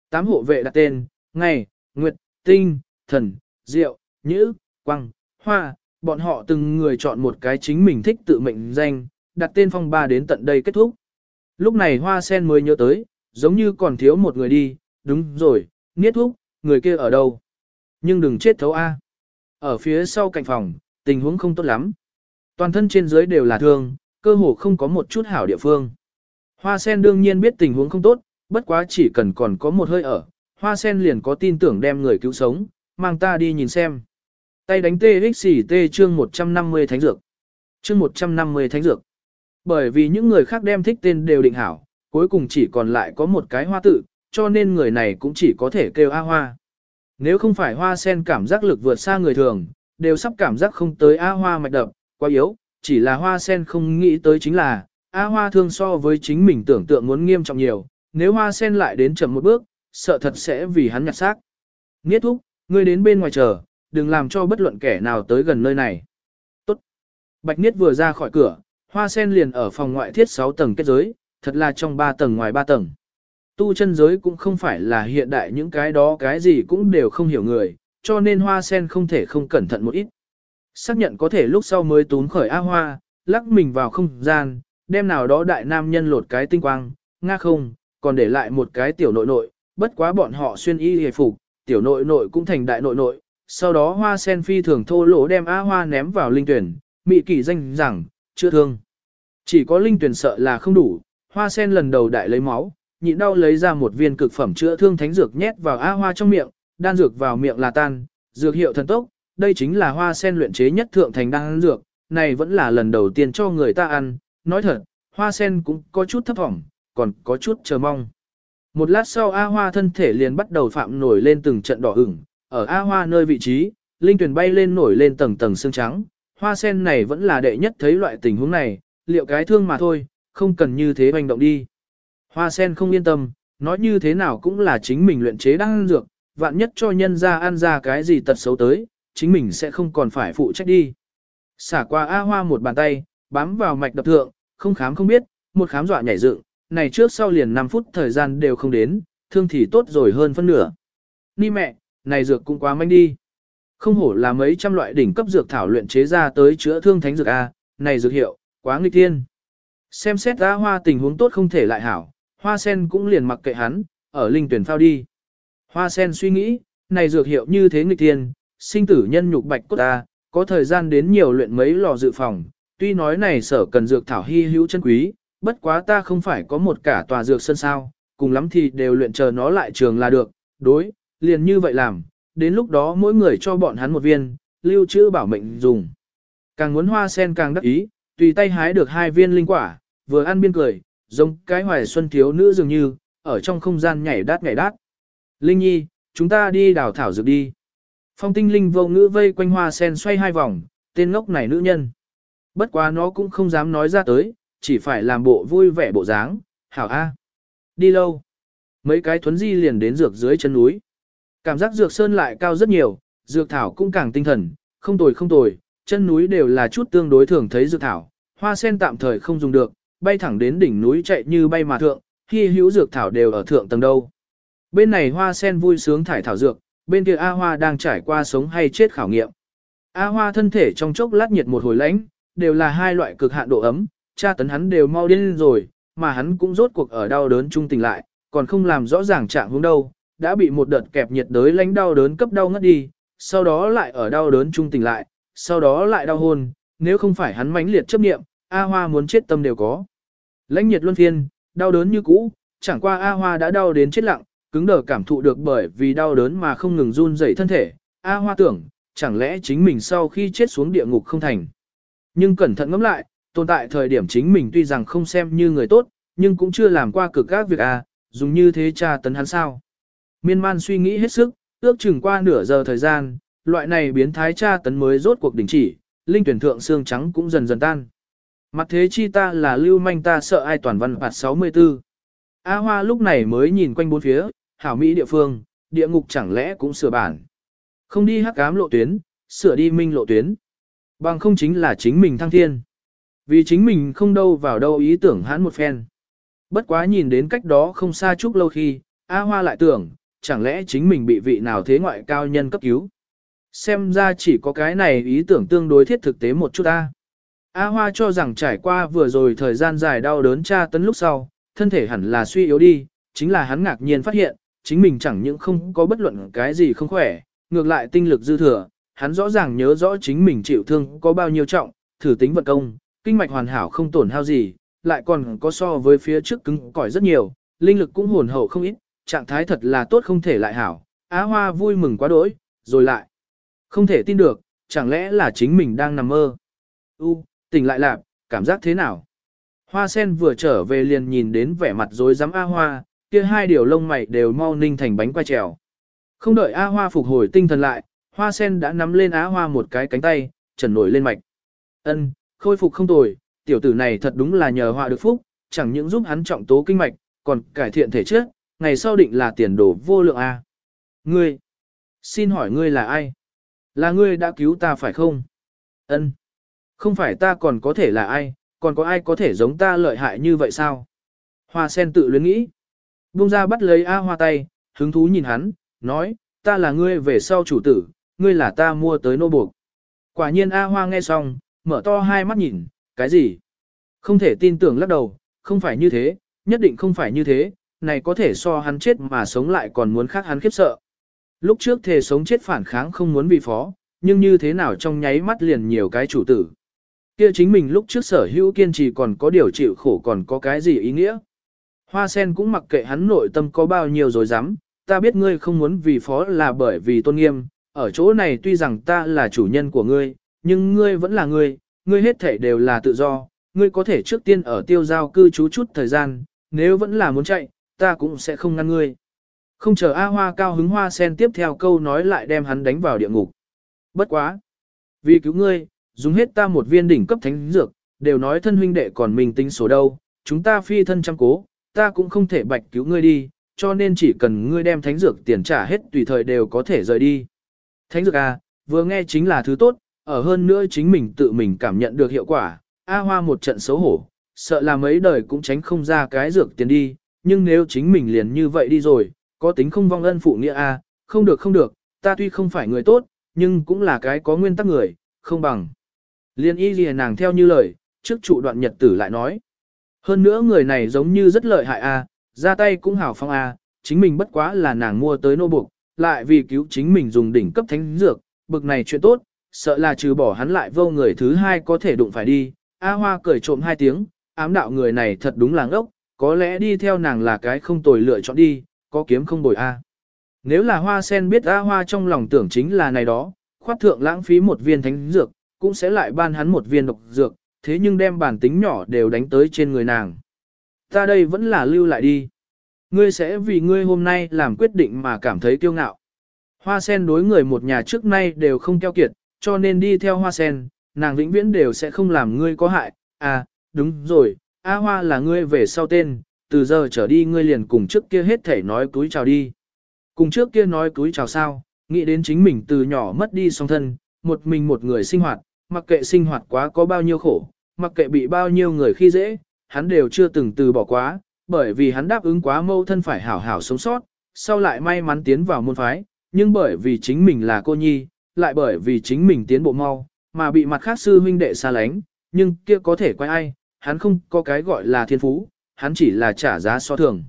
Tám hộ vệ đặt tên, ngày, nguyệt, tinh, thần, diệu, nhữ, quăng, hoa, bọn họ từng người chọn một cái chính mình thích tự mệnh danh, đặt tên phong ba đến tận đây kết thúc. Lúc này hoa sen mới nhớ tới, giống như còn thiếu một người đi, đúng rồi, niết thúc, người kia ở đâu? Nhưng đừng chết thấu A. Ở phía sau cạnh phòng, tình huống không tốt lắm. Toàn thân trên dưới đều là thương, cơ hồ không có một chút hảo địa phương. Hoa sen đương nhiên biết tình huống không tốt, bất quá chỉ cần còn có một hơi ở, hoa sen liền có tin tưởng đem người cứu sống, mang ta đi nhìn xem. Tay đánh TXT chương 150 thánh dược. Chương 150 thánh dược. Bởi vì những người khác đem thích tên đều định hảo, cuối cùng chỉ còn lại có một cái hoa tự, cho nên người này cũng chỉ có thể kêu A Hoa. Nếu không phải hoa sen cảm giác lực vượt xa người thường, đều sắp cảm giác không tới A Hoa mạch đập, quá yếu, chỉ là hoa sen không nghĩ tới chính là, A Hoa thương so với chính mình tưởng tượng muốn nghiêm trọng nhiều, nếu hoa sen lại đến chậm một bước, sợ thật sẽ vì hắn nhặt xác. Nghiết thúc, ngươi đến bên ngoài chờ, đừng làm cho bất luận kẻ nào tới gần nơi này. Tốt. Bạch Niết vừa ra khỏi cửa, hoa sen liền ở phòng ngoại thiết 6 tầng kết giới, thật là trong 3 tầng ngoài 3 tầng. Tu chân giới cũng không phải là hiện đại những cái đó cái gì cũng đều không hiểu người, cho nên hoa sen không thể không cẩn thận một ít. Xác nhận có thể lúc sau mới tún khởi A hoa, lắc mình vào không gian, đem nào đó đại nam nhân lột cái tinh quang, nga không, còn để lại một cái tiểu nội nội, bất quá bọn họ xuyên y hề phục, tiểu nội nội cũng thành đại nội nội, sau đó hoa sen phi thường thô lỗ đem A hoa ném vào linh tuyển, mị kỳ danh rằng, chưa thương. Chỉ có linh tuyển sợ là không đủ, hoa sen lần đầu đại lấy máu, nhịn đau lấy ra một viên cực phẩm chữa thương thánh dược nhét vào A hoa trong miệng, đan dược vào miệng là tan, dược hiệu thần tốc, đây chính là hoa sen luyện chế nhất thượng thành đan dược, này vẫn là lần đầu tiên cho người ta ăn, nói thật, hoa sen cũng có chút thấp thỏm, còn có chút chờ mong. Một lát sau A Hoa thân thể liền bắt đầu phạm nổi lên từng trận đỏ ửng, ở A Hoa nơi vị trí, linh tuyển bay lên nổi lên tầng tầng xương trắng, hoa sen này vẫn là đệ nhất thấy loại tình huống này, liệu cái thương mà thôi, không cần như thế hành động đi. Hoa sen không yên tâm, nói như thế nào cũng là chính mình luyện chế đang dược, vạn nhất cho nhân ra ăn ra cái gì tật xấu tới, chính mình sẽ không còn phải phụ trách đi. Xả qua A Hoa một bàn tay, bám vào mạch đập thượng, không khám không biết, một khám dọa nhảy dựng, này trước sau liền 5 phút thời gian đều không đến, thương thì tốt rồi hơn phân nửa. Ni mẹ, này dược cũng quá manh đi. Không hổ là mấy trăm loại đỉnh cấp dược thảo luyện chế ra tới chữa thương thánh dược A, này dược hiệu, quá nghịch thiên. Xem xét ra hoa tình huống tốt không thể lại hảo, hoa sen cũng liền mặc kệ hắn, ở linh tuyển phao đi. Hoa sen suy nghĩ, này dược hiệu như thế nghịch thiên, sinh tử nhân nhục bạch cốt ta, có thời gian đến nhiều luyện mấy lò dự phòng, tuy nói này sở cần dược thảo hy hữu chân quý, bất quá ta không phải có một cả tòa dược sân sao, cùng lắm thì đều luyện chờ nó lại trường là được, đối, liền như vậy làm, đến lúc đó mỗi người cho bọn hắn một viên, lưu trữ bảo mệnh dùng. Càng muốn hoa sen càng đắc ý, tùy tay hái được hai viên linh quả, vừa ăn biên cười, giống cái hoài xuân thiếu nữ dường như, ở trong không gian nhảy đát nhảy đát. Linh nhi, chúng ta đi đào thảo dược đi. Phong tinh linh vô ngữ vây quanh hoa sen xoay hai vòng, tên ngốc này nữ nhân. Bất quá nó cũng không dám nói ra tới, chỉ phải làm bộ vui vẻ bộ dáng, hảo a. Đi lâu. Mấy cái thuấn di liền đến dược dưới chân núi. Cảm giác dược sơn lại cao rất nhiều, dược thảo cũng càng tinh thần, không tồi không tồi, chân núi đều là chút tương đối thường thấy dược thảo, hoa sen tạm thời không dùng được, bay thẳng đến đỉnh núi chạy như bay mà thượng, khi hữu dược thảo đều ở thượng tầng đâu. Bên này hoa sen vui sướng thải thảo dược, bên kia A Hoa đang trải qua sống hay chết khảo nghiệm. A Hoa thân thể trong chốc lát nhiệt một hồi lãnh, đều là hai loại cực hạn độ ấm, cha tấn hắn đều mau điên rồi, mà hắn cũng rốt cuộc ở đau đớn trung tình lại, còn không làm rõ ràng trạng hướng đâu, đã bị một đợt kẹp nhiệt đới lãnh đau đớn cấp đau ngất đi, sau đó lại ở đau đớn trung tỉnh lại, sau đó lại đau hôn, nếu không phải hắn mãnh liệt chấp niệm, A Hoa muốn chết tâm đều có. Lãnh nhiệt luân phiên, đau đớn như cũ, chẳng qua A Hoa đã đau đến chết lặng, cứng đờ cảm thụ được bởi vì đau đớn mà không ngừng run rẩy thân thể. A Hoa tưởng, chẳng lẽ chính mình sau khi chết xuống địa ngục không thành. Nhưng cẩn thận ngẫm lại, tồn tại thời điểm chính mình tuy rằng không xem như người tốt, nhưng cũng chưa làm qua cực các việc A, dùng như thế tra tấn hắn sao. Miên man suy nghĩ hết sức, ước chừng qua nửa giờ thời gian, loại này biến thái tra tấn mới rốt cuộc đình chỉ, linh tuyển thượng xương trắng cũng dần dần tan. Mặt thế chi ta là lưu manh ta sợ ai toàn văn phạt 64. A Hoa lúc này mới nhìn quanh bốn phía, hảo mỹ địa phương, địa ngục chẳng lẽ cũng sửa bản. Không đi hắc ám lộ tuyến, sửa đi minh lộ tuyến. Bằng không chính là chính mình thăng thiên. Vì chính mình không đâu vào đâu ý tưởng hắn một phen. Bất quá nhìn đến cách đó không xa chút lâu khi, A Hoa lại tưởng, chẳng lẽ chính mình bị vị nào thế ngoại cao nhân cấp cứu. Xem ra chỉ có cái này ý tưởng tương đối thiết thực tế một chút ta. A Hoa cho rằng trải qua vừa rồi thời gian dài đau đớn tra tấn lúc sau, thân thể hẳn là suy yếu đi, chính là hắn ngạc nhiên phát hiện, chính mình chẳng những không có bất luận cái gì không khỏe, ngược lại tinh lực dư thừa, hắn rõ ràng nhớ rõ chính mình chịu thương có bao nhiêu trọng, thử tính vận công, kinh mạch hoàn hảo không tổn hao gì, lại còn có so với phía trước cứng cỏi rất nhiều, linh lực cũng hồn hậu không ít, trạng thái thật là tốt không thể lại hảo. Á Hoa vui mừng quá đỗi, rồi lại. Không thể tin được, chẳng lẽ là chính mình đang nằm mơ. U, tỉnh lại lạp, cảm giác thế nào? Hoa sen vừa trở về liền nhìn đến vẻ mặt rối rắm A Hoa, kia hai điều lông mày đều mau ninh thành bánh quay trèo. Không đợi A Hoa phục hồi tinh thần lại, Hoa sen đã nắm lên Á Hoa một cái cánh tay, trần nổi lên mạch. Ân, khôi phục không tồi, tiểu tử này thật đúng là nhờ họa được phúc, chẳng những giúp hắn trọng tố kinh mạch, còn cải thiện thể chất, ngày sau định là tiền đồ vô lượng A. Ngươi, xin hỏi ngươi là ai? Là ngươi đã cứu ta phải không? Ân, không phải ta còn có thể là ai, còn có ai có thể giống ta lợi hại như vậy sao? Hoa sen tự luyến nghĩ. Bung ra bắt lấy A Hoa tay, hứng thú nhìn hắn, nói, ta là ngươi về sau chủ tử, ngươi là ta mua tới nô buộc. Quả nhiên A Hoa nghe xong, mở to hai mắt nhìn, cái gì? Không thể tin tưởng lắc đầu, không phải như thế, nhất định không phải như thế, này có thể so hắn chết mà sống lại còn muốn khác hắn khiếp sợ. Lúc trước thề sống chết phản kháng không muốn bị phó, nhưng như thế nào trong nháy mắt liền nhiều cái chủ tử. Kia chính mình lúc trước sở hữu kiên trì còn có điều chịu khổ còn có cái gì ý nghĩa. Hoa sen cũng mặc kệ hắn nội tâm có bao nhiêu rồi dám, ta biết ngươi không muốn vì phó là bởi vì tôn nghiêm, ở chỗ này tuy rằng ta là chủ nhân của ngươi, nhưng ngươi vẫn là ngươi, ngươi hết thể đều là tự do, ngươi có thể trước tiên ở tiêu giao cư trú chút thời gian, nếu vẫn là muốn chạy, ta cũng sẽ không ngăn ngươi. Không chờ A Hoa cao hứng hoa sen tiếp theo câu nói lại đem hắn đánh vào địa ngục. Bất quá. Vì cứu ngươi, dùng hết ta một viên đỉnh cấp thánh dược, đều nói thân huynh đệ còn mình tính số đâu, chúng ta phi thân chăm cố, ta cũng không thể bạch cứu ngươi đi, cho nên chỉ cần ngươi đem thánh dược tiền trả hết tùy thời đều có thể rời đi. Thánh dược à, vừa nghe chính là thứ tốt, ở hơn nữa chính mình tự mình cảm nhận được hiệu quả, A Hoa một trận xấu hổ, sợ là mấy đời cũng tránh không ra cái dược tiền đi, nhưng nếu chính mình liền như vậy đi rồi, có tính không vong ân phụ nghĩa A, à, không được không được, ta tuy không phải người tốt, nhưng cũng là cái có nguyên tắc người, không bằng. Liên y gì nàng theo như lời, trước trụ đoạn nhật tử lại nói. Hơn nữa người này giống như rất lợi hại A, ra tay cũng hảo phong A, à, chính mình bất quá là nàng mua tới nô buộc, lại vì cứu chính mình dùng đỉnh cấp thánh dược, bực này chuyện tốt, sợ là trừ bỏ hắn lại vô người thứ hai có thể đụng phải đi. A Hoa cười trộm hai tiếng, ám đạo người này thật đúng là ngốc, có lẽ đi theo nàng là cái không tồi lựa chọn đi, có kiếm không bồi A. Nếu là Hoa sen biết A Hoa trong lòng tưởng chính là này đó, khoát thượng lãng phí một viên thánh dược, cũng sẽ lại ban hắn một viên độc dược, thế nhưng đem bản tính nhỏ đều đánh tới trên người nàng. Ta đây vẫn là lưu lại đi. Ngươi sẽ vì ngươi hôm nay làm quyết định mà cảm thấy kiêu ngạo. Hoa sen đối người một nhà trước nay đều không keo kiệt, cho nên đi theo hoa sen, nàng vĩnh viễn đều sẽ không làm ngươi có hại. À, đúng rồi, A Hoa là ngươi về sau tên, từ giờ trở đi ngươi liền cùng trước kia hết thể nói túi chào đi. Cùng trước kia nói túi chào sao, nghĩ đến chính mình từ nhỏ mất đi song thân, một mình một người sinh hoạt, mặc kệ sinh hoạt quá có bao nhiêu khổ, mặc kệ bị bao nhiêu người khi dễ, hắn đều chưa từng từ bỏ quá, bởi vì hắn đáp ứng quá mâu thân phải hảo hảo sống sót, sau lại may mắn tiến vào môn phái, nhưng bởi vì chính mình là cô nhi, lại bởi vì chính mình tiến bộ mau, mà bị mặt khác sư huynh đệ xa lánh, nhưng kia có thể quay ai, hắn không có cái gọi là thiên phú, hắn chỉ là trả giá so thường.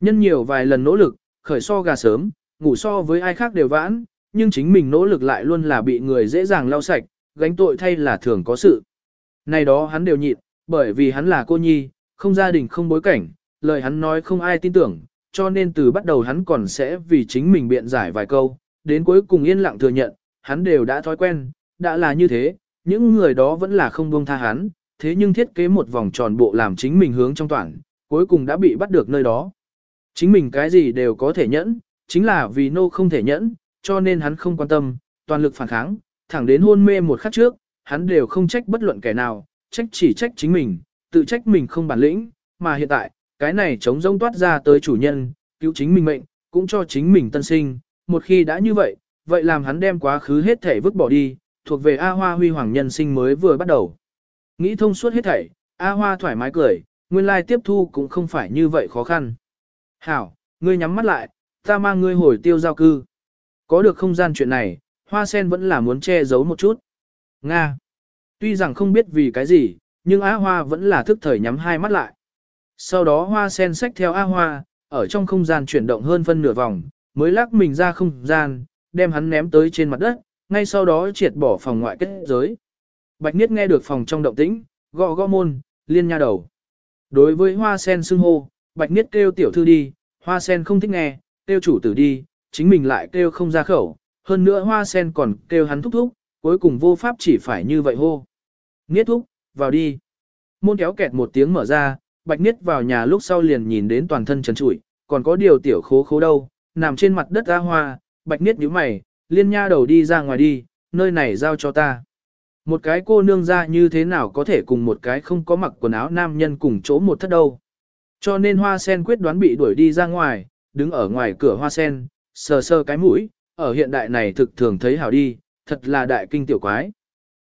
Nhân nhiều vài lần nỗ lực, khởi so gà sớm, ngủ so với ai khác đều vãn, nhưng chính mình nỗ lực lại luôn là bị người dễ dàng lau sạch, gánh tội thay là thường có sự. Này đó hắn đều nhịn, bởi vì hắn là cô nhi, không gia đình không bối cảnh, lời hắn nói không ai tin tưởng, cho nên từ bắt đầu hắn còn sẽ vì chính mình biện giải vài câu, đến cuối cùng yên lặng thừa nhận, hắn đều đã thói quen, đã là như thế, những người đó vẫn là không buông tha hắn, thế nhưng thiết kế một vòng tròn bộ làm chính mình hướng trong toàn, cuối cùng đã bị bắt được nơi đó. Chính mình cái gì đều có thể nhẫn, chính là vì nô không thể nhẫn, cho nên hắn không quan tâm, toàn lực phản kháng, thẳng đến hôn mê một khắc trước, hắn đều không trách bất luận kẻ nào, trách chỉ trách chính mình, tự trách mình không bản lĩnh, mà hiện tại, cái này chống rông toát ra tới chủ nhân, cứu chính mình mệnh, cũng cho chính mình tân sinh, một khi đã như vậy, vậy làm hắn đem quá khứ hết thể vứt bỏ đi, thuộc về A Hoa huy hoàng nhân sinh mới vừa bắt đầu. Nghĩ thông suốt hết thảy, A Hoa thoải mái cười, nguyên lai tiếp thu cũng không phải như vậy khó khăn. Hảo, ngươi nhắm mắt lại, ta mang ngươi hồi tiêu giao cư. Có được không gian chuyện này, Hoa sen vẫn là muốn che giấu một chút. Nga. Tuy rằng không biết vì cái gì, nhưng A Hoa vẫn là thức thời nhắm hai mắt lại. Sau đó Hoa sen xách theo A Hoa, ở trong không gian chuyển động hơn phân nửa vòng, mới lắc mình ra không gian, đem hắn ném tới trên mặt đất, ngay sau đó triệt bỏ phòng ngoại kết giới. Bạch Niết nghe được phòng trong động tĩnh, gõ gõ môn, liên nha đầu. Đối với Hoa sen xưng hô, Bạch Niết kêu tiểu thư đi, Hoa sen không thích nghe, kêu chủ tử đi, chính mình lại kêu không ra khẩu, hơn nữa Hoa sen còn kêu hắn thúc thúc, cuối cùng vô pháp chỉ phải như vậy hô. Niết thúc, vào đi. Môn kéo kẹt một tiếng mở ra, Bạch Niết vào nhà lúc sau liền nhìn đến toàn thân trần trụi, còn có điều tiểu khố khố đâu, nằm trên mặt đất ra hoa, Bạch Niết nhíu mày, liên nha đầu đi ra ngoài đi, nơi này giao cho ta. Một cái cô nương ra như thế nào có thể cùng một cái không có mặc quần áo nam nhân cùng chỗ một thất đâu. Cho nên hoa sen quyết đoán bị đuổi đi ra ngoài, đứng ở ngoài cửa hoa sen, sờ sờ cái mũi, ở hiện đại này thực thường thấy hảo đi, thật là đại kinh tiểu quái.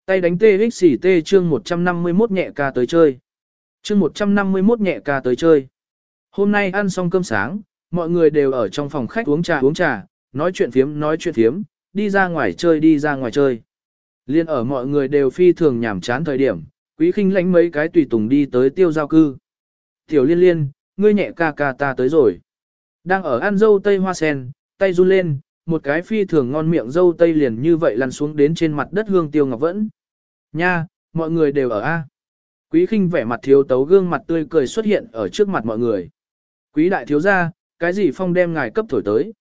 Tay đánh TXT chương 151 nhẹ ca tới chơi. Chương 151 nhẹ ca tới chơi. Hôm nay ăn xong cơm sáng, mọi người đều ở trong phòng khách uống trà uống trà, nói chuyện phiếm nói chuyện phiếm, đi ra ngoài chơi đi ra ngoài chơi. Liên ở mọi người đều phi thường nhảm chán thời điểm, quý khinh lánh mấy cái tùy tùng đi tới tiêu giao cư. Tiểu liên liên, ngươi nhẹ ca ca ta tới rồi. Đang ở ăn dâu tây hoa sen, tay run lên, một cái phi thường ngon miệng dâu tây liền như vậy lăn xuống đến trên mặt đất hương tiêu ngọc vẫn. Nha, mọi người đều ở A. Quý khinh vẻ mặt thiếu tấu gương mặt tươi cười xuất hiện ở trước mặt mọi người. Quý đại thiếu gia, cái gì phong đem ngài cấp thổi tới.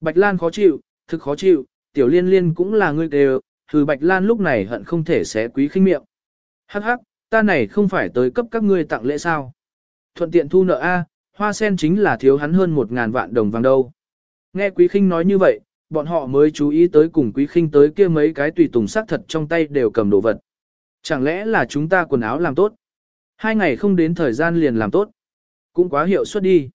Bạch Lan khó chịu, thực khó chịu, tiểu liên liên cũng là người đều, Hừ Bạch Lan lúc này hận không thể xé quý khinh miệng. Hắc hắc, ta này không phải tới cấp các ngươi tặng lễ sao. Thuận tiện thu nợ A, hoa sen chính là thiếu hắn hơn một ngàn vạn đồng vàng đâu. Nghe quý khinh nói như vậy, bọn họ mới chú ý tới cùng quý khinh tới kia mấy cái tùy tùng sắc thật trong tay đều cầm đồ vật. Chẳng lẽ là chúng ta quần áo làm tốt? Hai ngày không đến thời gian liền làm tốt. Cũng quá hiệu suất đi.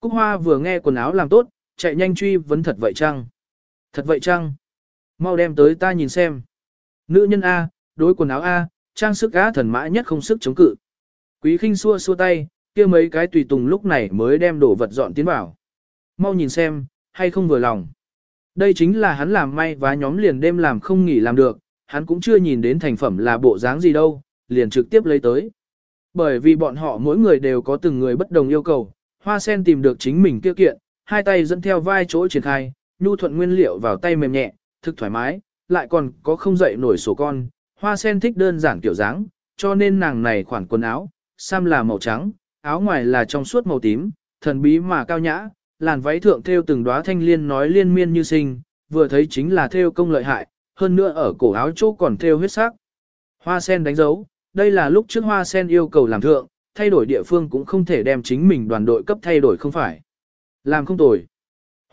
Cúc Hoa vừa nghe quần áo làm tốt, chạy nhanh truy vấn thật vậy chăng? Thật vậy chăng? Mau đem tới ta nhìn xem. Nữ nhân A, đối quần áo A, trang sức á thần mã nhất không sức chống cự. Quý khinh xua xua tay, kia mấy cái tùy tùng lúc này mới đem đồ vật dọn tiến vào. Mau nhìn xem, hay không vừa lòng. Đây chính là hắn làm may và nhóm liền đêm làm không nghỉ làm được, hắn cũng chưa nhìn đến thành phẩm là bộ dáng gì đâu, liền trực tiếp lấy tới. Bởi vì bọn họ mỗi người đều có từng người bất đồng yêu cầu, hoa sen tìm được chính mình kia kiện, hai tay dẫn theo vai chỗ triển khai, nhu thuận nguyên liệu vào tay mềm nhẹ, thực thoải mái, lại còn có không dậy nổi sổ con, hoa sen thích đơn giản kiểu dáng, cho nên nàng này khoản quần áo, sam là màu trắng, áo ngoài là trong suốt màu tím, thần bí mà cao nhã, làn váy thượng thêu từng đóa thanh liên nói liên miên như sinh, vừa thấy chính là thêu công lợi hại, hơn nữa ở cổ áo chỗ còn thêu huyết sắc. Hoa sen đánh dấu, đây là lúc trước hoa sen yêu cầu làm thượng, thay đổi địa phương cũng không thể đem chính mình đoàn đội cấp thay đổi không phải. Làm không tồi.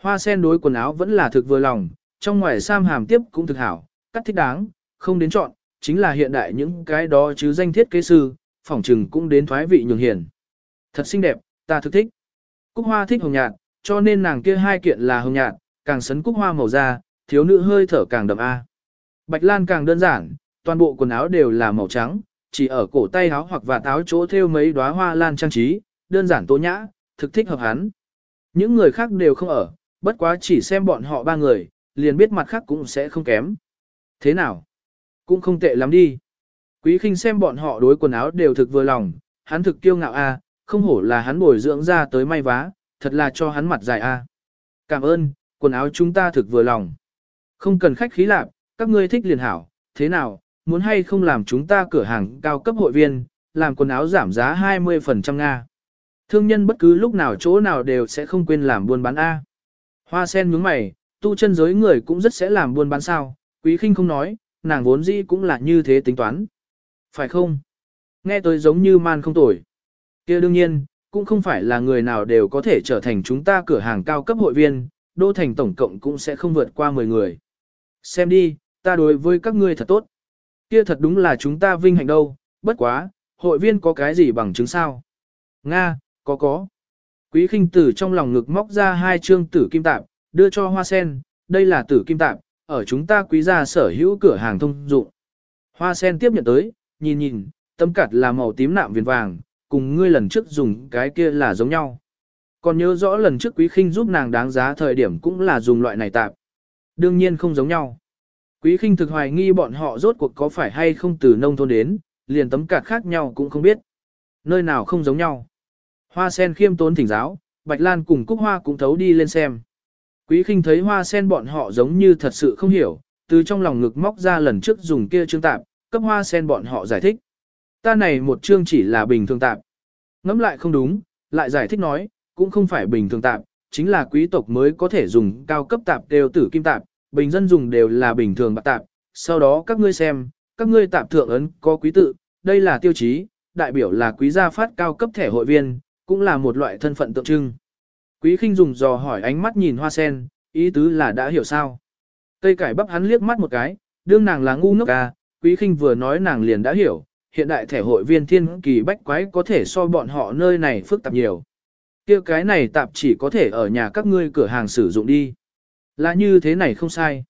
Hoa sen đối quần áo vẫn là thực vừa lòng, trong ngoài sam hàm tiếp cũng thực hảo, cắt thích đáng, không đến chọn, chính là hiện đại những cái đó chứ danh thiết kế sư, phỏng trừng cũng đến thoái vị nhường hiền. Thật xinh đẹp, ta thực thích. Cúc hoa thích hồng nhạt, cho nên nàng kia hai kiện là hồng nhạt, càng sấn cúc hoa màu da, thiếu nữ hơi thở càng đậm A. Bạch Lan càng đơn giản, toàn bộ quần áo đều là màu trắng, chỉ ở cổ tay áo hoặc và áo chỗ thêu mấy đóa hoa lan trang trí, đơn giản tố nhã, thực thích hợp hắn. Những người khác đều không ở, bất quá chỉ xem bọn họ ba người, liền biết mặt khác cũng sẽ không kém. Thế nào? Cũng không tệ lắm đi. Quý khinh xem bọn họ đối quần áo đều thực vừa lòng, hắn thực kiêu ngạo a, à, không hổ là hắn bồi dưỡng ra tới may vá, thật là cho hắn mặt dài a. À. Cảm ơn, quần áo chúng ta thực vừa lòng. Không cần khách khí lạc, các ngươi thích liền hảo, thế nào, muốn hay không làm chúng ta cửa hàng cao cấp hội viên, làm quần áo giảm giá 20% Nga. Thương nhân bất cứ lúc nào chỗ nào đều sẽ không quên làm buôn bán A. Hoa sen nhướng mày, tu chân giới người cũng rất sẽ làm buôn bán sao, quý khinh không nói, nàng vốn dĩ cũng là như thế tính toán. Phải không? Nghe tôi giống như man không tồi. kia đương nhiên, cũng không phải là người nào đều có thể trở thành chúng ta cửa hàng cao cấp hội viên, đô thành tổng cộng cũng sẽ không vượt qua 10 người. Xem đi, ta đối với các ngươi thật tốt. Kia thật đúng là chúng ta vinh hạnh đâu, bất quá, hội viên có cái gì bằng chứng sao? Nga, có có. Quý khinh tử trong lòng ngực móc ra hai trương tử kim tạp, đưa cho hoa sen, đây là tử kim tạp, ở chúng ta quý gia sở hữu cửa hàng thông dụng. Hoa sen tiếp nhận tới, nhìn nhìn, tấm cặt là màu tím nạm viền vàng, cùng ngươi lần trước dùng cái kia là giống nhau. Còn nhớ rõ lần trước quý khinh giúp nàng đáng giá thời điểm cũng là dùng loại này tạp. Đương nhiên không giống nhau. Quý khinh thực hoài nghi bọn họ rốt cuộc có phải hay không từ nông thôn đến, liền tấm cạt khác nhau cũng không biết. Nơi nào không giống nhau. Hoa sen khiêm tốn thỉnh giáo, Bạch Lan cùng Cúc Hoa cũng thấu đi lên xem. Quý khinh thấy hoa sen bọn họ giống như thật sự không hiểu, từ trong lòng ngực móc ra lần trước dùng kia chương tạp, cấp hoa sen bọn họ giải thích. Ta này một chương chỉ là bình thường tạp. Ngẫm lại không đúng, lại giải thích nói, cũng không phải bình thường tạp, chính là quý tộc mới có thể dùng cao cấp tạp đều tử kim tạp, bình dân dùng đều là bình thường bạc tạp. Sau đó các ngươi xem, các ngươi tạp thượng ấn có quý tự, đây là tiêu chí, đại biểu là quý gia phát cao cấp thẻ hội viên, cũng là một loại thân phận tượng trưng. Quý khinh dùng dò hỏi ánh mắt nhìn hoa sen, ý tứ là đã hiểu sao. Cây cải bắp hắn liếc mắt một cái, đương nàng là ngu ngốc à, quý khinh vừa nói nàng liền đã hiểu, hiện đại thẻ hội viên thiên kỳ bách quái có thể so bọn họ nơi này phức tạp nhiều. kia cái này tạp chỉ có thể ở nhà các ngươi cửa hàng sử dụng đi. Là như thế này không sai.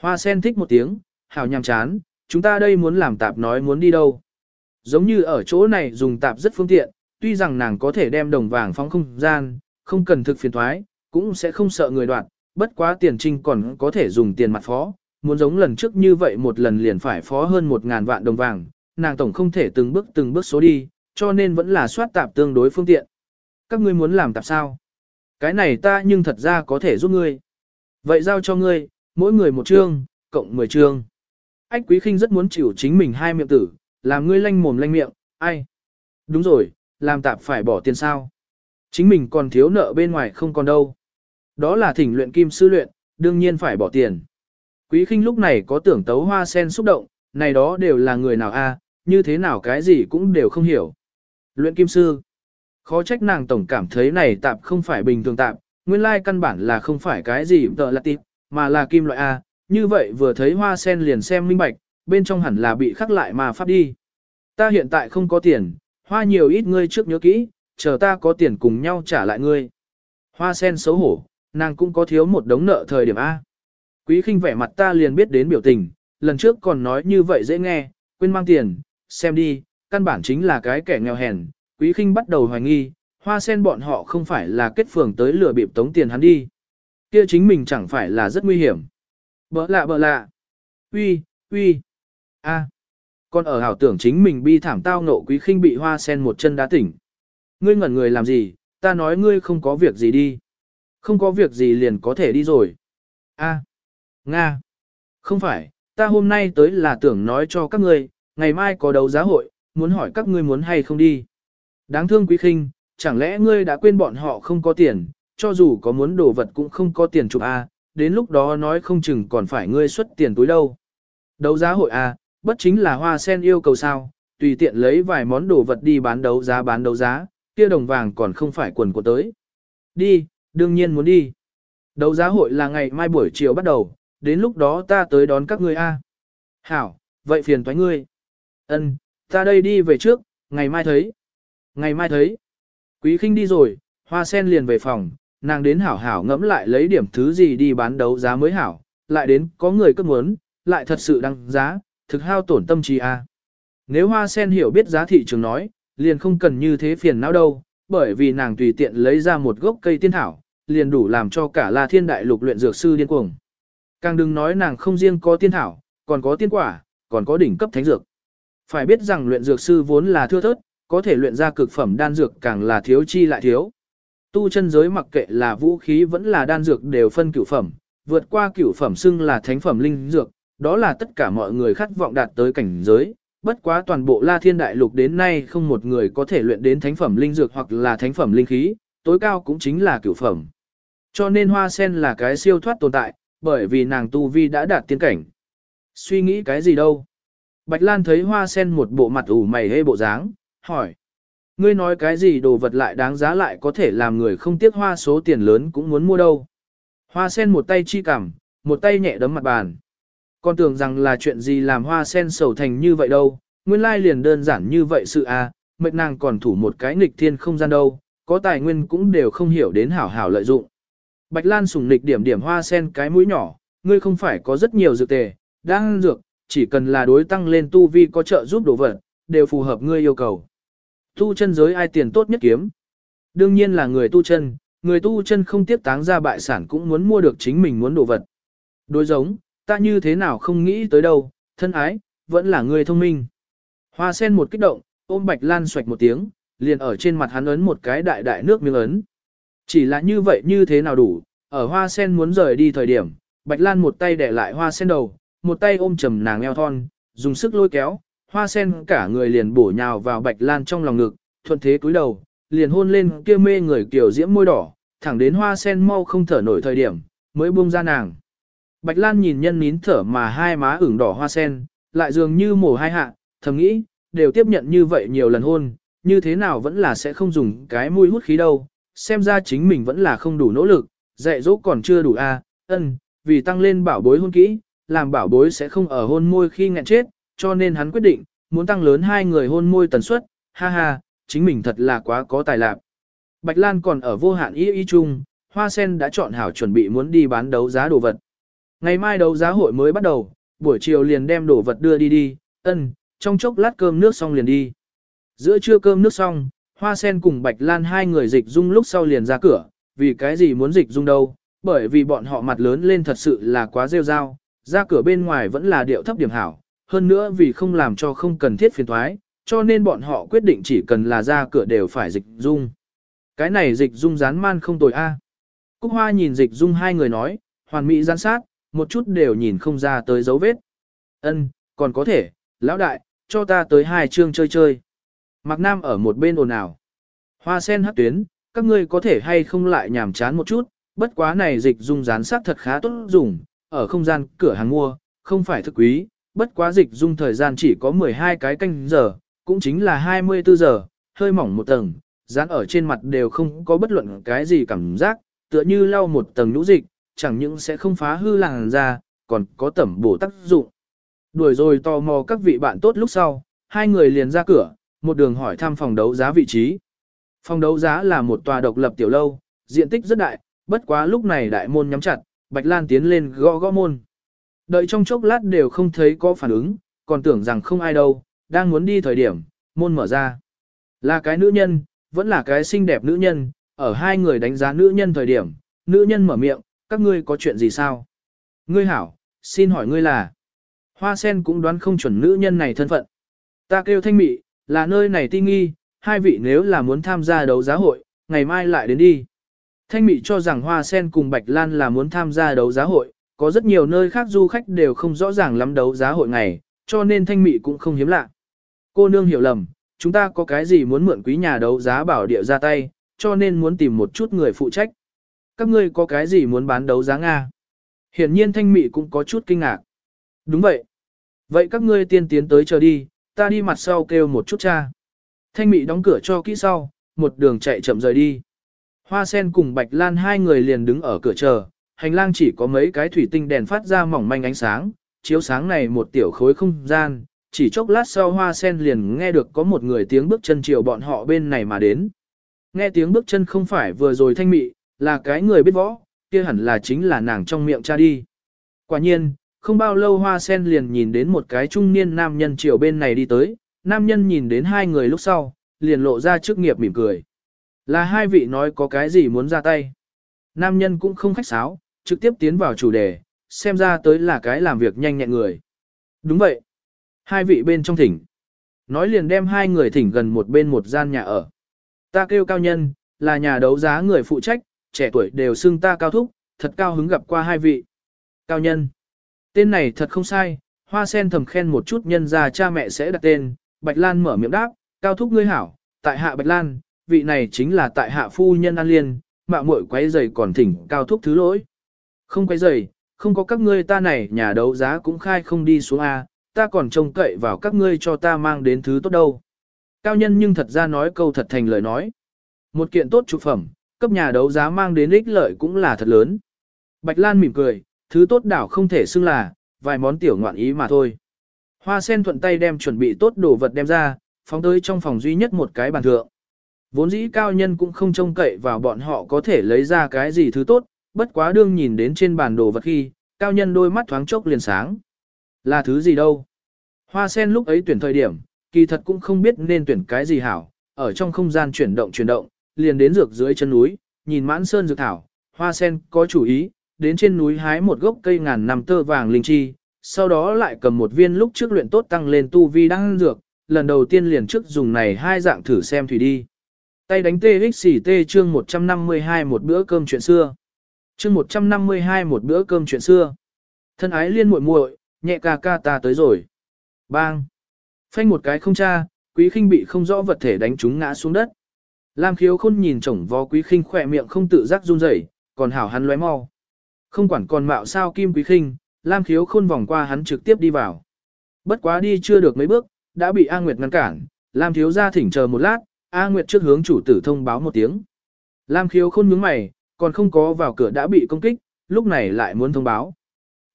Hoa sen thích một tiếng, hào nhàm chán, chúng ta đây muốn làm tạp nói muốn đi đâu. Giống như ở chỗ này dùng tạp rất phương tiện, tuy rằng nàng có thể đem đồng vàng phóng không gian, không cần thực phiền thoái, cũng sẽ không sợ người đoạt, bất quá tiền trinh còn có thể dùng tiền mặt phó, muốn giống lần trước như vậy một lần liền phải phó hơn một ngàn vạn đồng vàng, nàng tổng không thể từng bước từng bước số đi, cho nên vẫn là soát tạp tương đối phương tiện. Các ngươi muốn làm tạp sao? Cái này ta nhưng thật ra có thể giúp ngươi. Vậy giao cho ngươi, mỗi người một chương, cộng 10 chương. Ách quý khinh rất muốn chịu chính mình hai miệng tử, làm ngươi lanh mồm lanh miệng, ai? Đúng rồi, làm tạp phải bỏ tiền sao? Chính mình còn thiếu nợ bên ngoài không còn đâu. Đó là thỉnh luyện kim sư luyện, đương nhiên phải bỏ tiền. Quý khinh lúc này có tưởng tấu hoa sen xúc động, này đó đều là người nào a, à, như thế nào cái gì cũng đều không hiểu. Luyện kim sư. Khó trách nàng tổng cảm thấy này tạp không phải bình thường tạp, nguyên lai căn bản là không phải cái gì tợ là tịp, mà là kim loại A, như vậy vừa thấy hoa sen liền xem minh bạch, bên trong hẳn là bị khắc lại mà phát đi. Ta hiện tại không có tiền, hoa nhiều ít ngươi trước nhớ kỹ, chờ ta có tiền cùng nhau trả lại ngươi. Hoa sen xấu hổ, nàng cũng có thiếu một đống nợ thời điểm A. Quý khinh vẻ mặt ta liền biết đến biểu tình, lần trước còn nói như vậy dễ nghe, quên mang tiền, xem đi, căn bản chính là cái kẻ nghèo hèn. Quý khinh bắt đầu hoài nghi, hoa sen bọn họ không phải là kết phường tới lừa bịp tống tiền hắn đi. Kia chính mình chẳng phải là rất nguy hiểm. Bỡ lạ bỡ lạ. Uy, uy. a Còn ở hảo tưởng chính mình bi thảm tao nộ quý khinh bị hoa sen một chân đá tỉnh. Ngươi ngẩn người làm gì, ta nói ngươi không có việc gì đi. Không có việc gì liền có thể đi rồi. a Nga. Không phải, ta hôm nay tới là tưởng nói cho các ngươi, ngày mai có đấu giá hội, muốn hỏi các ngươi muốn hay không đi. Đáng thương quý khinh, chẳng lẽ ngươi đã quên bọn họ không có tiền, cho dù có muốn đồ vật cũng không có tiền chụp A, đến lúc đó nói không chừng còn phải ngươi xuất tiền túi đâu. Đấu giá hội A, bất chính là hoa sen yêu cầu sao, tùy tiện lấy vài món đồ vật đi bán đấu giá bán đấu giá, kia đồng vàng còn không phải quần của tới. Đi, đương nhiên muốn đi. Đấu giá hội là ngày mai buổi chiều bắt đầu, đến lúc đó ta tới đón các ngươi A. Hảo, vậy phiền toái ngươi. Ân, ta đây đi về trước, ngày mai thấy. Ngày mai thấy. Quý khinh đi rồi, hoa sen liền về phòng, nàng đến hảo hảo ngẫm lại lấy điểm thứ gì đi bán đấu giá mới hảo, lại đến có người cất muốn, lại thật sự đăng giá, thực hao tổn tâm trí a. Nếu hoa sen hiểu biết giá thị trường nói, liền không cần như thế phiền não đâu, bởi vì nàng tùy tiện lấy ra một gốc cây tiên thảo, liền đủ làm cho cả La Thiên Đại Lục luyện dược sư điên cuồng. Càng đừng nói nàng không riêng có tiên thảo, còn có tiên quả, còn có đỉnh cấp thánh dược. Phải biết rằng luyện dược sư vốn là thưa thớt, có thể luyện ra cực phẩm đan dược càng là thiếu chi lại thiếu. Tu chân giới mặc kệ là vũ khí vẫn là đan dược đều phân cửu phẩm, vượt qua cửu phẩm xưng là thánh phẩm linh dược, đó là tất cả mọi người khát vọng đạt tới cảnh giới. Bất quá toàn bộ La Thiên Đại Lục đến nay không một người có thể luyện đến thánh phẩm linh dược hoặc là thánh phẩm linh khí, tối cao cũng chính là cửu phẩm. Cho nên hoa sen là cái siêu thoát tồn tại, bởi vì nàng tu vi đã đạt tiên cảnh. Suy nghĩ cái gì đâu? Bạch Lan thấy hoa sen một bộ mặt ủ mày hê bộ dáng, hỏi. Ngươi nói cái gì đồ vật lại đáng giá lại có thể làm người không tiếc hoa số tiền lớn cũng muốn mua đâu. Hoa sen một tay chi cảm, một tay nhẹ đấm mặt bàn. Con tưởng rằng là chuyện gì làm hoa sen sầu thành như vậy đâu, nguyên lai liền đơn giản như vậy sự à, mệnh nàng còn thủ một cái nghịch thiên không gian đâu, có tài nguyên cũng đều không hiểu đến hảo hảo lợi dụng. Bạch Lan sùng nghịch điểm điểm hoa sen cái mũi nhỏ, ngươi không phải có rất nhiều dược tề, đang dược, chỉ cần là đối tăng lên tu vi có trợ giúp đồ vật, đều phù hợp ngươi yêu cầu. Tu chân giới ai tiền tốt nhất kiếm? Đương nhiên là người tu chân, người tu chân không tiếp táng ra bại sản cũng muốn mua được chính mình muốn đồ vật. Đối giống, ta như thế nào không nghĩ tới đâu, thân ái, vẫn là người thông minh. Hoa sen một kích động, ôm bạch lan xoạch một tiếng, liền ở trên mặt hắn ấn một cái đại đại nước miếng ấn. Chỉ là như vậy như thế nào đủ, ở hoa sen muốn rời đi thời điểm, bạch lan một tay để lại hoa sen đầu, một tay ôm chầm nàng eo thon, dùng sức lôi kéo, hoa sen cả người liền bổ nhào vào bạch lan trong lòng ngực, thuận thế cúi đầu, liền hôn lên kia mê người kiểu diễm môi đỏ, thẳng đến hoa sen mau không thở nổi thời điểm, mới buông ra nàng. Bạch lan nhìn nhân nín thở mà hai má ửng đỏ hoa sen, lại dường như mổ hai hạ, thầm nghĩ, đều tiếp nhận như vậy nhiều lần hôn, như thế nào vẫn là sẽ không dùng cái mũi hút khí đâu, xem ra chính mình vẫn là không đủ nỗ lực, dạy dỗ còn chưa đủ a, ân, vì tăng lên bảo bối hôn kỹ, làm bảo bối sẽ không ở hôn môi khi nghẹn chết, cho nên hắn quyết định, muốn tăng lớn hai người hôn môi tần suất, ha ha, chính mình thật là quá có tài lạc. Bạch Lan còn ở vô hạn ý ý chung, Hoa Sen đã chọn hảo chuẩn bị muốn đi bán đấu giá đồ vật. Ngày mai đấu giá hội mới bắt đầu, buổi chiều liền đem đồ vật đưa đi đi, ân, trong chốc lát cơm nước xong liền đi. Giữa trưa cơm nước xong, Hoa Sen cùng Bạch Lan hai người dịch dung lúc sau liền ra cửa, vì cái gì muốn dịch dung đâu, bởi vì bọn họ mặt lớn lên thật sự là quá rêu rao, ra cửa bên ngoài vẫn là điệu thấp điểm hảo, hơn nữa vì không làm cho không cần thiết phiền thoái, cho nên bọn họ quyết định chỉ cần là ra cửa đều phải dịch dung. Cái này dịch dung rán man không tồi a. Cúc Hoa nhìn dịch dung hai người nói, hoàn mỹ gián sát, một chút đều nhìn không ra tới dấu vết. Ân, còn có thể, lão đại, cho ta tới hai chương chơi chơi. Mạc Nam ở một bên ồn ào. Hoa sen hắc tuyến, các ngươi có thể hay không lại nhảm chán một chút, bất quá này dịch dung rán sắc thật khá tốt dùng, ở không gian cửa hàng mua, không phải thực quý, bất quá dịch dung thời gian chỉ có 12 cái canh giờ, cũng chính là 24 giờ, hơi mỏng một tầng, dán ở trên mặt đều không có bất luận cái gì cảm giác, tựa như lau một tầng nhũ dịch, chẳng những sẽ không phá hư làn da, còn có tẩm bổ tác dụng. Đuổi rồi tò mò các vị bạn tốt lúc sau, hai người liền ra cửa, một đường hỏi thăm phòng đấu giá vị trí. Phòng đấu giá là một tòa độc lập tiểu lâu, diện tích rất đại, bất quá lúc này đại môn nhắm chặt, Bạch Lan tiến lên gõ gõ môn. Đợi trong chốc lát đều không thấy có phản ứng, còn tưởng rằng không ai đâu, đang muốn đi thời điểm, môn mở ra. Là cái nữ nhân, vẫn là cái xinh đẹp nữ nhân, ở hai người đánh giá nữ nhân thời điểm, nữ nhân mở miệng, các ngươi có chuyện gì sao? Ngươi hảo, xin hỏi ngươi là? Hoa sen cũng đoán không chuẩn nữ nhân này thân phận. Ta kêu thanh mị, là nơi này ti nghi, hai vị nếu là muốn tham gia đấu giá hội, ngày mai lại đến đi. Thanh mị cho rằng hoa sen cùng Bạch Lan là muốn tham gia đấu giá hội, có rất nhiều nơi khác du khách đều không rõ ràng lắm đấu giá hội ngày, cho nên thanh mị cũng không hiếm lạ. Cô nương hiểu lầm, chúng ta có cái gì muốn mượn quý nhà đấu giá bảo địa ra tay, cho nên muốn tìm một chút người phụ trách. Các ngươi có cái gì muốn bán đấu giá Nga? Hiển nhiên thanh mị cũng có chút kinh ngạc. Đúng vậy. Vậy các ngươi tiên tiến tới chờ đi, ta đi mặt sau kêu một chút cha. Thanh mị đóng cửa cho kỹ sau, một đường chạy chậm rời đi. Hoa sen cùng Bạch Lan hai người liền đứng ở cửa chờ, hành lang chỉ có mấy cái thủy tinh đèn phát ra mỏng manh ánh sáng, chiếu sáng này một tiểu khối không gian, chỉ chốc lát sau hoa sen liền nghe được có một người tiếng bước chân chiều bọn họ bên này mà đến. Nghe tiếng bước chân không phải vừa rồi thanh mị, là cái người biết võ, kia hẳn là chính là nàng trong miệng cha đi. Quả nhiên, không bao lâu hoa sen liền nhìn đến một cái trung niên nam nhân chiều bên này đi tới, nam nhân nhìn đến hai người lúc sau, liền lộ ra chức nghiệp mỉm cười. Là hai vị nói có cái gì muốn ra tay. Nam nhân cũng không khách sáo, trực tiếp tiến vào chủ đề, xem ra tới là cái làm việc nhanh nhẹn người. Đúng vậy. Hai vị bên trong thỉnh. Nói liền đem hai người thỉnh gần một bên một gian nhà ở. Ta kêu cao nhân, là nhà đấu giá người phụ trách, trẻ tuổi đều xưng ta cao thúc, thật cao hứng gặp qua hai vị. Cao nhân. Tên này thật không sai, hoa sen thầm khen một chút nhân ra cha mẹ sẽ đặt tên, Bạch Lan mở miệng đáp, cao thúc ngươi hảo, tại hạ Bạch Lan, vị này chính là tại hạ phu nhân An Liên, mạo muội quấy giày còn thỉnh cao thúc thứ lỗi. Không quấy giày, không có các ngươi ta này nhà đấu giá cũng khai không đi xuống A, ta còn trông cậy vào các ngươi cho ta mang đến thứ tốt đâu. Cao nhân nhưng thật ra nói câu thật thành lời nói. Một kiện tốt trụ phẩm, cấp nhà đấu giá mang đến ích lợi cũng là thật lớn. Bạch Lan mỉm cười, thứ tốt đảo không thể xưng là, vài món tiểu ngoạn ý mà thôi. Hoa sen thuận tay đem chuẩn bị tốt đồ vật đem ra, phóng tới trong phòng duy nhất một cái bàn thượng. Vốn dĩ cao nhân cũng không trông cậy vào bọn họ có thể lấy ra cái gì thứ tốt, bất quá đương nhìn đến trên bàn đồ vật khi, cao nhân đôi mắt thoáng chốc liền sáng. Là thứ gì đâu? Hoa sen lúc ấy tuyển thời điểm, kỳ thật cũng không biết nên tuyển cái gì hảo, ở trong không gian chuyển động chuyển động, liền đến dược dưới chân núi, nhìn mãn sơn dược thảo, hoa sen có chủ ý, đến trên núi hái một gốc cây ngàn năm tơ vàng linh chi, sau đó lại cầm một viên lúc trước luyện tốt tăng lên tu vi đang dược, lần đầu tiên liền trước dùng này hai dạng thử xem thủy đi. Tay đánh TXT chương 152 một bữa cơm chuyện xưa. Chương 152 một bữa cơm chuyện xưa. Thân ái liên muội muội, nhẹ ca ca ta tới rồi. Bang. Phanh một cái không cha, quý khinh bị không rõ vật thể đánh chúng ngã xuống đất. Lam khiếu khôn nhìn chồng vó quý khinh khỏe miệng không tự giác run rẩy, còn hảo hắn lóe mau. Không quản còn mạo sao kim quý khinh, Lam khiếu khôn vòng qua hắn trực tiếp đi vào. Bất quá đi chưa được mấy bước, đã bị A Nguyệt ngăn cản, Lam thiếu ra thỉnh chờ một lát, A Nguyệt trước hướng chủ tử thông báo một tiếng. Lam khiếu khôn nhướng mày, còn không có vào cửa đã bị công kích, lúc này lại muốn thông báo.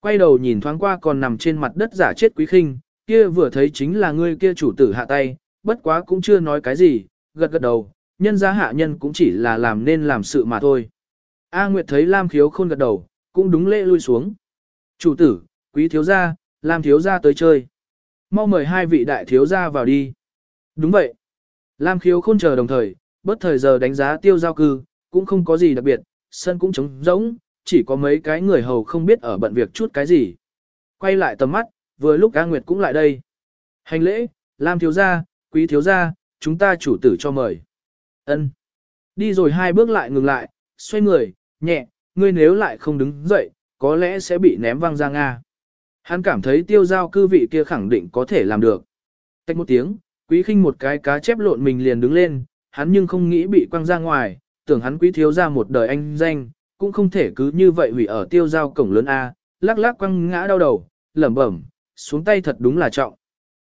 Quay đầu nhìn thoáng qua còn nằm trên mặt đất giả chết quý khinh, kia vừa thấy chính là ngươi kia chủ tử hạ tay, bất quá cũng chưa nói cái gì, gật gật đầu, nhân gia hạ nhân cũng chỉ là làm nên làm sự mà thôi. A Nguyệt thấy Lam khiếu khôn gật đầu, cũng đúng lễ lui xuống. Chủ tử, quý thiếu gia, Lam thiếu gia tới chơi. Mau mời hai vị đại thiếu gia vào đi. Đúng vậy. Lam khiếu khôn chờ đồng thời, bất thời giờ đánh giá tiêu giao cư, cũng không có gì đặc biệt, sân cũng trống rỗng, chỉ có mấy cái người hầu không biết ở bận việc chút cái gì. Quay lại tầm mắt, vừa lúc A Nguyệt cũng lại đây. Hành lễ, Lam thiếu gia, quý thiếu gia, chúng ta chủ tử cho mời. Ân. Đi rồi hai bước lại ngừng lại, xoay người, nhẹ, ngươi nếu lại không đứng dậy, có lẽ sẽ bị ném văng ra Nga. Hắn cảm thấy tiêu giao cư vị kia khẳng định có thể làm được. Tách một tiếng, quý khinh một cái cá chép lộn mình liền đứng lên, hắn nhưng không nghĩ bị quăng ra ngoài, tưởng hắn quý thiếu ra một đời anh danh, cũng không thể cứ như vậy hủy ở tiêu giao cổng lớn A, lắc lắc quăng ngã đau đầu, lẩm bẩm, xuống tay thật đúng là trọng.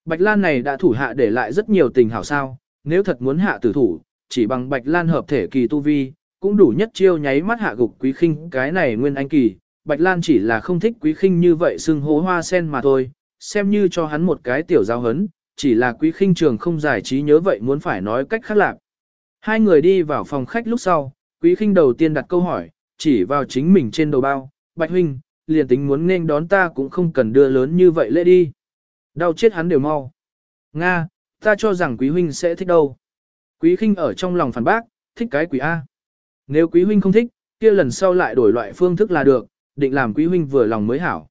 Bạch Lan này đã thủ hạ để lại rất nhiều tình hảo sao, nếu thật muốn hạ tử thủ, chỉ bằng Bạch Lan hợp thể kỳ tu vi, cũng đủ nhất chiêu nháy mắt hạ gục quý khinh cái này nguyên anh kỳ. Bạch Lan chỉ là không thích quý khinh như vậy xưng hố hoa sen mà thôi, xem như cho hắn một cái tiểu giao hấn, chỉ là quý khinh trường không giải trí nhớ vậy muốn phải nói cách khác lạc. Hai người đi vào phòng khách lúc sau, quý khinh đầu tiên đặt câu hỏi, chỉ vào chính mình trên đầu bao, Bạch Huynh, liền tính muốn nên đón ta cũng không cần đưa lớn như vậy lễ đi. Đau chết hắn đều mau. Nga, ta cho rằng quý huynh sẽ thích đâu. Quý khinh ở trong lòng phản bác, thích cái quỷ A. Nếu quý huynh không thích, kia lần sau lại đổi loại phương thức là được, định làm quý huynh vừa lòng mới hảo.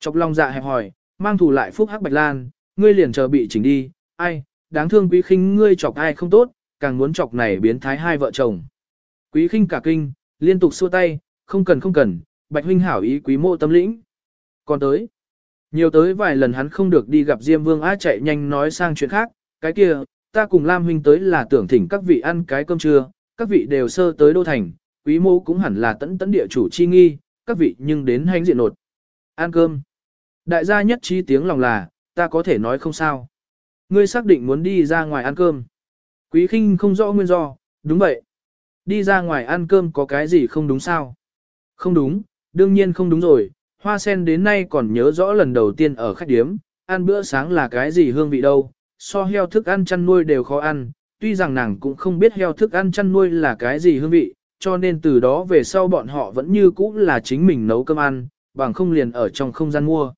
Chọc lòng dạ hẹp hỏi, mang thù lại phúc hắc bạch lan, ngươi liền chờ bị chỉnh đi, ai, đáng thương quý khinh ngươi chọc ai không tốt, càng muốn chọc này biến thái hai vợ chồng. Quý khinh cả kinh, liên tục xua tay, không cần không cần, bạch huynh hảo ý quý mộ tâm lĩnh. Còn tới, nhiều tới vài lần hắn không được đi gặp Diêm Vương Á chạy nhanh nói sang chuyện khác, cái kia, ta cùng Lam huynh tới là tưởng thỉnh các vị ăn cái cơm trưa, các vị đều sơ tới đô thành, quý mô cũng hẳn là tẫn tẫn địa chủ chi nghi, các vị nhưng đến hành diện nột. Ăn cơm. Đại gia nhất trí tiếng lòng là, ta có thể nói không sao. Ngươi xác định muốn đi ra ngoài ăn cơm. Quý khinh không rõ nguyên do, đúng vậy. Đi ra ngoài ăn cơm có cái gì không đúng sao? Không đúng, đương nhiên không đúng rồi, hoa sen đến nay còn nhớ rõ lần đầu tiên ở khách điếm, ăn bữa sáng là cái gì hương vị đâu, so heo thức ăn chăn nuôi đều khó ăn, tuy rằng nàng cũng không biết heo thức ăn chăn nuôi là cái gì hương vị, cho nên từ đó về sau bọn họ vẫn như cũ là chính mình nấu cơm ăn, bằng không liền ở trong không gian mua.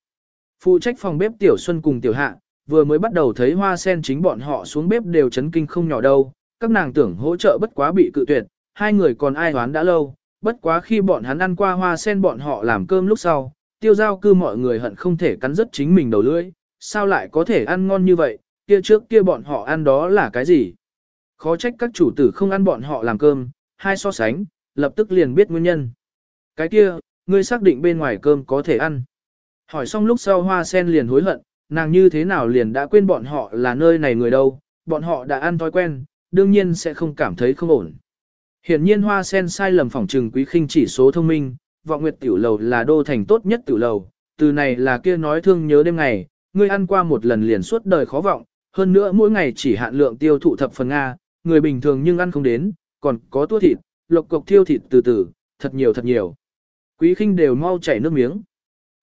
Phụ trách phòng bếp Tiểu Xuân cùng Tiểu Hạ, vừa mới bắt đầu thấy hoa sen chính bọn họ xuống bếp đều chấn kinh không nhỏ đâu, các nàng tưởng hỗ trợ bất quá bị cự tuyệt, hai người còn ai hoán đã lâu, bất quá khi bọn hắn ăn qua hoa sen bọn họ làm cơm lúc sau, tiêu giao cư mọi người hận không thể cắn rứt chính mình đầu lưỡi, sao lại có thể ăn ngon như vậy, kia trước kia bọn họ ăn đó là cái gì? Khó trách các chủ tử không ăn bọn họ làm cơm, hai so sánh, lập tức liền biết nguyên nhân. Cái kia, ngươi xác định bên ngoài cơm có thể ăn. Hỏi xong lúc sau hoa sen liền hối hận, nàng như thế nào liền đã quên bọn họ là nơi này người đâu, bọn họ đã ăn thói quen, đương nhiên sẽ không cảm thấy không ổn. Hiển nhiên hoa sen sai lầm phỏng trừng quý khinh chỉ số thông minh, vọng nguyệt tiểu lầu là đô thành tốt nhất tiểu lầu, từ này là kia nói thương nhớ đêm ngày, ngươi ăn qua một lần liền suốt đời khó vọng, hơn nữa mỗi ngày chỉ hạn lượng tiêu thụ thập phần Nga, người bình thường nhưng ăn không đến, còn có tua thịt, lộc cục thiêu thịt từ từ, thật nhiều thật nhiều. Quý khinh đều mau chảy nước miếng.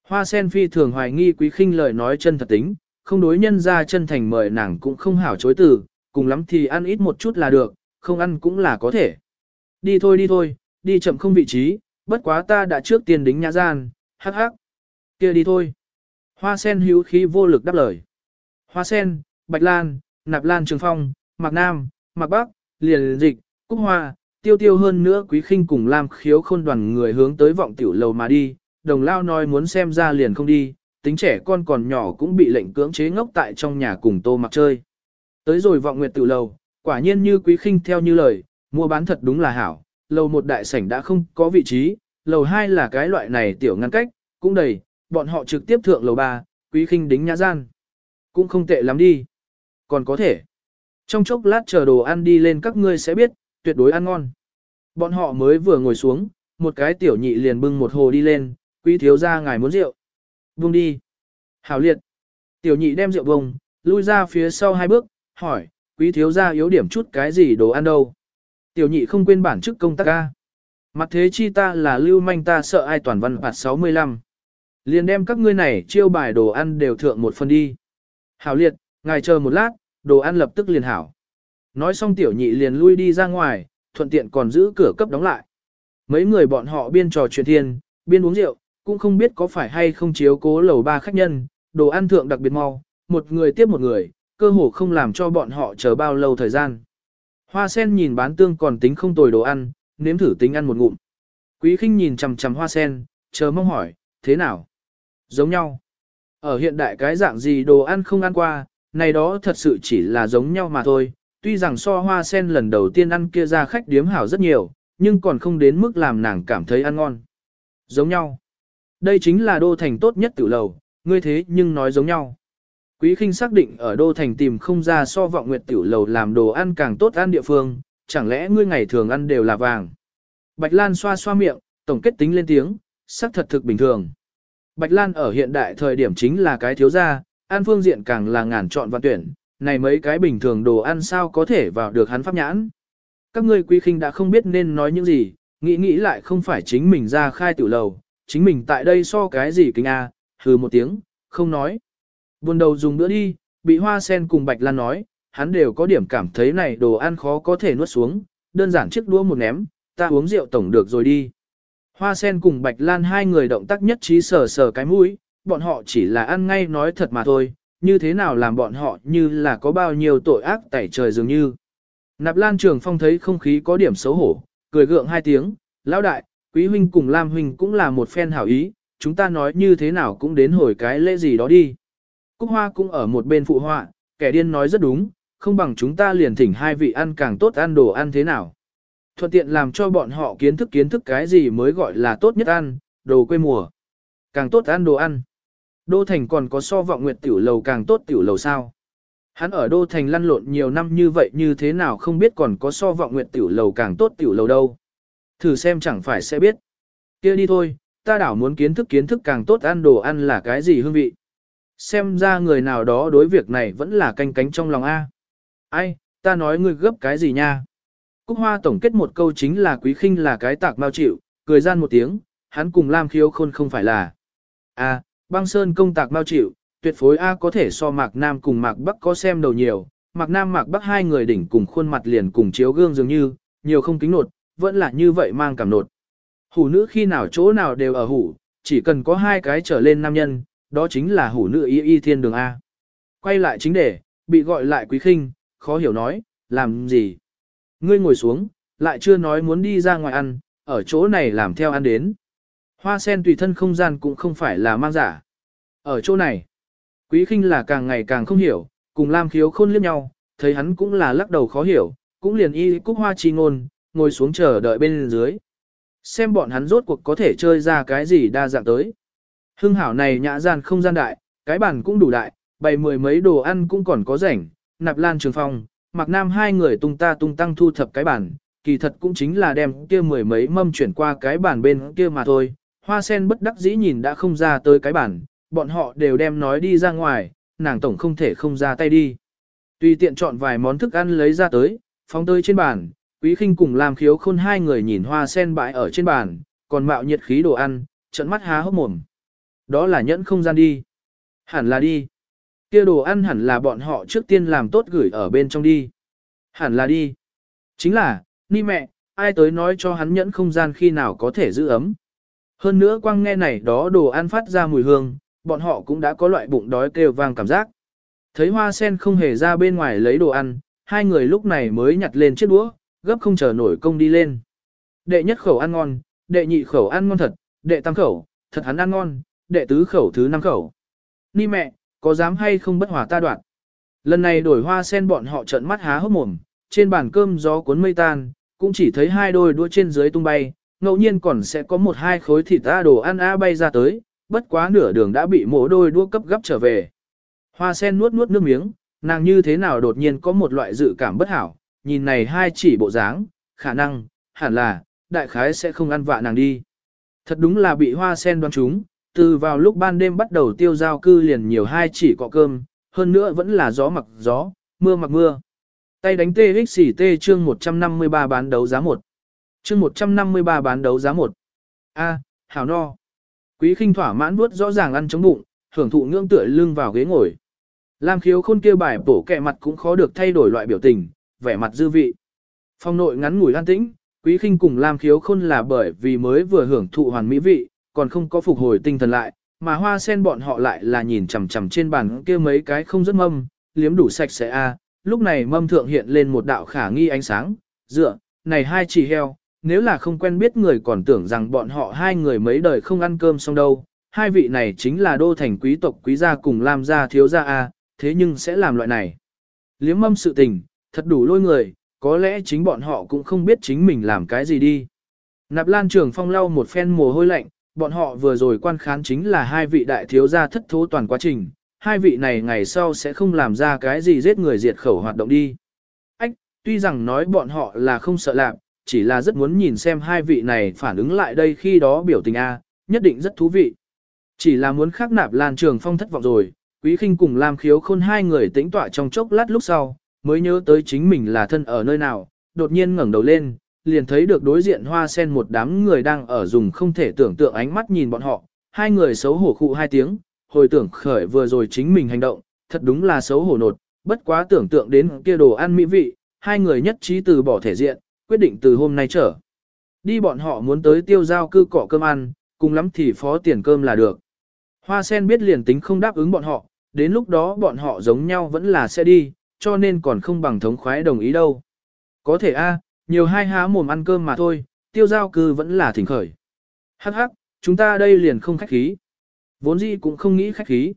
Hoa sen phi thường hoài nghi quý khinh lời nói chân thật tính, không đối nhân ra chân thành mời nàng cũng không hảo chối từ, cùng lắm thì ăn ít một chút là được, không ăn cũng là có thể. Đi thôi đi thôi, đi chậm không vị trí, bất quá ta đã trước tiên đính nhã gian, hắc hắc. kia đi thôi. Hoa sen hữu khí vô lực đáp lời. Hoa sen, bạch lan, nạp lan trường phong, mạc nam, mạc bắc, liền dịch, cúc hoa, tiêu tiêu hơn nữa quý khinh cùng lam khiếu khôn đoàn người hướng tới vọng tiểu lầu mà đi. Đồng lao nói muốn xem ra liền không đi, tính trẻ con còn nhỏ cũng bị lệnh cưỡng chế ngốc tại trong nhà cùng tô mặc chơi. Tới rồi vọng nguyệt tiểu lầu, quả nhiên như quý khinh theo như lời, mua bán thật đúng là hảo, lầu một đại sảnh đã không có vị trí, lầu hai là cái loại này tiểu ngăn cách, cũng đầy, bọn họ trực tiếp thượng lầu ba, quý khinh đính nhã gian. Cũng không tệ lắm đi. Còn có thể. Trong chốc lát chờ đồ ăn đi lên các ngươi sẽ biết, tuyệt đối ăn ngon. Bọn họ mới vừa ngồi xuống, một cái tiểu nhị liền bưng một hồ đi lên, quý thiếu ra ngài muốn rượu. Buông đi. Hảo liệt. Tiểu nhị đem rượu vùng, lui ra phía sau hai bước, hỏi, quý thiếu ra yếu điểm chút cái gì đồ ăn đâu. Tiểu nhị không quên bản chức công tác ca. Mặt thế chi ta là lưu manh ta sợ ai toàn văn phạt 65. Liền đem các ngươi này chiêu bài đồ ăn đều thượng một phần đi. Hảo liệt, ngài chờ một lát, đồ ăn lập tức liền hảo. Nói xong tiểu nhị liền lui đi ra ngoài, thuận tiện còn giữ cửa cấp đóng lại. Mấy người bọn họ biên trò chuyện thiên, biên uống rượu, cũng không biết có phải hay không chiếu cố lầu ba khách nhân, đồ ăn thượng đặc biệt mau, một người tiếp một người, cơ hồ không làm cho bọn họ chờ bao lâu thời gian. Hoa sen nhìn bán tương còn tính không tồi đồ ăn, nếm thử tính ăn một ngụm. Quý khinh nhìn chằm chằm hoa sen, chờ mong hỏi, thế nào? Giống nhau. Ở hiện đại cái dạng gì đồ ăn không ăn qua, này đó thật sự chỉ là giống nhau mà thôi. Tuy rằng so hoa sen lần đầu tiên ăn kia ra khách điếm hảo rất nhiều, nhưng còn không đến mức làm nàng cảm thấy ăn ngon. Giống nhau. Đây chính là đô thành tốt nhất tử lầu, ngươi thế nhưng nói giống nhau. Quý khinh xác định ở đô thành tìm không ra so vọng nguyệt tiểu lầu làm đồ ăn càng tốt ăn địa phương, chẳng lẽ ngươi ngày thường ăn đều là vàng. Bạch Lan xoa xoa miệng, tổng kết tính lên tiếng, sắc thật thực bình thường. Bạch Lan ở hiện đại thời điểm chính là cái thiếu gia, ăn phương diện càng là ngàn chọn và tuyển, này mấy cái bình thường đồ ăn sao có thể vào được hắn pháp nhãn. Các ngươi quý khinh đã không biết nên nói những gì, nghĩ nghĩ lại không phải chính mình ra khai tiểu lầu, chính mình tại đây so cái gì kính a, hừ một tiếng, không nói. Buồn đầu dùng bữa đi, bị hoa sen cùng Bạch Lan nói, hắn đều có điểm cảm thấy này đồ ăn khó có thể nuốt xuống, đơn giản chiếc đũa một ném, ta uống rượu tổng được rồi đi. Hoa sen cùng Bạch Lan hai người động tác nhất trí sờ sờ cái mũi, bọn họ chỉ là ăn ngay nói thật mà thôi, như thế nào làm bọn họ như là có bao nhiêu tội ác tẩy trời dường như. Nạp Lan Trường Phong thấy không khí có điểm xấu hổ, cười gượng hai tiếng, lão đại, quý huynh cùng Lam huynh cũng là một phen hảo ý, chúng ta nói như thế nào cũng đến hồi cái lễ gì đó đi. Cúc Hoa cũng ở một bên phụ họa, kẻ điên nói rất đúng, không bằng chúng ta liền thỉnh hai vị ăn càng tốt ăn đồ ăn thế nào. Thuận tiện làm cho bọn họ kiến thức kiến thức cái gì mới gọi là tốt nhất ăn, đồ quê mùa. Càng tốt ăn đồ ăn. Đô Thành còn có so vọng nguyệt tiểu lầu càng tốt tiểu lầu sao. Hắn ở Đô Thành lăn lộn nhiều năm như vậy như thế nào không biết còn có so vọng nguyệt tiểu lầu càng tốt tiểu lầu đâu. Thử xem chẳng phải sẽ biết. kia đi thôi, ta đảo muốn kiến thức kiến thức càng tốt ăn đồ ăn là cái gì hương vị. Xem ra người nào đó đối việc này vẫn là canh cánh trong lòng A. Ai, ta nói ngươi gấp cái gì nha? Cúc Hoa tổng kết một câu chính là quý khinh là cái tạc mau chịu, cười gian một tiếng, hắn cùng Lam khiếu khôn không phải là. A, băng sơn công tạc bao chịu, tuyệt phối A có thể so Mạc Nam cùng Mạc Bắc có xem đầu nhiều, Mạc Nam Mạc Bắc hai người đỉnh cùng khuôn mặt liền cùng chiếu gương dường như, nhiều không kính nột, vẫn là như vậy mang cảm nột. Hủ nữ khi nào chỗ nào đều ở hủ, chỉ cần có hai cái trở lên nam nhân, đó chính là hủ nữ y y thiên đường A. Quay lại chính đề, bị gọi lại quý khinh, khó hiểu nói, làm gì? Ngươi ngồi xuống, lại chưa nói muốn đi ra ngoài ăn, ở chỗ này làm theo ăn đến. Hoa sen tùy thân không gian cũng không phải là mang giả. Ở chỗ này, quý khinh là càng ngày càng không hiểu, cùng Lam khiếu khôn liếc nhau, thấy hắn cũng là lắc đầu khó hiểu, cũng liền y cúc hoa chi ngôn, ngồi xuống chờ đợi bên dưới. Xem bọn hắn rốt cuộc có thể chơi ra cái gì đa dạng tới. Hưng hảo này nhã gian không gian đại, cái bàn cũng đủ đại, bày mười mấy đồ ăn cũng còn có rảnh, nạp lan trường phong, mặc nam hai người tung ta tung tăng thu thập cái bàn, kỳ thật cũng chính là đem kia mười mấy mâm chuyển qua cái bàn bên kia mà thôi. Hoa sen bất đắc dĩ nhìn đã không ra tới cái bàn, bọn họ đều đem nói đi ra ngoài, nàng tổng không thể không ra tay đi. Tùy tiện chọn vài món thức ăn lấy ra tới, phóng tới trên bàn, quý khinh cùng làm khiếu khôn hai người nhìn hoa sen bãi ở trên bàn, còn mạo nhiệt khí đồ ăn, trận mắt há hốc mồm. Đó là nhẫn không gian đi. Hẳn là đi. kia đồ ăn hẳn là bọn họ trước tiên làm tốt gửi ở bên trong đi. Hẳn là đi. Chính là, ni mẹ, ai tới nói cho hắn nhẫn không gian khi nào có thể giữ ấm. Hơn nữa quang nghe này đó đồ ăn phát ra mùi hương, bọn họ cũng đã có loại bụng đói kêu vang cảm giác. Thấy hoa sen không hề ra bên ngoài lấy đồ ăn, hai người lúc này mới nhặt lên chiếc đũa, gấp không chờ nổi công đi lên. Đệ nhất khẩu ăn ngon, đệ nhị khẩu ăn ngon thật, đệ tam khẩu, thật hắn ăn ngon, đệ tứ khẩu thứ năm khẩu. Ni mẹ, có dám hay không bất hòa ta đoạn. Lần này đổi hoa sen bọn họ trợn mắt há hốc mồm, trên bàn cơm gió cuốn mây tan, cũng chỉ thấy hai đôi đũa trên dưới tung bay, ngẫu nhiên còn sẽ có một hai khối thịt ta đồ ăn a bay ra tới, bất quá nửa đường đã bị mổ đôi đua cấp gấp trở về. Hoa sen nuốt nuốt nước miếng, nàng như thế nào đột nhiên có một loại dự cảm bất hảo, nhìn này hai chỉ bộ dáng, khả năng, hẳn là, đại khái sẽ không ăn vạ nàng đi. Thật đúng là bị hoa sen đoán trúng, từ vào lúc ban đêm bắt đầu tiêu giao cư liền nhiều hai chỉ cọ cơm, hơn nữa vẫn là gió mặc gió, mưa mặc mưa. Tay đánh TXT chương 153 bán đấu giá 1. Chương 153 bán đấu giá 1. A, hảo no. Quý khinh thỏa mãn vuốt rõ ràng ăn chống bụng, hưởng thụ ngưỡng tựa lưng vào ghế ngồi. Lam khiếu khôn kia bài bổ kẹ mặt cũng khó được thay đổi loại biểu tình, vẻ mặt dư vị. Phong nội ngắn ngủi an tĩnh, quý khinh cùng Lam khiếu khôn là bởi vì mới vừa hưởng thụ hoàn mỹ vị, còn không có phục hồi tinh thần lại, mà hoa sen bọn họ lại là nhìn chằm chằm trên bàn kia mấy cái không rất mâm, liếm đủ sạch sẽ a. lúc này mâm thượng hiện lên một đạo khả nghi ánh sáng, dựa, này hai chỉ heo, nếu là không quen biết người còn tưởng rằng bọn họ hai người mấy đời không ăn cơm xong đâu, hai vị này chính là đô thành quý tộc quý gia cùng Lam gia thiếu gia a, thế nhưng sẽ làm loại này. Liếm mâm sự tình, thật đủ lôi người, có lẽ chính bọn họ cũng không biết chính mình làm cái gì đi. Nạp Lan Trường Phong lau một phen mồ hôi lạnh, bọn họ vừa rồi quan khán chính là hai vị đại thiếu gia thất thố toàn quá trình, hai vị này ngày sau sẽ không làm ra cái gì giết người diệt khẩu hoạt động đi. Ách, tuy rằng nói bọn họ là không sợ lạc, chỉ là rất muốn nhìn xem hai vị này phản ứng lại đây khi đó biểu tình A, nhất định rất thú vị. Chỉ là muốn khắc nạp Lan Trường Phong thất vọng rồi, Quý Khinh cùng Lam Khiếu Khôn hai người tĩnh tọa trong chốc lát lúc sau, mới nhớ tới chính mình là thân ở nơi nào, đột nhiên ngẩng đầu lên, liền thấy được đối diện hoa sen một đám người đang ở dùng không thể tưởng tượng ánh mắt nhìn bọn họ, hai người xấu hổ khụ hai tiếng, hồi tưởng khởi vừa rồi chính mình hành động, thật đúng là xấu hổ nột, bất quá tưởng tượng đến kia đồ ăn mỹ vị, hai người nhất trí từ bỏ thể diện, quyết định từ hôm nay trở. Đi bọn họ muốn tới tiêu giao cư cỏ cơm ăn, cùng lắm thì phó tiền cơm là được. Hoa sen biết liền tính không đáp ứng bọn họ, đến lúc đó bọn họ giống nhau vẫn là sẽ đi, cho nên còn không bằng thống khoái đồng ý đâu. Có thể a, nhiều hai há mồm ăn cơm mà thôi, tiêu giao cư vẫn là thỉnh khởi. Hắc hắc, chúng ta đây liền không khách khí. Vốn dĩ cũng không nghĩ khách khí.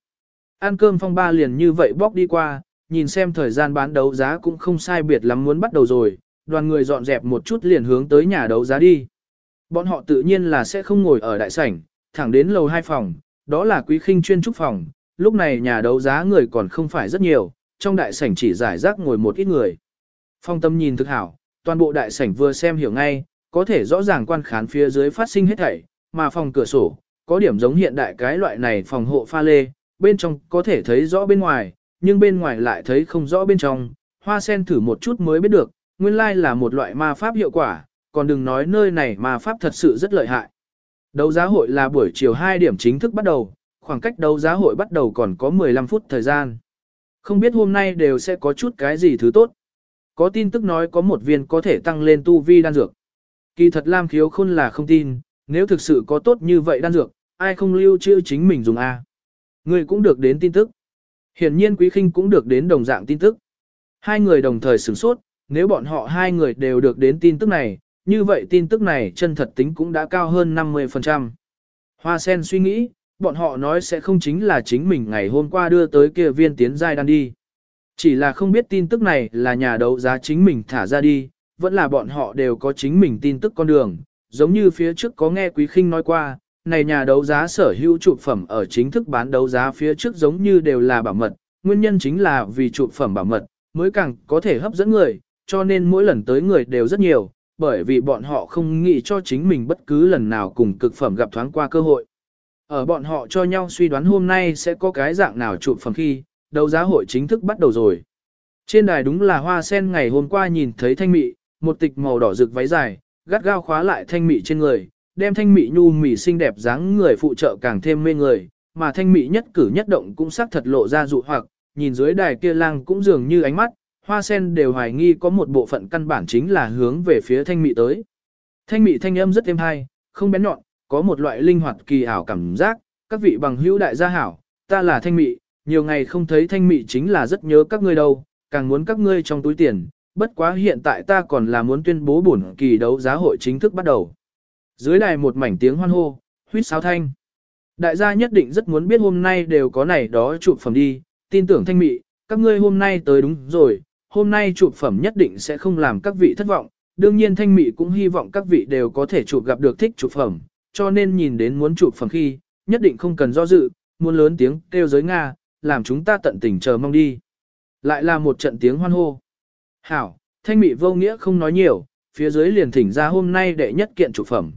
Ăn cơm phong ba liền như vậy bóc đi qua, nhìn xem thời gian bán đấu giá cũng không sai biệt lắm muốn bắt đầu rồi, đoàn người dọn dẹp một chút liền hướng tới nhà đấu giá đi. Bọn họ tự nhiên là sẽ không ngồi ở đại sảnh, thẳng đến lầu hai phòng, đó là quý khinh chuyên trúc phòng, lúc này nhà đấu giá người còn không phải rất nhiều, trong đại sảnh chỉ giải rác ngồi một ít người. Phong tâm nhìn thực hảo, toàn bộ đại sảnh vừa xem hiểu ngay, có thể rõ ràng quan khán phía dưới phát sinh hết thảy, mà phòng cửa sổ, có điểm giống hiện đại cái loại này phòng hộ pha lê, bên trong có thể thấy rõ bên ngoài, nhưng bên ngoài lại thấy không rõ bên trong, hoa sen thử một chút mới biết được, nguyên lai là một loại ma pháp hiệu quả, còn đừng nói nơi này ma pháp thật sự rất lợi hại. Đấu giá hội là buổi chiều 2 điểm chính thức bắt đầu, khoảng cách đấu giá hội bắt đầu còn có 15 phút thời gian. Không biết hôm nay đều sẽ có chút cái gì thứ tốt. Có tin tức nói có một viên có thể tăng lên tu vi đan dược. Kỳ thật Lam Khiếu Khôn là không tin, nếu thực sự có tốt như vậy đan dược, ai không lưu trữ chính mình dùng A. Người cũng được đến tin tức. Hiển nhiên Quý Khinh cũng được đến đồng dạng tin tức. Hai người đồng thời sửng sốt, nếu bọn họ hai người đều được đến tin tức này, như vậy tin tức này chân thật tính cũng đã cao hơn 50%. Hoa sen suy nghĩ, bọn họ nói sẽ không chính là chính mình ngày hôm qua đưa tới kia viên tiến giai đan đi. Chỉ là không biết tin tức này là nhà đấu giá chính mình thả ra đi, vẫn là bọn họ đều có chính mình tin tức con đường, giống như phía trước có nghe Quý Khinh nói qua, này nhà đấu giá sở hữu trụ phẩm ở chính thức bán đấu giá phía trước giống như đều là bảo mật, nguyên nhân chính là vì trụ phẩm bảo mật, mới càng có thể hấp dẫn người, cho nên mỗi lần tới người đều rất nhiều, bởi vì bọn họ không nghĩ cho chính mình bất cứ lần nào cùng cực phẩm gặp thoáng qua cơ hội. Ở bọn họ cho nhau suy đoán hôm nay sẽ có cái dạng nào trụ phẩm khi, đấu giá hội chính thức bắt đầu rồi. Trên đài đúng là hoa sen ngày hôm qua nhìn thấy thanh mị, một tịch màu đỏ rực váy dài, gắt gao khóa lại thanh mị trên người, đem thanh mị nhu mỉ xinh đẹp dáng người phụ trợ càng thêm mê người, mà thanh mị nhất cử nhất động cũng sắc thật lộ ra dụ hoặc, nhìn dưới đài kia lang cũng dường như ánh mắt, hoa sen đều hoài nghi có một bộ phận căn bản chính là hướng về phía thanh mị tới. Thanh mị thanh âm rất êm hay, không bén nhọn, có một loại linh hoạt kỳ ảo cảm giác, các vị bằng hữu đại gia hảo, ta là thanh mị, nhiều ngày không thấy thanh mị chính là rất nhớ các ngươi đâu, càng muốn các ngươi trong túi tiền, bất quá hiện tại ta còn là muốn tuyên bố bổn kỳ đấu giá hội chính thức bắt đầu. Dưới đài một mảnh tiếng hoan hô, huýt sáo thanh. Đại gia nhất định rất muốn biết hôm nay đều có này đó chụp phẩm đi, tin tưởng thanh mị, các ngươi hôm nay tới đúng rồi, hôm nay chụp phẩm nhất định sẽ không làm các vị thất vọng, đương nhiên thanh mị cũng hy vọng các vị đều có thể chụp gặp được thích chụp phẩm, cho nên nhìn đến muốn chụp phẩm khi, nhất định không cần do dự, muốn lớn tiếng kêu giới Nga, làm chúng ta tận tình chờ mong đi. Lại là một trận tiếng hoan hô. Hảo, thanh mị vô nghĩa không nói nhiều, phía dưới liền thỉnh ra hôm nay đệ nhất kiện chụp phẩm.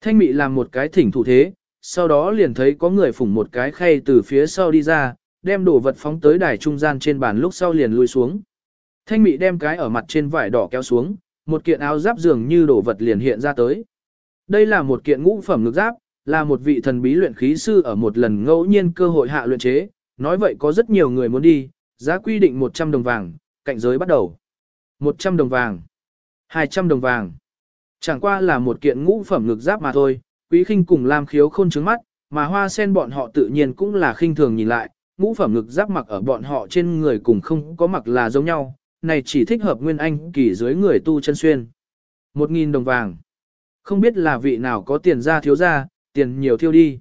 Thanh mị làm một cái thỉnh thủ thế, sau đó liền thấy có người phủng một cái khay từ phía sau đi ra, đem đồ vật phóng tới đài trung gian trên bàn lúc sau liền lui xuống. Thanh mị đem cái ở mặt trên vải đỏ kéo xuống, một kiện áo giáp dường như đồ vật liền hiện ra tới. Đây là một kiện ngũ phẩm ngực giáp, là một vị thần bí luyện khí sư ở một lần ngẫu nhiên cơ hội hạ luyện chế, nói vậy có rất nhiều người muốn đi, giá quy định 100 đồng vàng, cạnh giới bắt đầu. 100 đồng vàng, 200 đồng vàng. Chẳng qua là một kiện ngũ phẩm ngực giáp mà thôi, quý khinh cùng làm khiếu khôn trứng mắt, mà hoa sen bọn họ tự nhiên cũng là khinh thường nhìn lại, ngũ phẩm ngực giáp mặc ở bọn họ trên người cùng không có mặc là giống nhau, này chỉ thích hợp nguyên anh kỳ dưới người tu chân xuyên. 1.000 đồng vàng. Không biết là vị nào có tiền ra thiếu ra, tiền nhiều thiêu đi.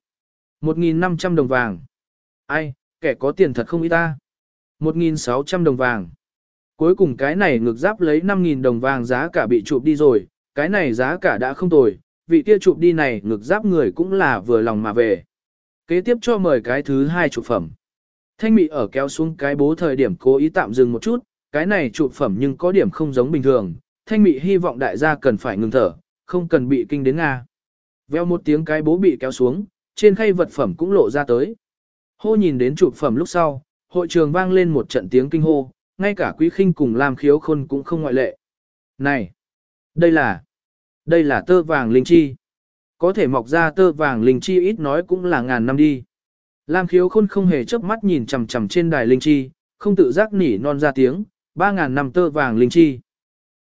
1.500 đồng vàng. Ai, kẻ có tiền thật không ít ta. 1.600 đồng vàng. Cuối cùng cái này ngược giáp lấy 5.000 đồng vàng giá cả bị chụp đi rồi, cái này giá cả đã không tồi, vị kia chụp đi này ngược giáp người cũng là vừa lòng mà về. Kế tiếp cho mời cái thứ hai chụp phẩm. Thanh mị ở kéo xuống cái bố thời điểm cố ý tạm dừng một chút, cái này chụp phẩm nhưng có điểm không giống bình thường. Thanh mị hy vọng đại gia cần phải ngừng thở, không cần bị kinh đến Nga. Veo một tiếng cái bố bị kéo xuống, trên khay vật phẩm cũng lộ ra tới. Hô nhìn đến chụp phẩm lúc sau, hội trường vang lên một trận tiếng kinh hô, ngay cả quý khinh cùng làm khiếu khôn cũng không ngoại lệ. Này! Đây là... Đây là tơ vàng linh chi. Có thể mọc ra tơ vàng linh chi ít nói cũng là ngàn năm đi. Lam khiếu khôn không hề chớp mắt nhìn chằm chằm trên đài linh chi, không tự giác nỉ non ra tiếng, 3.000 năm tơ vàng linh chi.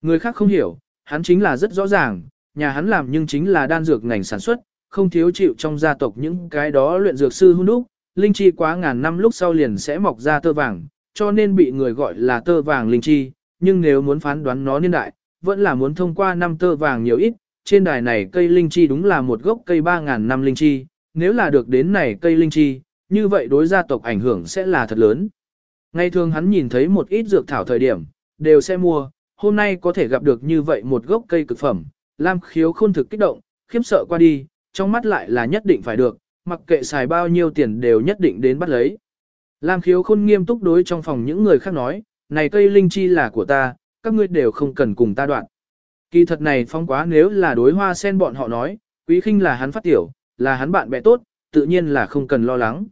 Người khác không hiểu, hắn chính là rất rõ ràng, nhà hắn làm nhưng chính là đan dược ngành sản xuất, không thiếu chịu trong gia tộc những cái đó luyện dược sư hung đúc, linh chi quá ngàn năm lúc sau liền sẽ mọc ra tơ vàng, cho nên bị người gọi là tơ vàng linh chi, nhưng nếu muốn phán đoán nó niên đại, vẫn là muốn thông qua năm tơ vàng nhiều ít, trên đài này cây linh chi đúng là một gốc cây 3.000 năm linh chi, nếu là được đến này cây linh chi, như vậy đối gia tộc ảnh hưởng sẽ là thật lớn. Ngày thường hắn nhìn thấy một ít dược thảo thời điểm, đều sẽ mua, hôm nay có thể gặp được như vậy một gốc cây cực phẩm, Lam khiếu khôn thực kích động, khiếp sợ qua đi, trong mắt lại là nhất định phải được, mặc kệ xài bao nhiêu tiền đều nhất định đến bắt lấy. Lam khiếu khôn nghiêm túc đối trong phòng những người khác nói, này cây linh chi là của ta, các ngươi đều không cần cùng ta đoạn. Kỳ thật này phong quá nếu là đối hoa sen bọn họ nói, quý khinh là hắn phát tiểu, là hắn bạn bè tốt, tự nhiên là không cần lo lắng.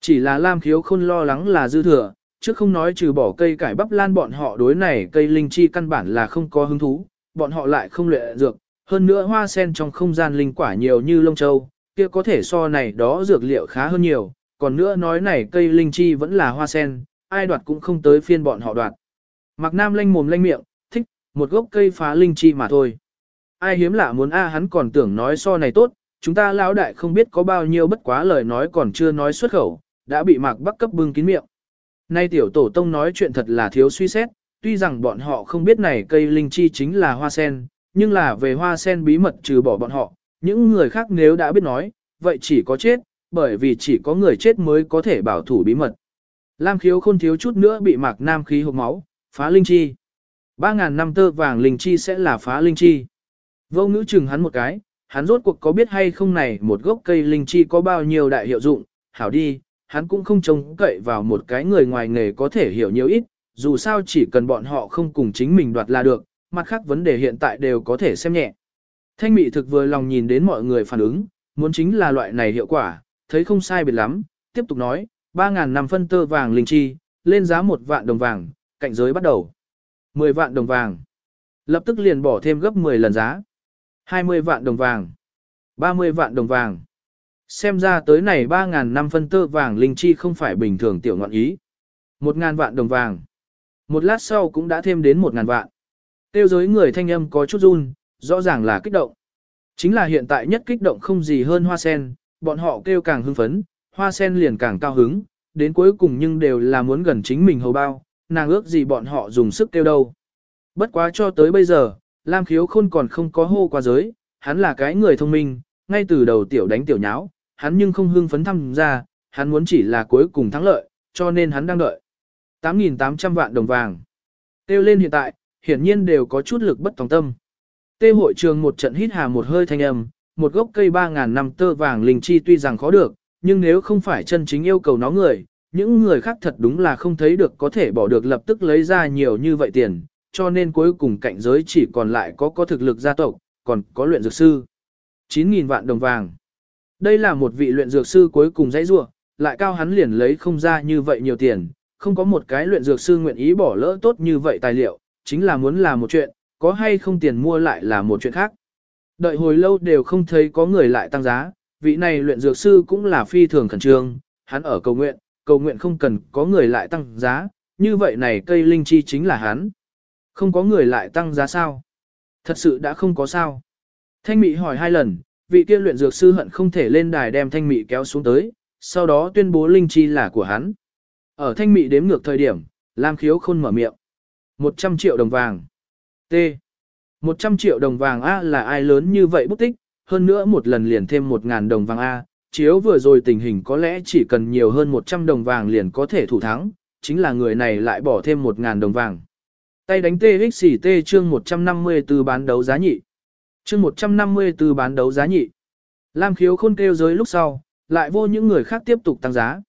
Chỉ là Lam khiếu khôn lo lắng là dư thừa, chứ không nói trừ bỏ cây cải bắp lan bọn họ đối này cây linh chi căn bản là không có hứng thú, bọn họ lại không lệ dược, hơn nữa hoa sen trong không gian linh quả nhiều như lông châu, kia có thể so này đó dược liệu khá hơn nhiều, còn nữa nói này cây linh chi vẫn là hoa sen, ai đoạt cũng không tới phiên bọn họ đoạt. Mạc Nam lanh mồm lanh miệng, thích, một gốc cây phá linh chi mà thôi. Ai hiếm lạ muốn a hắn còn tưởng nói so này tốt, chúng ta lão đại không biết có bao nhiêu bất quá lời nói còn chưa nói xuất khẩu, đã bị Mạc Bắc cấp bưng kín miệng. Nay tiểu tổ tông nói chuyện thật là thiếu suy xét, tuy rằng bọn họ không biết này cây linh chi chính là hoa sen, nhưng là về hoa sen bí mật trừ bỏ bọn họ, những người khác nếu đã biết nói, vậy chỉ có chết, bởi vì chỉ có người chết mới có thể bảo thủ bí mật. Lam khiếu không thiếu chút nữa bị mạc nam khí hộp máu, phá linh chi. 3.000 năm tơ vàng linh chi sẽ là phá linh chi. Vô ngữ chừng hắn một cái, hắn rốt cuộc có biết hay không này một gốc cây linh chi có bao nhiêu đại hiệu dụng, hảo đi, hắn cũng không trông cậy vào một cái người ngoài nghề có thể hiểu nhiều ít, dù sao chỉ cần bọn họ không cùng chính mình đoạt là được, mặt khác vấn đề hiện tại đều có thể xem nhẹ. Thanh mị thực vừa lòng nhìn đến mọi người phản ứng, muốn chính là loại này hiệu quả, thấy không sai biệt lắm, tiếp tục nói, 3.000 năm phân tơ vàng linh chi, lên giá một vạn đồng vàng, cạnh giới bắt đầu. 10 vạn đồng vàng. Lập tức liền bỏ thêm gấp 10 lần giá. 20 vạn đồng vàng. 30 vạn đồng vàng. Xem ra tới này 3.000 năm phân tơ vàng linh chi không phải bình thường tiểu ngọn ý. 1.000 vạn đồng vàng. Một lát sau cũng đã thêm đến 1.000 vạn. Tiêu giới người thanh âm có chút run, rõ ràng là kích động. Chính là hiện tại nhất kích động không gì hơn hoa sen, bọn họ kêu càng hưng phấn, hoa sen liền càng cao hứng, đến cuối cùng nhưng đều là muốn gần chính mình hầu bao, nàng ước gì bọn họ dùng sức kêu đâu. Bất quá cho tới bây giờ, Lam Khiếu Khôn còn không có hô qua giới, hắn là cái người thông minh, ngay từ đầu tiểu đánh tiểu nháo, hắn nhưng không hưng phấn thăm ra, hắn muốn chỉ là cuối cùng thắng lợi, cho nên hắn đang đợi. 8.800 vạn đồng vàng. Tiêu lên hiện tại, hiển nhiên đều có chút lực bất tòng tâm. Tê hội trường một trận hít hà một hơi thanh âm, một gốc cây 3.000 năm tơ vàng linh chi tuy rằng khó được, nhưng nếu không phải chân chính yêu cầu nó người, những người khác thật đúng là không thấy được có thể bỏ được lập tức lấy ra nhiều như vậy tiền, cho nên cuối cùng cạnh giới chỉ còn lại có có thực lực gia tộc, còn có luyện dược sư. 9.000 vạn đồng vàng. Đây là một vị luyện dược sư cuối cùng dãy rua, lại cao hắn liền lấy không ra như vậy nhiều tiền, không có một cái luyện dược sư nguyện ý bỏ lỡ tốt như vậy tài liệu, chính là muốn làm một chuyện, có hay không tiền mua lại là một chuyện khác. Đợi hồi lâu đều không thấy có người lại tăng giá, vị này luyện dược sư cũng là phi thường khẩn trương, hắn ở cầu nguyện, cầu nguyện không cần có người lại tăng giá, như vậy này cây linh chi chính là hắn. Không có người lại tăng giá sao? Thật sự đã không có sao. Thanh mị hỏi hai lần, vị kia luyện dược sư hận không thể lên đài đem thanh mị kéo xuống tới, sau đó tuyên bố linh chi là của hắn. Ở thanh mị đếm ngược thời điểm, Lam khiếu khôn mở miệng. 100 triệu đồng vàng. T. 100 triệu đồng vàng A là ai lớn như vậy bút tích, hơn nữa một lần liền thêm 1.000 đồng vàng A, chiếu vừa rồi tình hình có lẽ chỉ cần nhiều hơn 100 đồng vàng liền có thể thủ thắng, chính là người này lại bỏ thêm 1.000 đồng vàng. Tay đánh TXT chương 154 bán đấu giá nhị. Chương 154 bán đấu giá nhị. Lam khiếu khôn kêu giới lúc sau, lại vô những người khác tiếp tục tăng giá.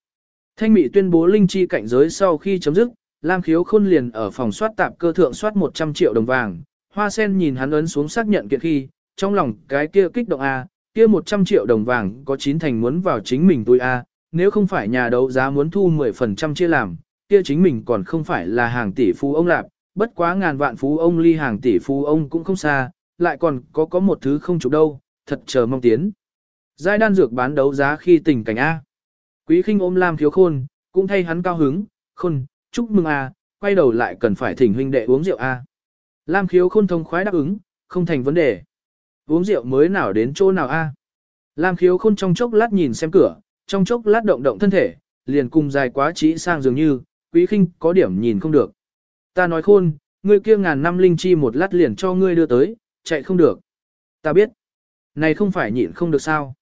Thanh Mỹ tuyên bố linh chi cảnh giới sau khi chấm dứt, Lam Khiếu Khôn liền ở phòng soát tạp cơ thượng soát 100 triệu đồng vàng. Hoa sen nhìn hắn ấn xuống xác nhận kiện khi, trong lòng cái kia kích động A, kia 100 triệu đồng vàng có chín thành muốn vào chính mình tôi A, nếu không phải nhà đấu giá muốn thu 10% chia làm, kia chính mình còn không phải là hàng tỷ phú ông lạp, bất quá ngàn vạn phú ông ly hàng tỷ phú ông cũng không xa, lại còn có có một thứ không chụp đâu, thật chờ mong tiến. Giai đan dược bán đấu giá khi tình cảnh A. Quý khinh ôm Lam Khiếu Khôn, cũng thay hắn cao hứng, khôn, chúc mừng A, quay đầu lại cần phải thỉnh huynh đệ uống rượu A. Lam Khiếu Khôn thông khoái đáp ứng, không thành vấn đề. Uống rượu mới nào đến chỗ nào A. Lam Khiếu Khôn trong chốc lát nhìn xem cửa, trong chốc lát động động thân thể, liền cùng dài quá trí sang dường như, quý khinh có điểm nhìn không được. Ta nói khôn, ngươi kia ngàn năm linh chi một lát liền cho ngươi đưa tới, chạy không được. Ta biết. Này không phải nhịn không được sao.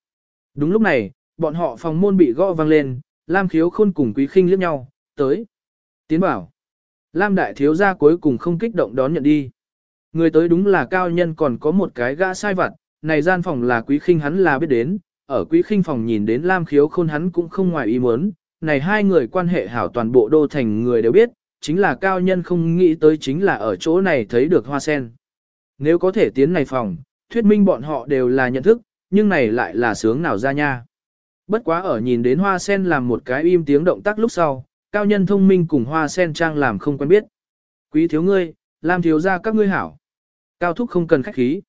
Đúng lúc này, bọn họ phòng môn bị gõ vang lên, Lam khiếu khôn cùng quý khinh liếc nhau, tới. Tiến bảo. Lam đại thiếu gia cuối cùng không kích động đón nhận đi. Người tới đúng là cao nhân còn có một cái gã sai vặt, này gian phòng là quý khinh hắn là biết đến, ở quý khinh phòng nhìn đến Lam khiếu khôn hắn cũng không ngoài ý muốn, này hai người quan hệ hảo toàn bộ đô thành người đều biết, chính là cao nhân không nghĩ tới chính là ở chỗ này thấy được hoa sen. Nếu có thể tiến này phòng, thuyết minh bọn họ đều là nhận thức, nhưng này lại là sướng nào ra nha. Bất quá ở nhìn đến hoa sen làm một cái im tiếng động tác lúc sau, cao nhân thông minh cùng hoa sen trang làm không quen biết. Quý thiếu ngươi, làm thiếu ra các ngươi hảo. Cao thúc không cần khách khí.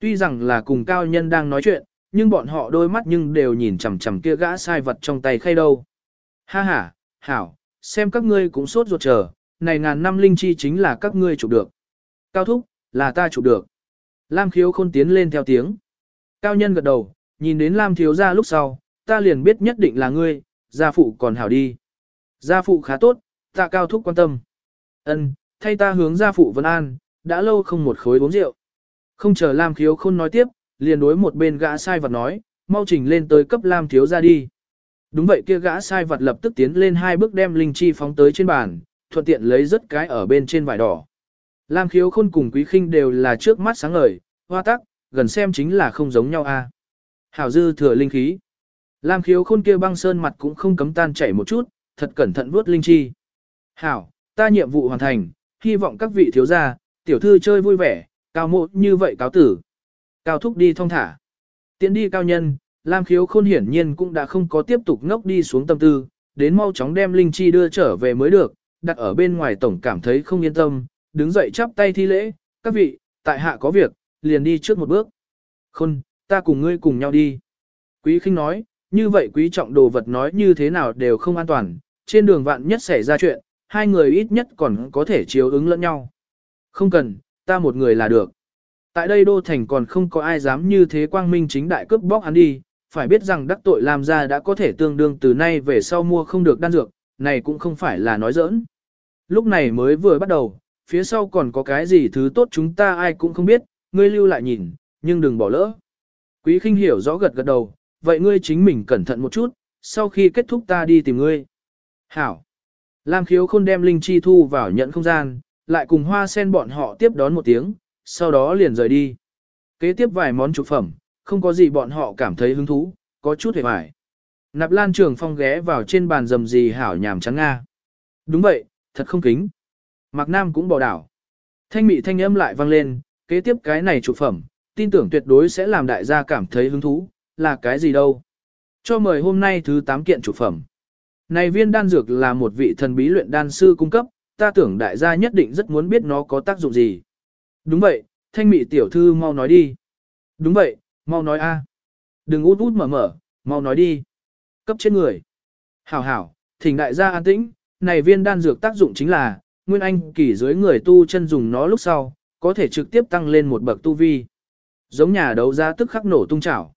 Tuy rằng là cùng cao nhân đang nói chuyện, nhưng bọn họ đôi mắt nhưng đều nhìn chằm chằm kia gã sai vật trong tay khay đâu. Ha ha, hảo, xem các ngươi cũng sốt ruột chờ, này ngàn năm linh chi chính là các ngươi chụp được. Cao thúc, là ta chụp được. Lam khiếu khôn tiến lên theo tiếng. Cao nhân gật đầu, nhìn đến Lam thiếu ra lúc sau, ta liền biết nhất định là ngươi, gia phụ còn hảo đi. Gia phụ khá tốt, ta cao thúc quan tâm. Ân, thay ta hướng gia phụ vân an, đã lâu không một khối uống rượu. Không chờ Lam khiếu khôn nói tiếp, liền đối một bên gã sai vật nói, mau trình lên tới cấp Lam thiếu ra đi. Đúng vậy kia gã sai vật lập tức tiến lên hai bước đem linh chi phóng tới trên bàn, thuận tiện lấy rất cái ở bên trên vải đỏ. Lam khiếu khôn cùng quý khinh đều là trước mắt sáng ngời, hoa tắc, gần xem chính là không giống nhau a. Hảo dư thừa linh khí. Lam khiếu khôn kia băng sơn mặt cũng không cấm tan chảy một chút, thật cẩn thận vuốt linh chi. Hảo, ta nhiệm vụ hoàn thành, hy vọng các vị thiếu gia, tiểu thư chơi vui vẻ, cao mộ như vậy cáo tử. Cao thúc đi thong thả. Tiến đi cao nhân, Lam khiếu khôn hiển nhiên cũng đã không có tiếp tục ngốc đi xuống tâm tư, đến mau chóng đem linh chi đưa trở về mới được, đặt ở bên ngoài tổng cảm thấy không yên tâm, đứng dậy chắp tay thi lễ, các vị, tại hạ có việc, liền đi trước một bước. Khôn, ta cùng ngươi cùng nhau đi. Quý khinh nói, như vậy quý trọng đồ vật nói như thế nào đều không an toàn, trên đường vạn nhất xảy ra chuyện, hai người ít nhất còn có thể chiếu ứng lẫn nhau. Không cần, ta một người là được. Tại đây đô thành còn không có ai dám như thế quang minh chính đại cướp bóc hắn đi, phải biết rằng đắc tội làm ra đã có thể tương đương từ nay về sau mua không được đan dược, này cũng không phải là nói giỡn. Lúc này mới vừa bắt đầu, phía sau còn có cái gì thứ tốt chúng ta ai cũng không biết, ngươi lưu lại nhìn, nhưng đừng bỏ lỡ. Quý khinh hiểu rõ gật gật đầu, vậy ngươi chính mình cẩn thận một chút, sau khi kết thúc ta đi tìm ngươi. Hảo. Lam khiếu khôn đem linh chi thu vào nhận không gian, lại cùng hoa sen bọn họ tiếp đón một tiếng, sau đó liền rời đi. Kế tiếp vài món trục phẩm, không có gì bọn họ cảm thấy hứng thú, có chút hề vải. Nạp lan trường phong ghé vào trên bàn rầm gì hảo nhàm trắng Nga. Đúng vậy, thật không kính. Mạc Nam cũng bỏ đảo. Thanh mị thanh âm lại vang lên, kế tiếp cái này trụ phẩm, tin tưởng tuyệt đối sẽ làm đại gia cảm thấy hứng thú, là cái gì đâu. Cho mời hôm nay thứ 8 kiện trụ phẩm. Này viên đan dược là một vị thần bí luyện đan sư cung cấp, ta tưởng đại gia nhất định rất muốn biết nó có tác dụng gì. Đúng vậy, thanh mị tiểu thư mau nói đi. Đúng vậy, mau nói a. Đừng út út mở mở, mau nói đi. Cấp trên người. Hảo hảo, thỉnh đại gia an tĩnh, này viên đan dược tác dụng chính là, nguyên anh kỳ dưới người tu chân dùng nó lúc sau, có thể trực tiếp tăng lên một bậc tu vi. Giống nhà đấu giá tức khắc nổ tung chảo.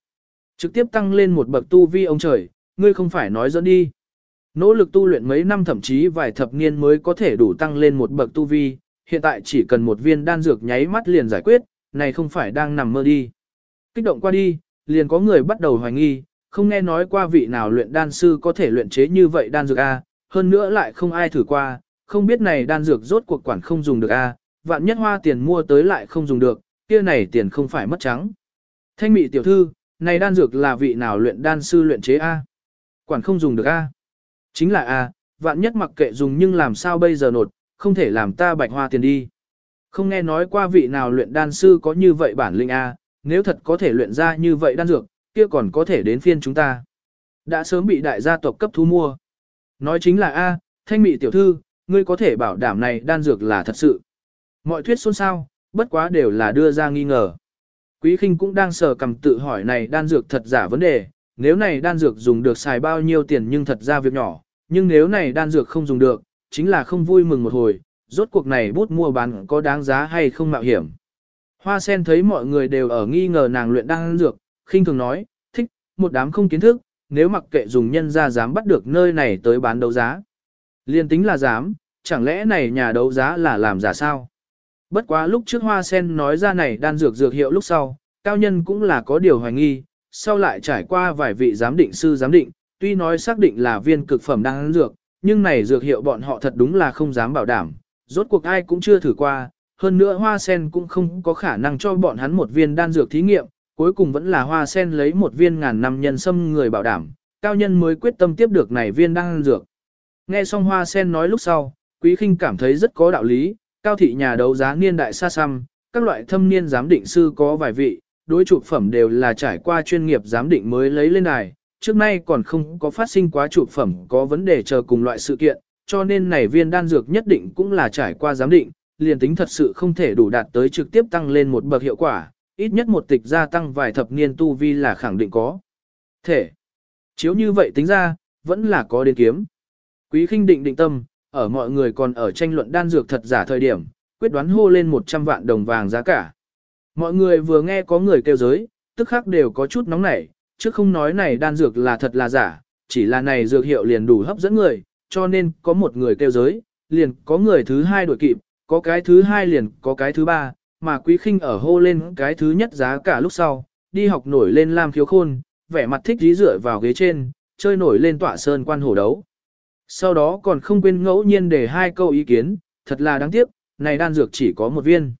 Trực tiếp tăng lên một bậc tu vi ông trời, ngươi không phải nói dẫn đi. Nỗ lực tu luyện mấy năm thậm chí vài thập niên mới có thể đủ tăng lên một bậc tu vi, hiện tại chỉ cần một viên đan dược nháy mắt liền giải quyết, này không phải đang nằm mơ đi. Kích động qua đi, liền có người bắt đầu hoài nghi, không nghe nói qua vị nào luyện đan sư có thể luyện chế như vậy đan dược A, hơn nữa lại không ai thử qua, không biết này đan dược rốt cuộc quản không dùng được A, vạn nhất hoa tiền mua tới lại không dùng được, kia này tiền không phải mất trắng. Thanh mị tiểu thư, này đan dược là vị nào luyện đan sư luyện chế A? Quản không dùng được A. Chính là a, vạn nhất mặc kệ dùng nhưng làm sao bây giờ nột, không thể làm ta bạch hoa tiền đi. Không nghe nói qua vị nào luyện đan sư có như vậy bản lĩnh a, nếu thật có thể luyện ra như vậy đan dược, kia còn có thể đến phiên chúng ta. Đã sớm bị đại gia tộc cấp thu mua. Nói chính là a, thanh mị tiểu thư, ngươi có thể bảo đảm này đan dược là thật sự. Mọi thuyết xôn xao, bất quá đều là đưa ra nghi ngờ. Quý khinh cũng đang sờ cầm tự hỏi này đan dược thật giả vấn đề, nếu này đan dược dùng được xài bao nhiêu tiền nhưng thật ra việc nhỏ, nhưng nếu này đan dược không dùng được, chính là không vui mừng một hồi, rốt cuộc này bút mua bán có đáng giá hay không mạo hiểm. Hoa sen thấy mọi người đều ở nghi ngờ nàng luyện đan dược, khinh thường nói, thích, một đám không kiến thức, nếu mặc kệ dùng nhân ra dám bắt được nơi này tới bán đấu giá. Liên tính là dám, chẳng lẽ này nhà đấu giá là làm giả sao? Bất quá lúc trước hoa sen nói ra này đan dược dược hiệu lúc sau, cao nhân cũng là có điều hoài nghi, sau lại trải qua vài vị giám định sư giám định, tuy nói xác định là viên cực phẩm đan dược, nhưng này dược hiệu bọn họ thật đúng là không dám bảo đảm, rốt cuộc ai cũng chưa thử qua, hơn nữa hoa sen cũng không có khả năng cho bọn hắn một viên đan dược thí nghiệm, cuối cùng vẫn là hoa sen lấy một viên ngàn năm nhân sâm người bảo đảm, cao nhân mới quyết tâm tiếp được này viên đan dược. Nghe xong hoa sen nói lúc sau, quý khinh cảm thấy rất có đạo lý, cao thị nhà đấu giá niên đại xa xăm, các loại thâm niên giám định sư có vài vị, đối chụp phẩm đều là trải qua chuyên nghiệp giám định mới lấy lên đài, trước nay còn không có phát sinh quá chụp phẩm có vấn đề chờ cùng loại sự kiện, cho nên này viên đan dược nhất định cũng là trải qua giám định, liền tính thật sự không thể đủ đạt tới trực tiếp tăng lên một bậc hiệu quả, ít nhất một tịch gia tăng vài thập niên tu vi là khẳng định có. Thể. Chiếu như vậy tính ra, vẫn là có đến kiếm. Quý khinh định định tâm, ở mọi người còn ở tranh luận đan dược thật giả thời điểm, quyết đoán hô lên 100 vạn đồng vàng giá cả. Mọi người vừa nghe có người kêu giới, tức khắc đều có chút nóng nảy, chứ không nói này đan dược là thật là giả, chỉ là này dược hiệu liền đủ hấp dẫn người, cho nên có một người kêu giới, liền có người thứ hai đuổi kịp, có cái thứ hai liền có cái thứ ba, mà quý khinh ở hô lên cái thứ nhất giá cả lúc sau, đi học nổi lên lam khiếu khôn, vẻ mặt thích dí rửa vào ghế trên, chơi nổi lên tỏa sơn quan hổ đấu. Sau đó còn không quên ngẫu nhiên để hai câu ý kiến, thật là đáng tiếc, này đan dược chỉ có một viên.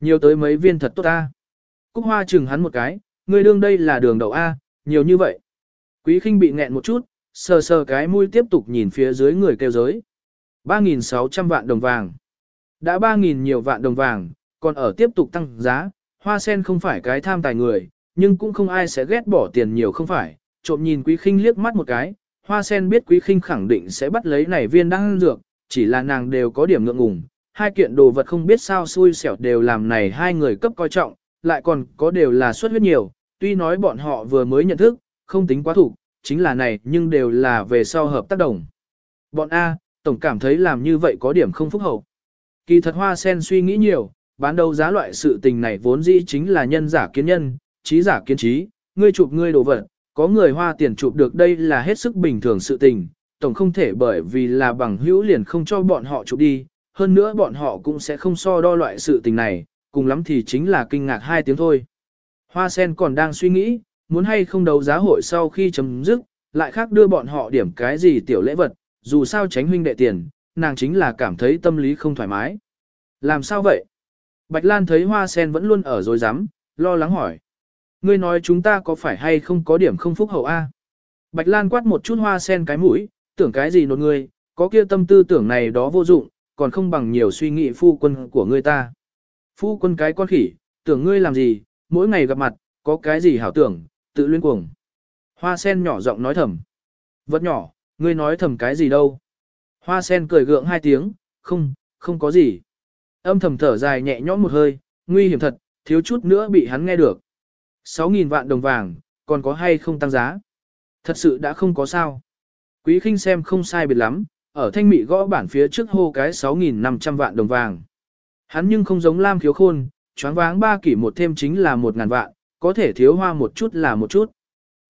Nhiều tới mấy viên thật tốt ta. Cúc hoa chừng hắn một cái, người đương đây là đường đậu A, nhiều như vậy. Quý khinh bị nghẹn một chút, sờ sờ cái mũi tiếp tục nhìn phía dưới người kêu giới. 3.600 vạn đồng vàng. Đã 3.000 nhiều vạn đồng vàng, còn ở tiếp tục tăng giá, hoa sen không phải cái tham tài người, nhưng cũng không ai sẽ ghét bỏ tiền nhiều không phải. Trộm nhìn quý khinh liếc mắt một cái, hoa sen biết quý khinh khẳng định sẽ bắt lấy này viên đan dược, chỉ là nàng đều có điểm ngượng ngùng. Hai kiện đồ vật không biết sao xui xẻo đều làm này hai người cấp coi trọng, lại còn có đều là xuất huyết nhiều, tuy nói bọn họ vừa mới nhận thức, không tính quá thủ, chính là này nhưng đều là về sau hợp tác đồng. Bọn A, tổng cảm thấy làm như vậy có điểm không phúc hậu. Kỳ thật hoa sen suy nghĩ nhiều, bán đầu giá loại sự tình này vốn dĩ chính là nhân giả kiến nhân, trí giả kiến trí, ngươi chụp ngươi đồ vật, có người hoa tiền chụp được đây là hết sức bình thường sự tình, tổng không thể bởi vì là bằng hữu liền không cho bọn họ chụp đi, hơn nữa bọn họ cũng sẽ không so đo loại sự tình này, cùng lắm thì chính là kinh ngạc hai tiếng thôi. Hoa sen còn đang suy nghĩ, muốn hay không đấu giá hội sau khi chấm dứt, lại khác đưa bọn họ điểm cái gì tiểu lễ vật, dù sao tránh huynh đệ tiền, nàng chính là cảm thấy tâm lý không thoải mái. Làm sao vậy? Bạch Lan thấy hoa sen vẫn luôn ở dối rắm lo lắng hỏi. Ngươi nói chúng ta có phải hay không có điểm không phúc hậu A? Bạch Lan quát một chút hoa sen cái mũi, tưởng cái gì nột ngươi, có kia tâm tư tưởng này đó vô dụng, còn không bằng nhiều suy nghĩ phu quân của ngươi ta. Phu quân cái con khỉ, tưởng ngươi làm gì, mỗi ngày gặp mặt, có cái gì hảo tưởng, tự luyên cuồng. Hoa sen nhỏ giọng nói thầm. Vật nhỏ, ngươi nói thầm cái gì đâu. Hoa sen cười gượng hai tiếng, không, không có gì. Âm thầm thở dài nhẹ nhõm một hơi, nguy hiểm thật, thiếu chút nữa bị hắn nghe được. 6.000 vạn đồng vàng, còn có hay không tăng giá? Thật sự đã không có sao. Quý khinh xem không sai biệt lắm, ở thanh mị gõ bản phía trước hô cái 6.500 vạn đồng vàng. Hắn nhưng không giống Lam khiếu khôn, choáng váng ba kỷ một thêm chính là 1.000 vạn, có thể thiếu hoa một chút là một chút.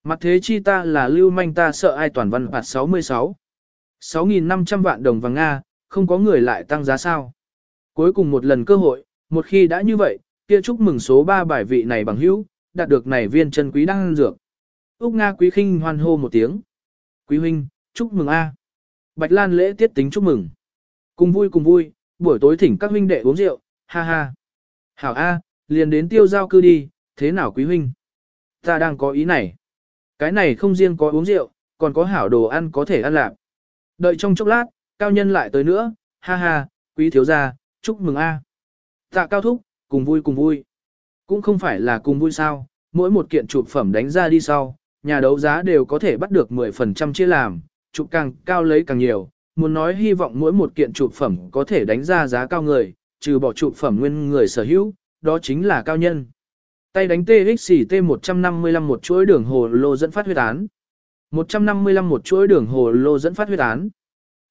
Mặt thế chi ta là lưu manh ta sợ ai toàn văn phạt 66. 6.500 vạn đồng vàng Nga, không có người lại tăng giá sao. Cuối cùng một lần cơ hội, một khi đã như vậy, kia chúc mừng số 3 bài vị này bằng hữu, đạt được này viên chân quý đang dược. Úc Nga quý khinh hoan hô một tiếng. Quý huynh, chúc mừng A. Bạch Lan lễ tiết tính chúc mừng. Cùng vui cùng vui, buổi tối thỉnh các huynh đệ uống rượu, ha ha. Hảo A, liền đến tiêu giao cư đi, thế nào quý huynh? Ta đang có ý này. Cái này không riêng có uống rượu, còn có hảo đồ ăn có thể ăn lạc. Đợi trong chốc lát, cao nhân lại tới nữa, ha ha, quý thiếu gia, chúc mừng a. Tạ cao thúc, cùng vui cùng vui. Cũng không phải là cùng vui sao, mỗi một kiện chụp phẩm đánh ra đi sau, nhà đấu giá đều có thể bắt được 10% chia làm, chụp càng cao lấy càng nhiều, muốn nói hy vọng mỗi một kiện chụp phẩm có thể đánh ra giá cao người, trừ bỏ chụp phẩm nguyên người sở hữu, đó chính là cao nhân. Tay đánh TXT 155 một chuỗi đường hồ lô dẫn phát huyết án. 155 một chuỗi đường hồ lô dẫn phát huyết án.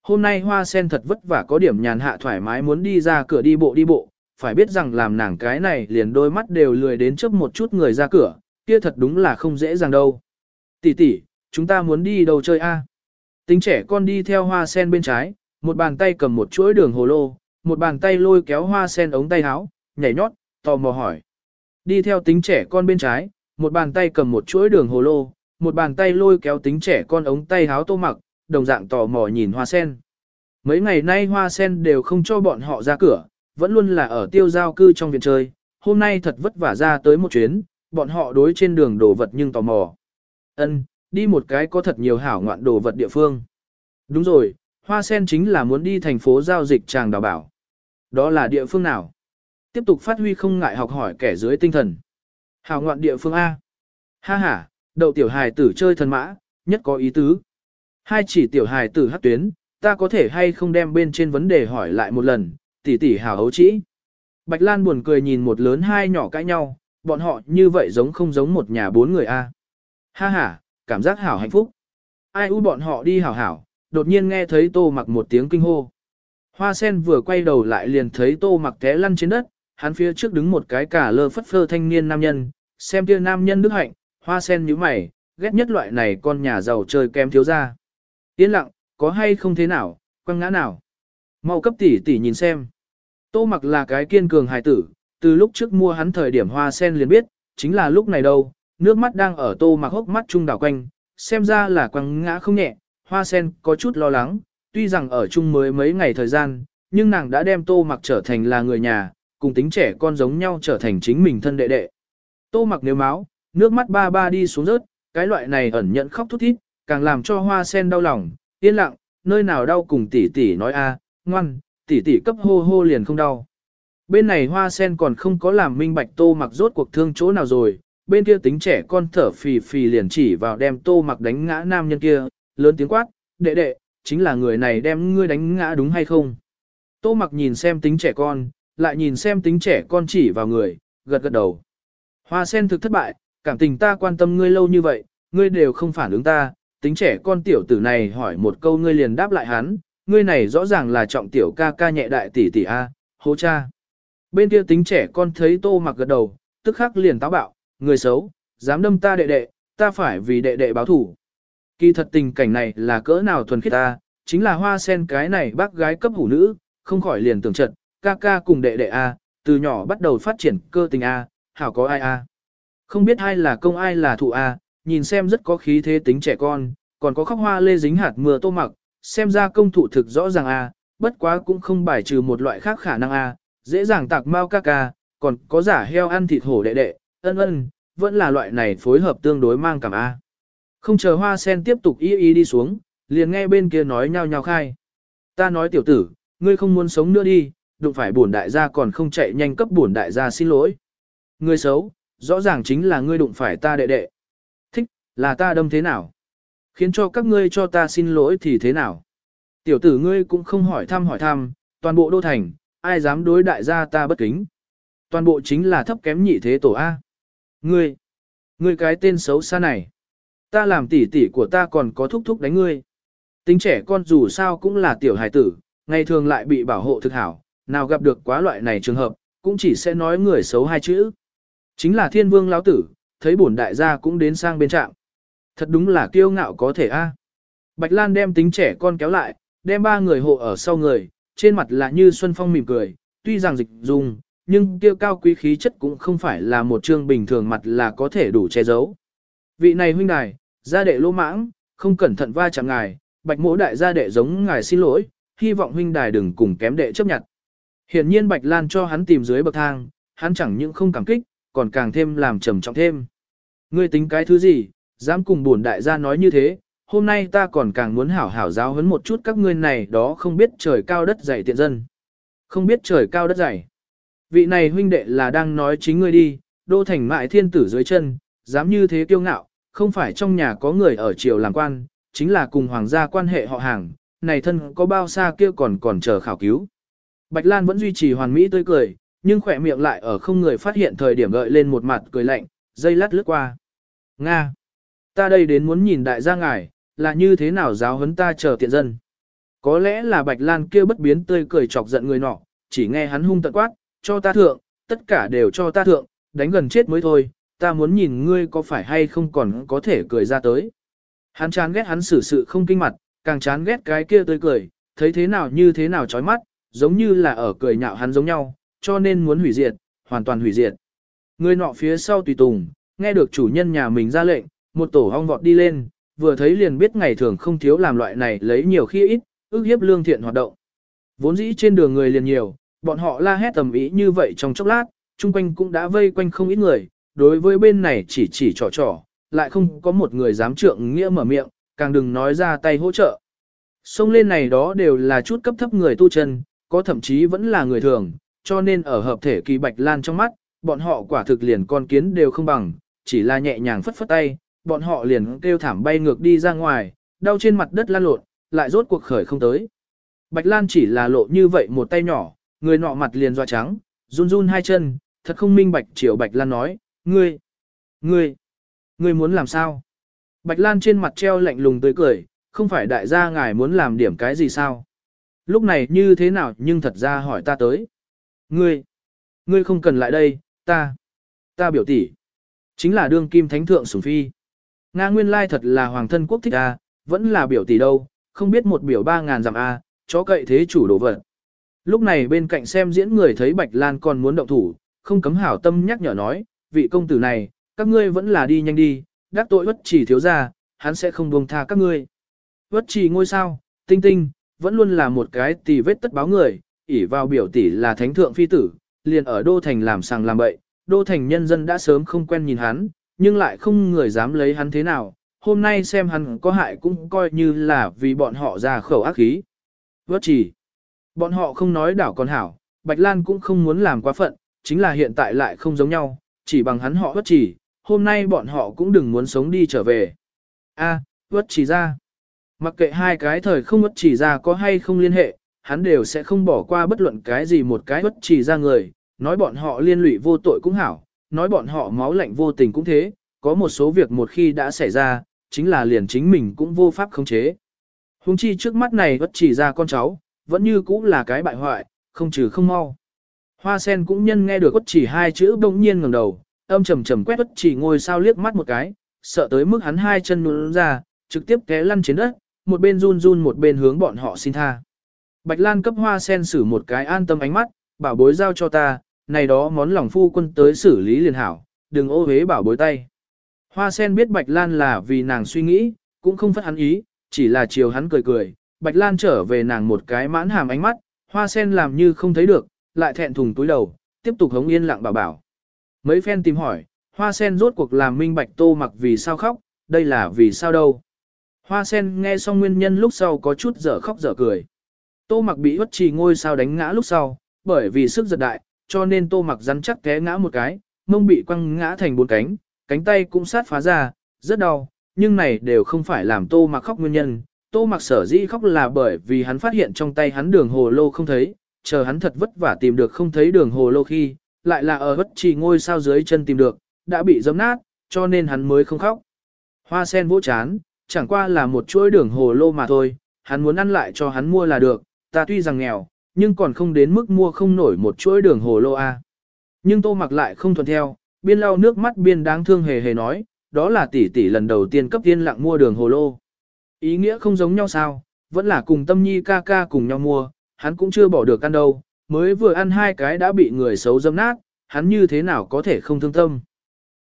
Hôm nay hoa sen thật vất vả có điểm nhàn hạ thoải mái muốn đi ra cửa đi bộ đi bộ, phải biết rằng làm nàng cái này liền đôi mắt đều lười đến chớp một chút người ra cửa, kia thật đúng là không dễ dàng đâu. Tỷ tỷ, chúng ta muốn đi đâu chơi a? Tính trẻ con đi theo hoa sen bên trái, một bàn tay cầm một chuỗi đường hồ lô, một bàn tay lôi kéo hoa sen ống tay áo, nhảy nhót, tò mò hỏi. Đi theo tính trẻ con bên trái, một bàn tay cầm một chuỗi đường hồ lô, một bàn tay lôi kéo tính trẻ con ống tay áo tô mặc, đồng dạng tò mò nhìn hoa sen. Mấy ngày nay hoa sen đều không cho bọn họ ra cửa, vẫn luôn là ở tiêu giao cư trong viện chơi, hôm nay thật vất vả ra tới một chuyến, bọn họ đối trên đường đồ vật nhưng tò mò. Ân, đi một cái có thật nhiều hảo ngoạn đồ vật địa phương. Đúng rồi, hoa sen chính là muốn đi thành phố giao dịch tràng đào bảo. Đó là địa phương nào? Tiếp tục phát huy không ngại học hỏi kẻ dưới tinh thần. Hảo ngoạn địa phương A. Ha ha, đậu tiểu hài tử chơi thần mã, nhất có ý tứ. Hai chỉ tiểu hài tử hát tuyến, ta có thể hay không đem bên trên vấn đề hỏi lại một lần, tỷ tỷ hảo hấu trĩ. Bạch Lan buồn cười nhìn một lớn hai nhỏ cãi nhau, bọn họ như vậy giống không giống một nhà bốn người a. Ha ha, cảm giác hảo hạnh phúc. Ai u bọn họ đi hảo hảo, đột nhiên nghe thấy tô mặc một tiếng kinh hô. Hoa sen vừa quay đầu lại liền thấy tô mặc té lăn trên đất, hắn phía trước đứng một cái cả lơ phất phơ thanh niên nam nhân, xem kia nam nhân đức hạnh, hoa sen nhíu mày, ghét nhất loại này con nhà giàu chơi kém thiếu ra. Yên lặng, có hay không thế nào, quăng ngã nào. Mau cấp tỷ tỷ nhìn xem. Tô mặc là cái kiên cường hài tử, từ lúc trước mua hắn thời điểm hoa sen liền biết, chính là lúc này đâu, nước mắt đang ở tô mặc hốc mắt chung đảo quanh, xem ra là quăng ngã không nhẹ, hoa sen có chút lo lắng, tuy rằng ở chung mới mấy ngày thời gian, nhưng nàng đã đem tô mặc trở thành là người nhà, cùng tính trẻ con giống nhau trở thành chính mình thân đệ đệ. Tô mặc nếu máu, nước mắt ba ba đi xuống rớt, cái loại này ẩn nhận khóc thút thít, càng làm cho hoa sen đau lòng, yên lặng, nơi nào đau cùng tỷ tỷ nói a, ngoan, tỷ tỷ cấp hô hô liền không đau. Bên này hoa sen còn không có làm minh bạch tô mặc rốt cuộc thương chỗ nào rồi, bên kia tính trẻ con thở phì phì liền chỉ vào đem tô mặc đánh ngã nam nhân kia, lớn tiếng quát, đệ đệ, chính là người này đem ngươi đánh ngã đúng hay không? Tô mặc nhìn xem tính trẻ con, lại nhìn xem tính trẻ con chỉ vào người, gật gật đầu. Hoa sen thực thất bại, cảm tình ta quan tâm ngươi lâu như vậy, ngươi đều không phản ứng ta, tính trẻ con tiểu tử này hỏi một câu ngươi liền đáp lại hắn, ngươi này rõ ràng là trọng tiểu ca ca nhẹ đại tỷ tỷ A, hố cha. Bên kia tính trẻ con thấy tô mặc gật đầu, tức khắc liền táo bạo, người xấu, dám đâm ta đệ đệ, ta phải vì đệ đệ báo thủ. Kỳ thật tình cảnh này là cỡ nào thuần khiết ta, chính là hoa sen cái này bác gái cấp hủ nữ, không khỏi liền tưởng trận, ca ca cùng đệ đệ A, từ nhỏ bắt đầu phát triển cơ tình A, hảo có ai A. Không biết ai là công ai là thụ A, nhìn xem rất có khí thế tính trẻ con, còn có khóc hoa lê dính hạt mưa tô mặc, xem ra công thụ thực rõ ràng A, bất quá cũng không bài trừ một loại khác khả năng A, dễ dàng tạc mau ca ca, còn có giả heo ăn thịt hổ đệ đệ, ân ân, vẫn là loại này phối hợp tương đối mang cảm A. Không chờ hoa sen tiếp tục y y đi xuống, liền nghe bên kia nói nhau nhau khai. Ta nói tiểu tử, ngươi không muốn sống nữa đi, đụng phải bổn đại gia còn không chạy nhanh cấp bổn đại gia xin lỗi. Ngươi xấu, rõ ràng chính là ngươi đụng phải ta đệ đệ. Thích, là ta đâm thế nào? Khiến cho các ngươi cho ta xin lỗi thì thế nào? Tiểu tử ngươi cũng không hỏi thăm hỏi thăm, toàn bộ đô thành, ai dám đối đại gia ta bất kính. Toàn bộ chính là thấp kém nhị thế tổ A. Ngươi, ngươi cái tên xấu xa này. Ta làm tỉ tỉ của ta còn có thúc thúc đánh ngươi. Tính trẻ con dù sao cũng là tiểu hài tử, ngày thường lại bị bảo hộ thực hảo, nào gặp được quá loại này trường hợp, cũng chỉ sẽ nói người xấu hai chữ. Chính là thiên vương lão tử, thấy bổn đại gia cũng đến sang bên trạm. Thật đúng là kiêu ngạo có thể a. À. Bạch Lan đem tính trẻ con kéo lại, đem ba người hộ ở sau người, trên mặt là như Xuân Phong mỉm cười, tuy rằng dịch dùng, nhưng tiêu cao quý khí chất cũng không phải là một trương bình thường mặt là có thể đủ che giấu. Vị này huynh đài, gia đệ lỗ mãng, không cẩn thận va chạm ngài, bạch mỗ đại gia đệ giống ngài xin lỗi, hy vọng huynh đài đừng cùng kém đệ chấp nhận. Hiển nhiên Bạch Lan cho hắn tìm dưới bậc thang, hắn chẳng những không cảm kích, còn càng thêm làm trầm trọng thêm. Ngươi tính cái thứ gì, dám cùng bổn đại gia nói như thế, hôm nay ta còn càng muốn hảo hảo giáo huấn một chút các ngươi này đó không biết trời cao đất dày tiện dân. Không biết trời cao đất dày. Vị này huynh đệ là đang nói chính ngươi đi, đô thành mại thiên tử dưới chân, dám như thế kiêu ngạo, không phải trong nhà có người ở triều làm quan, chính là cùng hoàng gia quan hệ họ hàng, này thân có bao xa kia còn còn chờ khảo cứu. Bạch Lan vẫn duy trì hoàn mỹ tươi cười, nhưng khỏe miệng lại ở không người phát hiện thời điểm gợi lên một mặt cười lạnh, dây lát lướt qua. Nga! Ta đây đến muốn nhìn đại gia ngài, là như thế nào giáo huấn ta chờ tiện dân. Có lẽ là Bạch Lan kia bất biến tươi cười chọc giận người nọ, chỉ nghe hắn hung tận quát, cho ta thượng, tất cả đều cho ta thượng, đánh gần chết mới thôi, ta muốn nhìn ngươi có phải hay không còn có thể cười ra tới. Hắn chán ghét hắn xử sự không kinh mặt, càng chán ghét cái kia tươi cười, thấy thế nào như thế nào chói mắt, giống như là ở cười nhạo hắn giống nhau, cho nên muốn hủy diệt, hoàn toàn hủy diệt. Người nọ phía sau tùy tùng, nghe được chủ nhân nhà mình ra lệnh, một tổ hong vọt đi lên, vừa thấy liền biết ngày thường không thiếu làm loại này lấy nhiều khi ít, ước hiếp lương thiện hoạt động. Vốn dĩ trên đường người liền nhiều, bọn họ la hét tầm ý như vậy trong chốc lát, chung quanh cũng đã vây quanh không ít người, đối với bên này chỉ chỉ trò trò, lại không có một người dám trượng nghĩa mở miệng, càng đừng nói ra tay hỗ trợ. Xông lên này đó đều là chút cấp thấp người tu chân, có thậm chí vẫn là người thường, cho nên ở hợp thể kỳ bạch lan trong mắt, bọn họ quả thực liền con kiến đều không bằng, chỉ là nhẹ nhàng phất phất tay, bọn họ liền kêu thảm bay ngược đi ra ngoài, đau trên mặt đất lan lộn, lại rốt cuộc khởi không tới. Bạch Lan chỉ là lộ như vậy một tay nhỏ, người nọ mặt liền doa trắng, run run hai chân, thật không minh bạch triệu Bạch Lan nói, ngươi, ngươi, ngươi muốn làm sao? Bạch Lan trên mặt treo lạnh lùng tươi cười, không phải đại gia ngài muốn làm điểm cái gì sao? Lúc này như thế nào nhưng thật ra hỏi ta tới. Ngươi, ngươi không cần lại đây, ta, ta biểu tỷ, chính là đương kim thánh thượng sủng phi. Nga nguyên lai thật là hoàng thân quốc thích a, vẫn là biểu tỷ đâu, không biết một biểu ba ngàn dặm a, chó cậy thế chủ đồ vật. Lúc này bên cạnh xem diễn người thấy Bạch Lan còn muốn động thủ, không cấm hảo tâm nhắc nhở nói, vị công tử này, các ngươi vẫn là đi nhanh đi, đắc tội bất chỉ thiếu ra, hắn sẽ không buông tha các ngươi. Bất chỉ ngôi sao, tinh tinh, vẫn luôn là một cái tì vết tất báo người, ỉ vào biểu tỷ là thánh thượng phi tử, liền ở đô thành làm sàng làm bậy, đô thành nhân dân đã sớm không quen nhìn hắn, nhưng lại không người dám lấy hắn thế nào, hôm nay xem hắn có hại cũng coi như là vì bọn họ ra khẩu ác khí. Vất chỉ, bọn họ không nói đảo con hảo, Bạch Lan cũng không muốn làm quá phận, chính là hiện tại lại không giống nhau, chỉ bằng hắn họ vất chỉ, hôm nay bọn họ cũng đừng muốn sống đi trở về. A, vất chỉ ra. Mặc kệ hai cái thời không vất chỉ ra có hay không liên hệ, hắn đều sẽ không bỏ qua bất luận cái gì một cái vất chỉ ra người, nói bọn họ liên lụy vô tội cũng hảo, nói bọn họ máu lạnh vô tình cũng thế, có một số việc một khi đã xảy ra, chính là liền chính mình cũng vô pháp khống chế. Hùng chi trước mắt này bất chỉ ra con cháu, vẫn như cũ là cái bại hoại, không trừ không mau. Hoa sen cũng nhân nghe được bất chỉ hai chữ bỗng nhiên ngẩng đầu, âm trầm trầm quét bất chỉ ngồi sao liếc mắt một cái, sợ tới mức hắn hai chân nhún ra, trực tiếp té lăn trên đất, một bên run run một bên hướng bọn họ xin tha. Bạch Lan cấp hoa sen xử một cái an tâm ánh mắt, bảo bối giao cho ta, này đó món lòng phu quân tới xử lý liền hảo, đừng ô hế bảo bối tay. Hoa sen biết Bạch Lan là vì nàng suy nghĩ, cũng không phát hắn ý, chỉ là chiều hắn cười cười. Bạch Lan trở về nàng một cái mãn hàm ánh mắt, hoa sen làm như không thấy được, lại thẹn thùng túi đầu, tiếp tục hống yên lặng bảo bảo. Mấy phen tìm hỏi, hoa sen rốt cuộc làm minh bạch tô mặc vì sao khóc, đây là vì sao đâu. Hoa sen nghe xong nguyên nhân lúc sau có chút dở khóc dở cười. Tô mặc bị bất trì ngôi sao đánh ngã lúc sau, bởi vì sức giật đại, cho nên tô mặc rắn chắc té ngã một cái, mông bị quăng ngã thành bốn cánh, cánh tay cũng sát phá ra, rất đau, nhưng này đều không phải làm tô mặc khóc nguyên nhân. Tô mặc sở dĩ khóc là bởi vì hắn phát hiện trong tay hắn đường hồ lô không thấy, chờ hắn thật vất vả tìm được không thấy đường hồ lô khi, lại là ở bất trì ngôi sao dưới chân tìm được, đã bị dấm nát, cho nên hắn mới không khóc. Hoa sen vỗ chán, chẳng qua là một chuỗi đường hồ lô mà thôi, hắn muốn ăn lại cho hắn mua là được, ta tuy rằng nghèo, nhưng còn không đến mức mua không nổi một chuỗi đường hồ lô A. Nhưng tô mặc lại không thuận theo, biên lau nước mắt biên đáng thương hề hề nói, đó là tỷ tỷ lần đầu tiên cấp tiên lặng mua đường hồ lô. Ý nghĩa không giống nhau sao, vẫn là cùng tâm nhi ca ca cùng nhau mua, hắn cũng chưa bỏ được ăn đâu, mới vừa ăn hai cái đã bị người xấu dâm nát, hắn như thế nào có thể không thương tâm.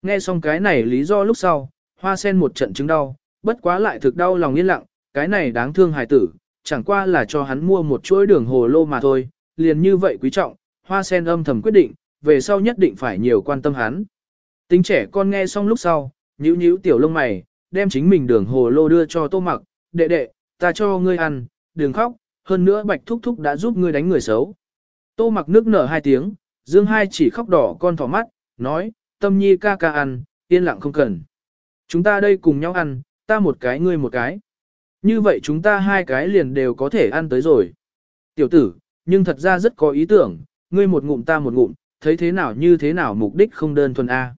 Nghe xong cái này lý do lúc sau, hoa sen một trận chứng đau, bất quá lại thực đau lòng yên lặng, cái này đáng thương hài tử, chẳng qua là cho hắn mua một chuỗi đường hồ lô mà thôi, liền như vậy quý trọng, hoa sen âm thầm quyết định, về sau nhất định phải nhiều quan tâm hắn. Tính trẻ con nghe xong lúc sau, nhíu nhíu tiểu lông mày, đem chính mình đường hồ lô đưa cho tô mặc, đệ đệ, ta cho ngươi ăn, đừng khóc, hơn nữa bạch thúc thúc đã giúp ngươi đánh người xấu. Tô mặc nước nở hai tiếng, dương hai chỉ khóc đỏ con thỏ mắt, nói, tâm nhi ca ca ăn, yên lặng không cần. Chúng ta đây cùng nhau ăn, ta một cái ngươi một cái. Như vậy chúng ta hai cái liền đều có thể ăn tới rồi. Tiểu tử, nhưng thật ra rất có ý tưởng, ngươi một ngụm ta một ngụm, thấy thế nào như thế nào mục đích không đơn thuần A.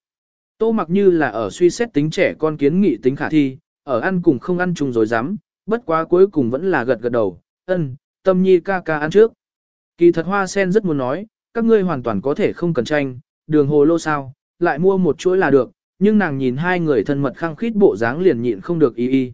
Tô mặc như là ở suy xét tính trẻ con kiến nghị tính khả thi, ở ăn cùng không ăn chung rồi dám, bất quá cuối cùng vẫn là gật gật đầu, ân, tâm nhi ca ca ăn trước. Kỳ thật hoa sen rất muốn nói, các ngươi hoàn toàn có thể không cần tranh, đường hồ lô sao, lại mua một chuỗi là được, nhưng nàng nhìn hai người thân mật khăng khít bộ dáng liền nhịn không được y y.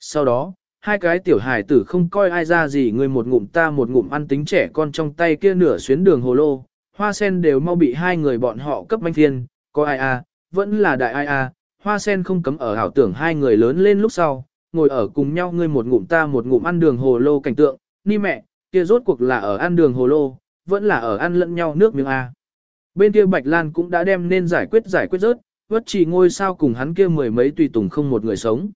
Sau đó, hai cái tiểu hài tử không coi ai ra gì người một ngụm ta một ngụm ăn tính trẻ con trong tay kia nửa xuyến đường hồ lô, hoa sen đều mau bị hai người bọn họ cấp manh thiên, có ai à, vẫn là đại ai à, hoa sen không cấm ở ảo tưởng hai người lớn lên lúc sau, ngồi ở cùng nhau ngươi một ngụm ta một ngụm ăn đường hồ lô cảnh tượng, ni mẹ, kia rốt cuộc là ở ăn đường hồ lô, vẫn là ở ăn lẫn nhau nước miếng a. Bên kia Bạch Lan cũng đã đem nên giải quyết giải quyết rớt, vất chỉ ngôi sao cùng hắn kia mười mấy tùy tùng không một người sống.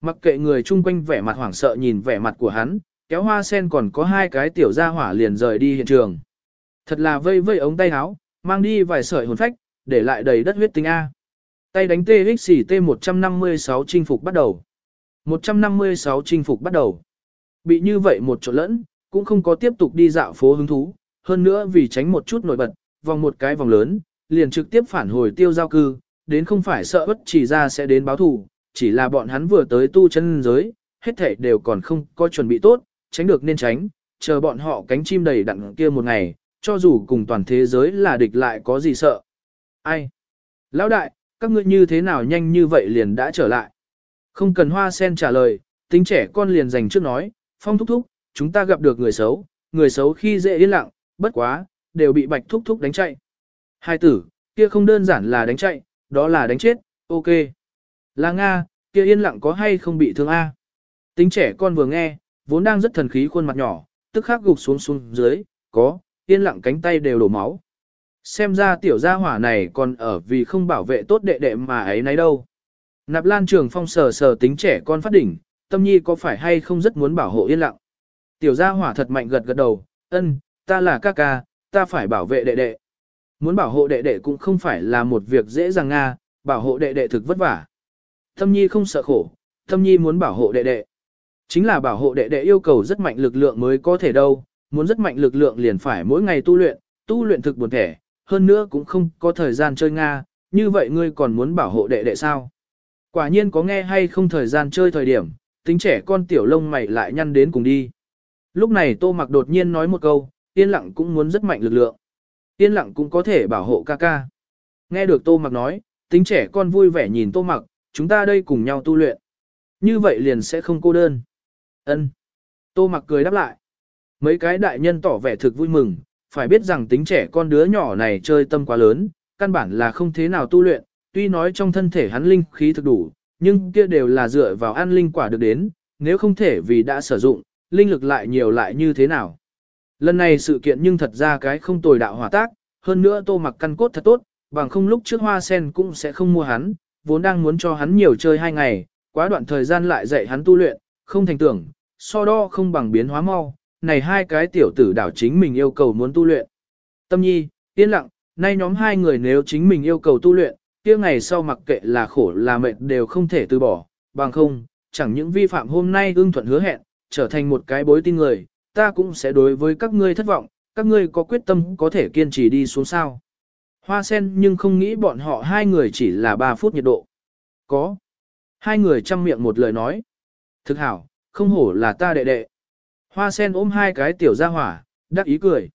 Mặc kệ người chung quanh vẻ mặt hoảng sợ nhìn vẻ mặt của hắn, kéo hoa sen còn có hai cái tiểu gia hỏa liền rời đi hiện trường. Thật là vây vây ống tay áo, mang đi vài sợi hồn phách, để lại đầy đất huyết tinh A. Tay đánh TXT 156 chinh phục bắt đầu. 156 chinh phục bắt đầu. Bị như vậy một chỗ lẫn, cũng không có tiếp tục đi dạo phố hứng thú, hơn nữa vì tránh một chút nổi bật, vòng một cái vòng lớn, liền trực tiếp phản hồi tiêu giao cư, đến không phải sợ bất chỉ ra sẽ đến báo thù, chỉ là bọn hắn vừa tới tu chân giới, hết thể đều còn không có chuẩn bị tốt, tránh được nên tránh, chờ bọn họ cánh chim đầy đặn kia một ngày, cho dù cùng toàn thế giới là địch lại có gì sợ. Ai? Lão đại, các ngươi như thế nào nhanh như vậy liền đã trở lại? Không cần hoa sen trả lời, tính trẻ con liền dành trước nói, phong thúc thúc, chúng ta gặp được người xấu, người xấu khi dễ yên lặng, bất quá, đều bị bạch thúc thúc đánh chạy. Hai tử, kia không đơn giản là đánh chạy, đó là đánh chết, ok. Là Nga, kia yên lặng có hay không bị thương A. Tính trẻ con vừa nghe, vốn đang rất thần khí khuôn mặt nhỏ, tức khắc gục xuống xuống dưới, có, yên lặng cánh tay đều đổ máu. Xem ra tiểu gia hỏa này còn ở vì không bảo vệ tốt đệ đệ mà ấy nấy đâu. Nạp lan trường phong sờ sờ tính trẻ con phát đỉnh, tâm nhi có phải hay không rất muốn bảo hộ yên lặng. Tiểu gia hỏa thật mạnh gật gật đầu, ân, ta là ca ca, ta phải bảo vệ đệ đệ. Muốn bảo hộ đệ đệ cũng không phải là một việc dễ dàng nga, bảo hộ đệ đệ thực vất vả. Tâm nhi không sợ khổ, tâm nhi muốn bảo hộ đệ đệ. Chính là bảo hộ đệ đệ yêu cầu rất mạnh lực lượng mới có thể đâu, muốn rất mạnh lực lượng liền phải mỗi ngày tu luyện, tu luyện thực buồn thẻ, hơn nữa cũng không có thời gian chơi Nga, như vậy ngươi còn muốn bảo hộ đệ đệ sao? Quả nhiên có nghe hay không thời gian chơi thời điểm, tính trẻ con tiểu lông mày lại nhăn đến cùng đi. Lúc này tô mặc đột nhiên nói một câu, yên lặng cũng muốn rất mạnh lực lượng. Yên lặng cũng có thể bảo hộ ca ca. Nghe được tô mặc nói, tính trẻ con vui vẻ nhìn tô mặc, chúng ta đây cùng nhau tu luyện. Như vậy liền sẽ không cô đơn. Ân. Tô mặc cười đáp lại. Mấy cái đại nhân tỏ vẻ thực vui mừng, phải biết rằng tính trẻ con đứa nhỏ này chơi tâm quá lớn, căn bản là không thế nào tu luyện, tuy nói trong thân thể hắn linh khí thực đủ, nhưng kia đều là dựa vào ăn linh quả được đến, nếu không thể vì đã sử dụng, linh lực lại nhiều lại như thế nào. Lần này sự kiện nhưng thật ra cái không tồi đạo hỏa tác, hơn nữa tô mặc căn cốt thật tốt, bằng không lúc trước hoa sen cũng sẽ không mua hắn, vốn đang muốn cho hắn nhiều chơi hai ngày, quá đoạn thời gian lại dạy hắn tu luyện, không thành tưởng, so đo không bằng biến hóa mau, này hai cái tiểu tử đảo chính mình yêu cầu muốn tu luyện. Tâm nhi, yên lặng, nay nhóm hai người nếu chính mình yêu cầu tu luyện, kia ngày sau mặc kệ là khổ là mệt đều không thể từ bỏ, bằng không, chẳng những vi phạm hôm nay ưng thuận hứa hẹn, trở thành một cái bối tin người, ta cũng sẽ đối với các ngươi thất vọng, các ngươi có quyết tâm có thể kiên trì đi xuống sao. Hoa sen nhưng không nghĩ bọn họ hai người chỉ là 3 phút nhiệt độ. Có. Hai người chăm miệng một lời nói. Thực hảo, không hổ là ta đệ đệ. Hoa sen ôm hai cái tiểu ra hỏa, đắc ý cười.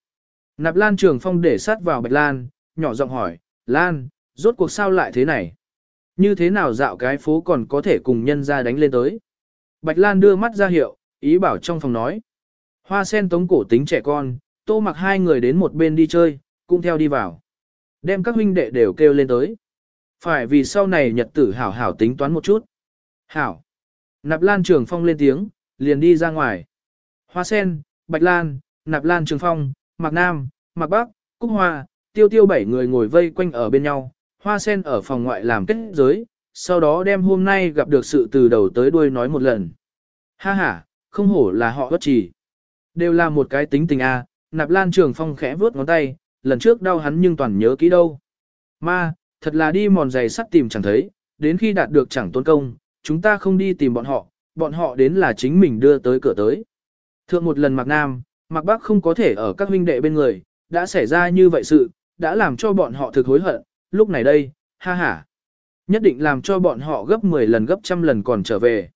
Nạp Lan Trường Phong để sát vào Bạch Lan, nhỏ giọng hỏi, Lan, rốt cuộc sao lại thế này? Như thế nào dạo cái phố còn có thể cùng nhân ra đánh lên tới? Bạch Lan đưa mắt ra hiệu, ý bảo trong phòng nói. Hoa sen tống cổ tính trẻ con, tô mặc hai người đến một bên đi chơi, cũng theo đi vào. Đem các huynh đệ đều kêu lên tới. Phải vì sau này nhật tử hảo hảo tính toán một chút. Hảo. Nạp Lan Trường Phong lên tiếng, liền đi ra ngoài. Hoa sen, Bạch Lan, Nạp Lan Trường Phong, Mạc Nam, Mạc Bắc, Cúc Hoa, Tiêu Tiêu bảy người ngồi vây quanh ở bên nhau. Hoa sen ở phòng ngoại làm kết giới, sau đó đem hôm nay gặp được sự từ đầu tới đuôi nói một lần. Ha ha, không hổ là họ bất trì. Đều là một cái tính tình a. nạp lan trường phong khẽ vuốt ngón tay, lần trước đau hắn nhưng toàn nhớ kỹ đâu. Ma, thật là đi mòn giày sắt tìm chẳng thấy, đến khi đạt được chẳng tôn công, chúng ta không đi tìm bọn họ, bọn họ đến là chính mình đưa tới cửa tới. Thượng một lần Mạc Nam, Mạc Bắc không có thể ở các huynh đệ bên người, đã xảy ra như vậy sự, đã làm cho bọn họ thực hối hận, lúc này đây, ha ha. Nhất định làm cho bọn họ gấp 10 lần gấp trăm lần còn trở về.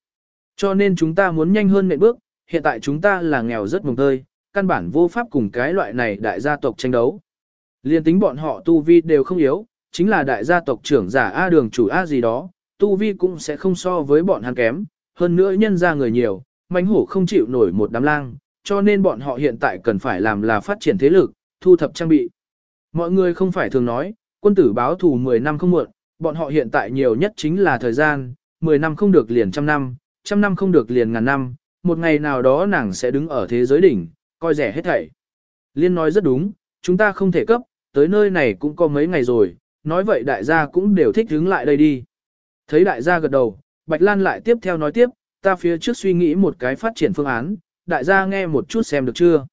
Cho nên chúng ta muốn nhanh hơn nệm bước, hiện tại chúng ta là nghèo rất mồng tơi, căn bản vô pháp cùng cái loại này đại gia tộc tranh đấu. Liên tính bọn họ tu vi đều không yếu, chính là đại gia tộc trưởng giả A đường chủ A gì đó, tu vi cũng sẽ không so với bọn hắn kém, hơn nữa nhân ra người nhiều, mánh hổ không chịu nổi một đám lang, cho nên bọn họ hiện tại cần phải làm là phát triển thế lực, thu thập trang bị. Mọi người không phải thường nói, quân tử báo thù 10 năm không muộn, bọn họ hiện tại nhiều nhất chính là thời gian, 10 năm không được liền trăm năm, trăm năm không được liền ngàn năm, một ngày nào đó nàng sẽ đứng ở thế giới đỉnh, coi rẻ hết thảy. Liên nói rất đúng, chúng ta không thể cấp, tới nơi này cũng có mấy ngày rồi, nói vậy đại gia cũng đều thích đứng lại đây đi. Thấy đại gia gật đầu, Bạch Lan lại tiếp theo nói tiếp, ta phía trước suy nghĩ một cái phát triển phương án, đại gia nghe một chút xem được chưa.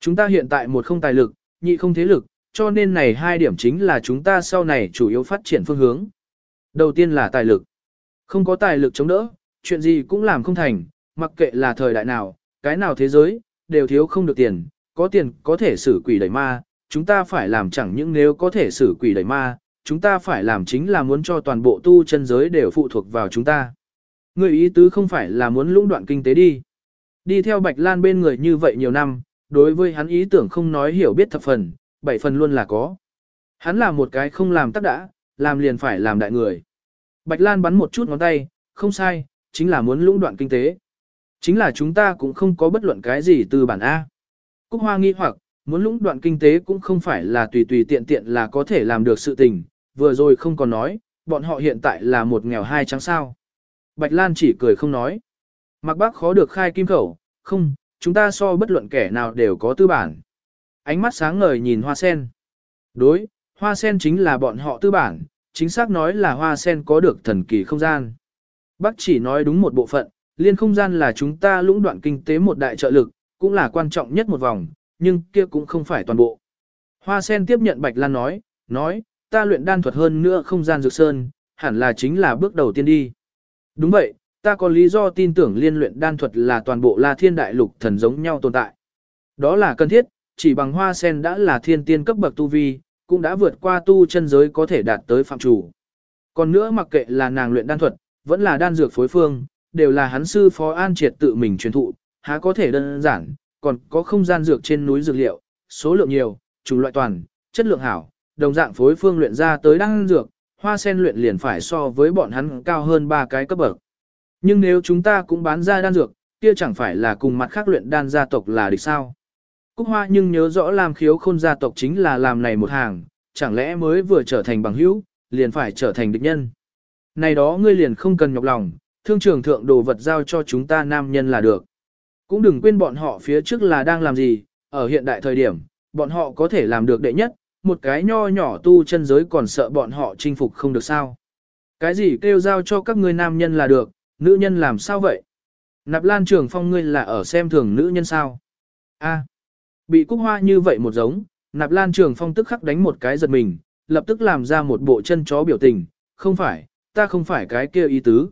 Chúng ta hiện tại một không tài lực, nhị không thế lực, cho nên này hai điểm chính là chúng ta sau này chủ yếu phát triển phương hướng. Đầu tiên là tài lực. Không có tài lực chống đỡ, chuyện gì cũng làm không thành, mặc kệ là thời đại nào, cái nào thế giới, đều thiếu không được tiền, có tiền có thể xử quỷ đẩy ma, chúng ta phải làm chẳng những nếu có thể xử quỷ đẩy ma, chúng ta phải làm chính là muốn cho toàn bộ tu chân giới đều phụ thuộc vào chúng ta. Người ý tứ không phải là muốn lũng đoạn kinh tế đi. Đi theo Bạch Lan bên người như vậy nhiều năm, đối với hắn ý tưởng không nói hiểu biết thập phần, bảy phần luôn là có. Hắn là một cái không làm tắc đã, làm liền phải làm đại người. Bạch Lan bắn một chút ngón tay, không sai, chính là muốn lũng đoạn kinh tế. Chính là chúng ta cũng không có bất luận cái gì từ bản A. Cúc Hoa nghi hoặc, muốn lũng đoạn kinh tế cũng không phải là tùy tùy tiện tiện là có thể làm được sự tình, vừa rồi không còn nói, bọn họ hiện tại là một nghèo hai trắng sao. Bạch Lan chỉ cười không nói. Mặc bác khó được khai kim khẩu, không, chúng ta so bất luận kẻ nào đều có tư bản. Ánh mắt sáng ngời nhìn hoa sen. Đối, hoa sen chính là bọn họ tư bản, chính xác nói là hoa sen có được thần kỳ không gian. Bác chỉ nói đúng một bộ phận, liên không gian là chúng ta lũng đoạn kinh tế một đại trợ lực, cũng là quan trọng nhất một vòng, nhưng kia cũng không phải toàn bộ. Hoa sen tiếp nhận Bạch Lan nói, nói, ta luyện đan thuật hơn nữa không gian dược sơn, hẳn là chính là bước đầu tiên đi. Đúng vậy, ta có lý do tin tưởng liên luyện đan thuật là toàn bộ là thiên đại lục thần giống nhau tồn tại. Đó là cần thiết, chỉ bằng hoa sen đã là thiên tiên cấp bậc tu vi, cũng đã vượt qua tu chân giới có thể đạt tới phạm chủ. Còn nữa mặc kệ là nàng luyện đan thuật, vẫn là đan dược phối phương, đều là hắn sư phó an triệt tự mình truyền thụ, há có thể đơn giản, còn có không gian dược trên núi dược liệu, số lượng nhiều, chủng loại toàn, chất lượng hảo, đồng dạng phối phương luyện ra tới đan dược, hoa sen luyện liền phải so với bọn hắn cao hơn ba cái cấp bậc. Nhưng nếu chúng ta cũng bán ra đan dược, kia chẳng phải là cùng mặt khác luyện đan gia tộc là địch sao? Cúc Hoa nhưng nhớ rõ làm khiếu khôn gia tộc chính là làm này một hàng, chẳng lẽ mới vừa trở thành bằng hữu, liền phải trở thành địch nhân. Này đó ngươi liền không cần nhọc lòng, thương trường thượng đồ vật giao cho chúng ta nam nhân là được. Cũng đừng quên bọn họ phía trước là đang làm gì, ở hiện đại thời điểm, bọn họ có thể làm được đệ nhất, một cái nho nhỏ tu chân giới còn sợ bọn họ chinh phục không được sao. Cái gì kêu giao cho các ngươi nam nhân là được, nữ nhân làm sao vậy? Nạp lan trường phong ngươi là ở xem thường nữ nhân sao? A, bị cúc hoa như vậy một giống, nạp lan trường phong tức khắc đánh một cái giật mình, lập tức làm ra một bộ chân chó biểu tình, không phải, ta không phải cái kia ý tứ.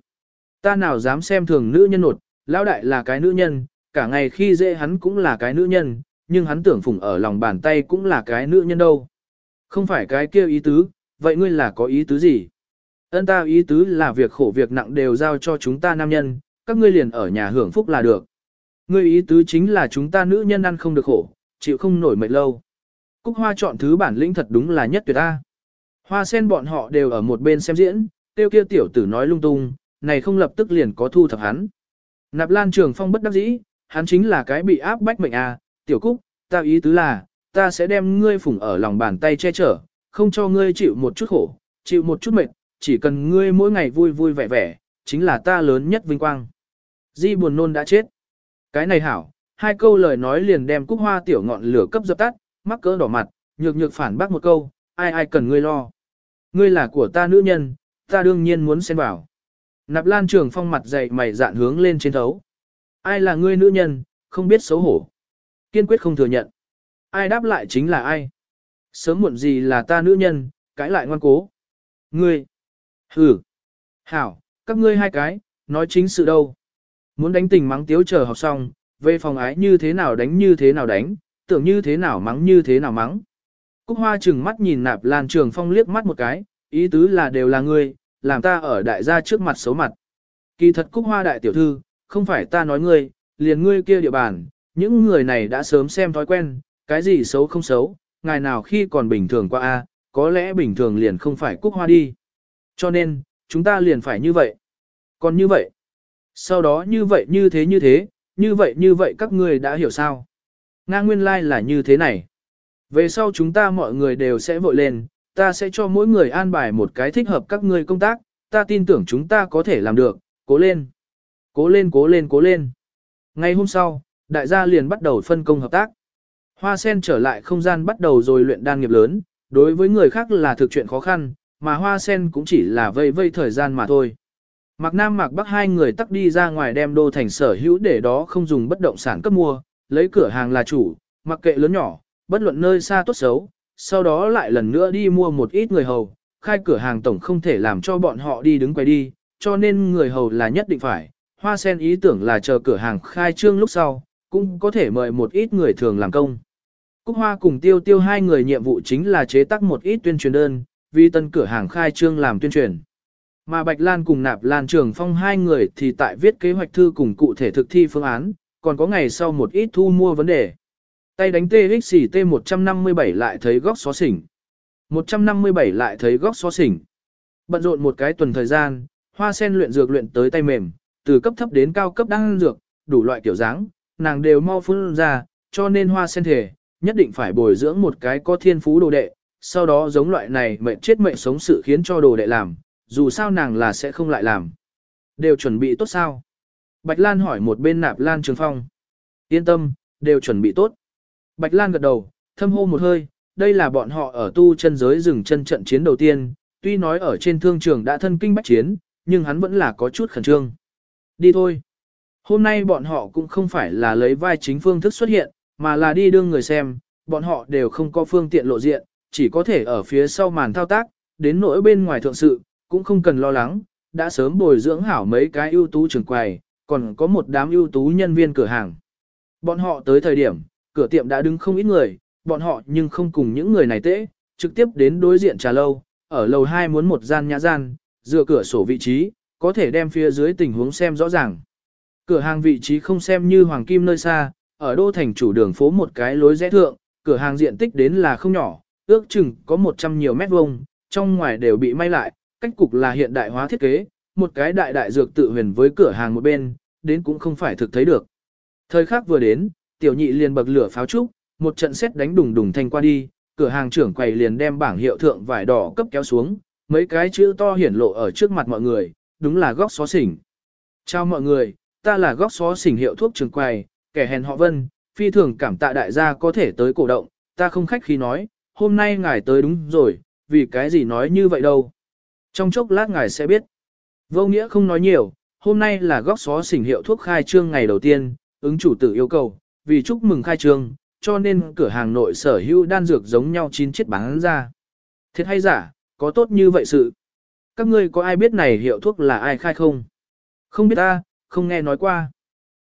Ta nào dám xem thường nữ nhân nột, lão đại là cái nữ nhân, cả ngày khi dễ hắn cũng là cái nữ nhân, nhưng hắn tưởng phùng ở lòng bàn tay cũng là cái nữ nhân đâu. Không phải cái kia ý tứ, vậy ngươi là có ý tứ gì? Ân ta ý tứ là việc khổ việc nặng đều giao cho chúng ta nam nhân, các ngươi liền ở nhà hưởng phúc là được. Ngươi ý tứ chính là chúng ta nữ nhân ăn không được khổ, chịu không nổi mệt lâu. Cúc hoa chọn thứ bản lĩnh thật đúng là nhất tuyệt ta. Hoa sen bọn họ đều ở một bên xem diễn, tiêu kia tiểu tử nói lung tung, này không lập tức liền có thu thập hắn. Nạp lan trường phong bất đắc dĩ, hắn chính là cái bị áp bách mệnh à, tiểu cúc, ta ý tứ là, ta sẽ đem ngươi phủng ở lòng bàn tay che chở, không cho ngươi chịu một chút khổ, chịu một chút mệt, chỉ cần ngươi mỗi ngày vui vui vẻ vẻ, chính là ta lớn nhất vinh quang. Di buồn nôn đã chết. Cái này hảo, hai câu lời nói liền đem cúc hoa tiểu ngọn lửa cấp dập tắt, mắc cỡ đỏ mặt, nhược nhược phản bác một câu, ai ai cần ngươi lo. Ngươi là của ta nữ nhân, ta đương nhiên muốn xen vào. Nạp Lan Trường Phong mặt dày mày dạn hướng lên trên thấu. Ai là ngươi nữ nhân, không biết xấu hổ. Kiên quyết không thừa nhận. Ai đáp lại chính là ai. Sớm muộn gì là ta nữ nhân, cãi lại ngoan cố. Ngươi. Hử. Hảo, các ngươi hai cái, nói chính sự đâu. Muốn đánh tình mắng tiếu chờ học xong, về phòng ái như thế nào đánh như thế nào đánh, tưởng như thế nào mắng như thế nào mắng. Cúc Hoa chừng mắt nhìn nạp Lan Trường Phong liếc mắt một cái, ý tứ là đều là ngươi, làm ta ở đại gia trước mặt xấu mặt. Kỳ thật Cúc Hoa đại tiểu thư, không phải ta nói ngươi, liền ngươi kia địa bàn, những người này đã sớm xem thói quen, cái gì xấu không xấu, ngày nào khi còn bình thường qua a, có lẽ bình thường liền không phải Cúc Hoa đi. Cho nên, chúng ta liền phải như vậy. Còn như vậy, sau đó như vậy như thế như thế, như vậy như vậy các ngươi đã hiểu sao. Nga nguyên lai like là như thế này. Về sau chúng ta mọi người đều sẽ vội lên, ta sẽ cho mỗi người an bài một cái thích hợp các ngươi công tác, ta tin tưởng chúng ta có thể làm được, cố lên. Cố lên cố lên cố lên. Ngày hôm sau, đại gia liền bắt đầu phân công hợp tác. Hoa sen trở lại không gian bắt đầu rồi luyện đan nghiệp lớn, đối với người khác là thực chuyện khó khăn, mà hoa sen cũng chỉ là vây vây thời gian mà thôi. Mạc Nam Mạc Bắc hai người tắc đi ra ngoài đem đô thành sở hữu để đó không dùng bất động sản cấp mua, lấy cửa hàng là chủ, mặc kệ lớn nhỏ, bất luận nơi xa tốt xấu, sau đó lại lần nữa đi mua một ít người hầu, khai cửa hàng tổng không thể làm cho bọn họ đi đứng quay đi, cho nên người hầu là nhất định phải. Hoa sen ý tưởng là chờ cửa hàng khai trương lúc sau, cũng có thể mời một ít người thường làm công. Cúc Hoa cùng Tiêu Tiêu hai người nhiệm vụ chính là chế tác một ít tuyên truyền đơn, vì tân cửa hàng khai trương làm tuyên truyền. Mà Bạch Lan cùng Nạp Lan Trường Phong hai người thì tại viết kế hoạch thư cùng cụ thể thực thi phương án, còn có ngày sau một ít thu mua vấn đề. Tay đánh TXT 157 lại thấy góc xó xỉnh. 157 lại thấy góc xó xỉnh. Bận rộn một cái tuần thời gian, hoa sen luyện dược luyện tới tay mềm, từ cấp thấp đến cao cấp đang dược, đủ loại kiểu dáng, nàng đều mau phun ra, cho nên hoa sen thể, nhất định phải bồi dưỡng một cái có thiên phú đồ đệ, sau đó giống loại này mệnh chết mệnh sống sự khiến cho đồ đệ làm, dù sao nàng là sẽ không lại làm. Đều chuẩn bị tốt sao? Bạch Lan hỏi một bên nạp Lan Trường Phong. Yên tâm, đều chuẩn bị tốt. Bạch Lan gật đầu, thâm hô một hơi, đây là bọn họ ở tu chân giới rừng chân trận chiến đầu tiên, tuy nói ở trên thương trường đã thân kinh bách chiến, nhưng hắn vẫn là có chút khẩn trương. Đi thôi. Hôm nay bọn họ cũng không phải là lấy vai chính phương thức xuất hiện, mà là đi đương người xem, bọn họ đều không có phương tiện lộ diện, chỉ có thể ở phía sau màn thao tác, đến nỗi bên ngoài thượng sự, cũng không cần lo lắng, đã sớm bồi dưỡng hảo mấy cái ưu tú trường quầy, còn có một đám ưu tú nhân viên cửa hàng. Bọn họ tới thời điểm, cửa tiệm đã đứng không ít người, bọn họ nhưng không cùng những người này tễ, trực tiếp đến đối diện trà lâu, ở lầu 2 muốn một gian nhã gian, dựa cửa sổ vị trí, có thể đem phía dưới tình huống xem rõ ràng. Cửa hàng vị trí không xem như hoàng kim nơi xa, ở đô thành chủ đường phố một cái lối rẽ thượng, cửa hàng diện tích đến là không nhỏ, ước chừng có 100 nhiều mét vuông, trong ngoài đều bị may lại, cách cục là hiện đại hóa thiết kế, một cái đại đại dược tự huyền với cửa hàng một bên, đến cũng không phải thực thấy được. Thời khắc vừa đến, tiểu nhị liền bậc lửa pháo trúc, một trận xét đánh đùng đùng thanh qua đi, cửa hàng trưởng quầy liền đem bảng hiệu thượng vải đỏ cấp kéo xuống, mấy cái chữ to hiển lộ ở trước mặt mọi người, đúng là góc xó xỉnh. Chào mọi người, ta là góc xó xỉnh hiệu thuốc trường quầy, kẻ hèn họ Vân, phi thường cảm tạ đại gia có thể tới cổ động, ta không khách khi nói, hôm nay ngài tới đúng rồi, vì cái gì nói như vậy đâu. Trong chốc lát ngài sẽ biết. Vô nghĩa không nói nhiều, hôm nay là góc xó xỉnh hiệu thuốc khai trương ngày đầu tiên, ứng chủ tử yêu cầu, vì chúc mừng khai trương, cho nên cửa hàng nội sở hữu đan dược giống nhau chín chiếc bán ra. Thiệt hay giả, có tốt như vậy sự. Các ngươi có ai biết này hiệu thuốc là ai khai không? Không biết ta, không nghe nói qua.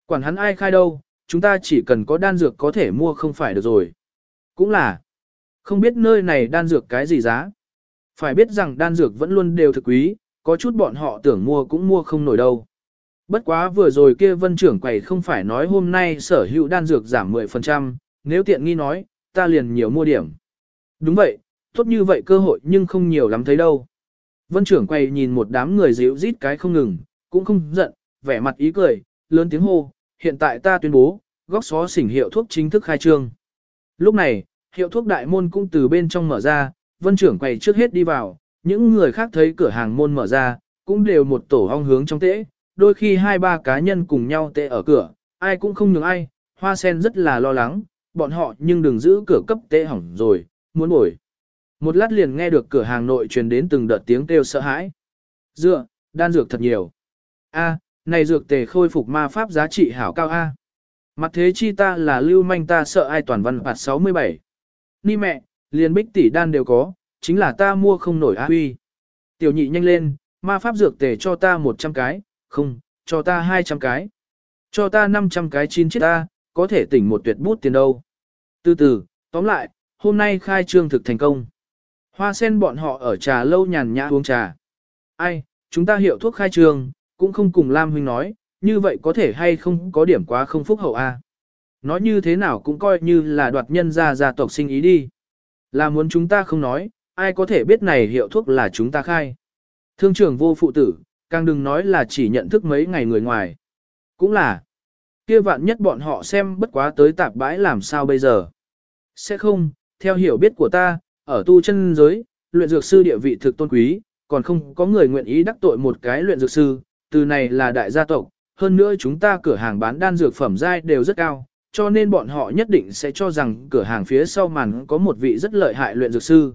Quản hắn ai khai đâu, chúng ta chỉ cần có đan dược có thể mua không phải được rồi. Cũng là, không biết nơi này đan dược cái gì giá. Phải biết rằng đan dược vẫn luôn đều thực quý, có chút bọn họ tưởng mua cũng mua không nổi đâu. Bất quá vừa rồi kia vân trưởng quầy không phải nói hôm nay sở hữu đan dược giảm 10%, nếu tiện nghi nói, ta liền nhiều mua điểm. Đúng vậy, tốt như vậy cơ hội nhưng không nhiều lắm thấy đâu. Vân trưởng quay nhìn một đám người dịu rít cái không ngừng, cũng không giận, vẻ mặt ý cười, lớn tiếng hô, hiện tại ta tuyên bố, góc xó xỉnh hiệu thuốc chính thức khai trương. Lúc này, hiệu thuốc đại môn cũng từ bên trong mở ra, vân trưởng quầy trước hết đi vào, những người khác thấy cửa hàng môn mở ra, cũng đều một tổ hong hướng trong tễ, đôi khi hai ba cá nhân cùng nhau tệ ở cửa, ai cũng không nhường ai, hoa sen rất là lo lắng, bọn họ nhưng đừng giữ cửa cấp tệ hỏng rồi, muốn bổi. Một lát liền nghe được cửa hàng nội truyền đến từng đợt tiếng kêu sợ hãi. Dựa, đan dược thật nhiều. A, này dược tề khôi phục ma pháp giá trị hảo cao A. Mặt thế chi ta là lưu manh ta sợ ai toàn văn phạt 67. Ni mẹ, liền bích tỷ đan đều có, chính là ta mua không nổi A huy. Tiểu nhị nhanh lên, ma pháp dược tề cho ta 100 cái, không, cho ta 200 cái. Cho ta 500 cái chín chiếc ta, có thể tỉnh một tuyệt bút tiền đâu. Từ từ, tóm lại, hôm nay khai trương thực thành công. Hoa sen bọn họ ở trà lâu nhàn nhã uống trà. Ai, chúng ta hiệu thuốc khai trương, cũng không cùng Lam Huynh nói, như vậy có thể hay không có điểm quá không phúc hậu a. Nói như thế nào cũng coi như là đoạt nhân ra gia tộc sinh ý đi. Là muốn chúng ta không nói, ai có thể biết này hiệu thuốc là chúng ta khai. Thương trưởng vô phụ tử, càng đừng nói là chỉ nhận thức mấy ngày người ngoài. Cũng là, kia vạn nhất bọn họ xem bất quá tới tạp bãi làm sao bây giờ. Sẽ không, theo hiểu biết của ta, ở tu chân giới, luyện dược sư địa vị thực tôn quý, còn không có người nguyện ý đắc tội một cái luyện dược sư, từ này là đại gia tộc, hơn nữa chúng ta cửa hàng bán đan dược phẩm giai đều rất cao, cho nên bọn họ nhất định sẽ cho rằng cửa hàng phía sau màn có một vị rất lợi hại luyện dược sư.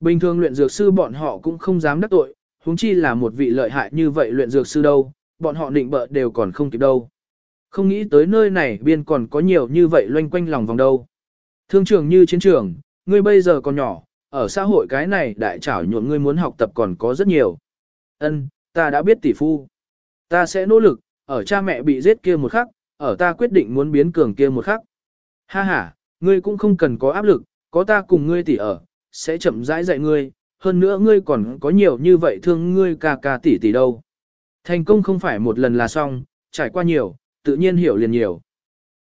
Bình thường luyện dược sư bọn họ cũng không dám đắc tội, huống chi là một vị lợi hại như vậy luyện dược sư đâu, bọn họ định bợ đều còn không kịp đâu. Không nghĩ tới nơi này biên còn có nhiều như vậy loanh quanh lòng vòng đâu. Thương trường như chiến trường, ngươi bây giờ còn nhỏ, ở xã hội cái này đại trảo nhuộm ngươi muốn học tập còn có rất nhiều. Ân, ta đã biết tỷ phu. Ta sẽ nỗ lực, ở cha mẹ bị giết kia một khắc, ở ta quyết định muốn biến cường kia một khắc. Ha ha, ngươi cũng không cần có áp lực, có ta cùng ngươi tỷ ở, sẽ chậm rãi dạy ngươi, hơn nữa ngươi còn có nhiều như vậy thương ngươi ca ca tỷ tỷ đâu. Thành công không phải một lần là xong, trải qua nhiều, tự nhiên hiểu liền nhiều.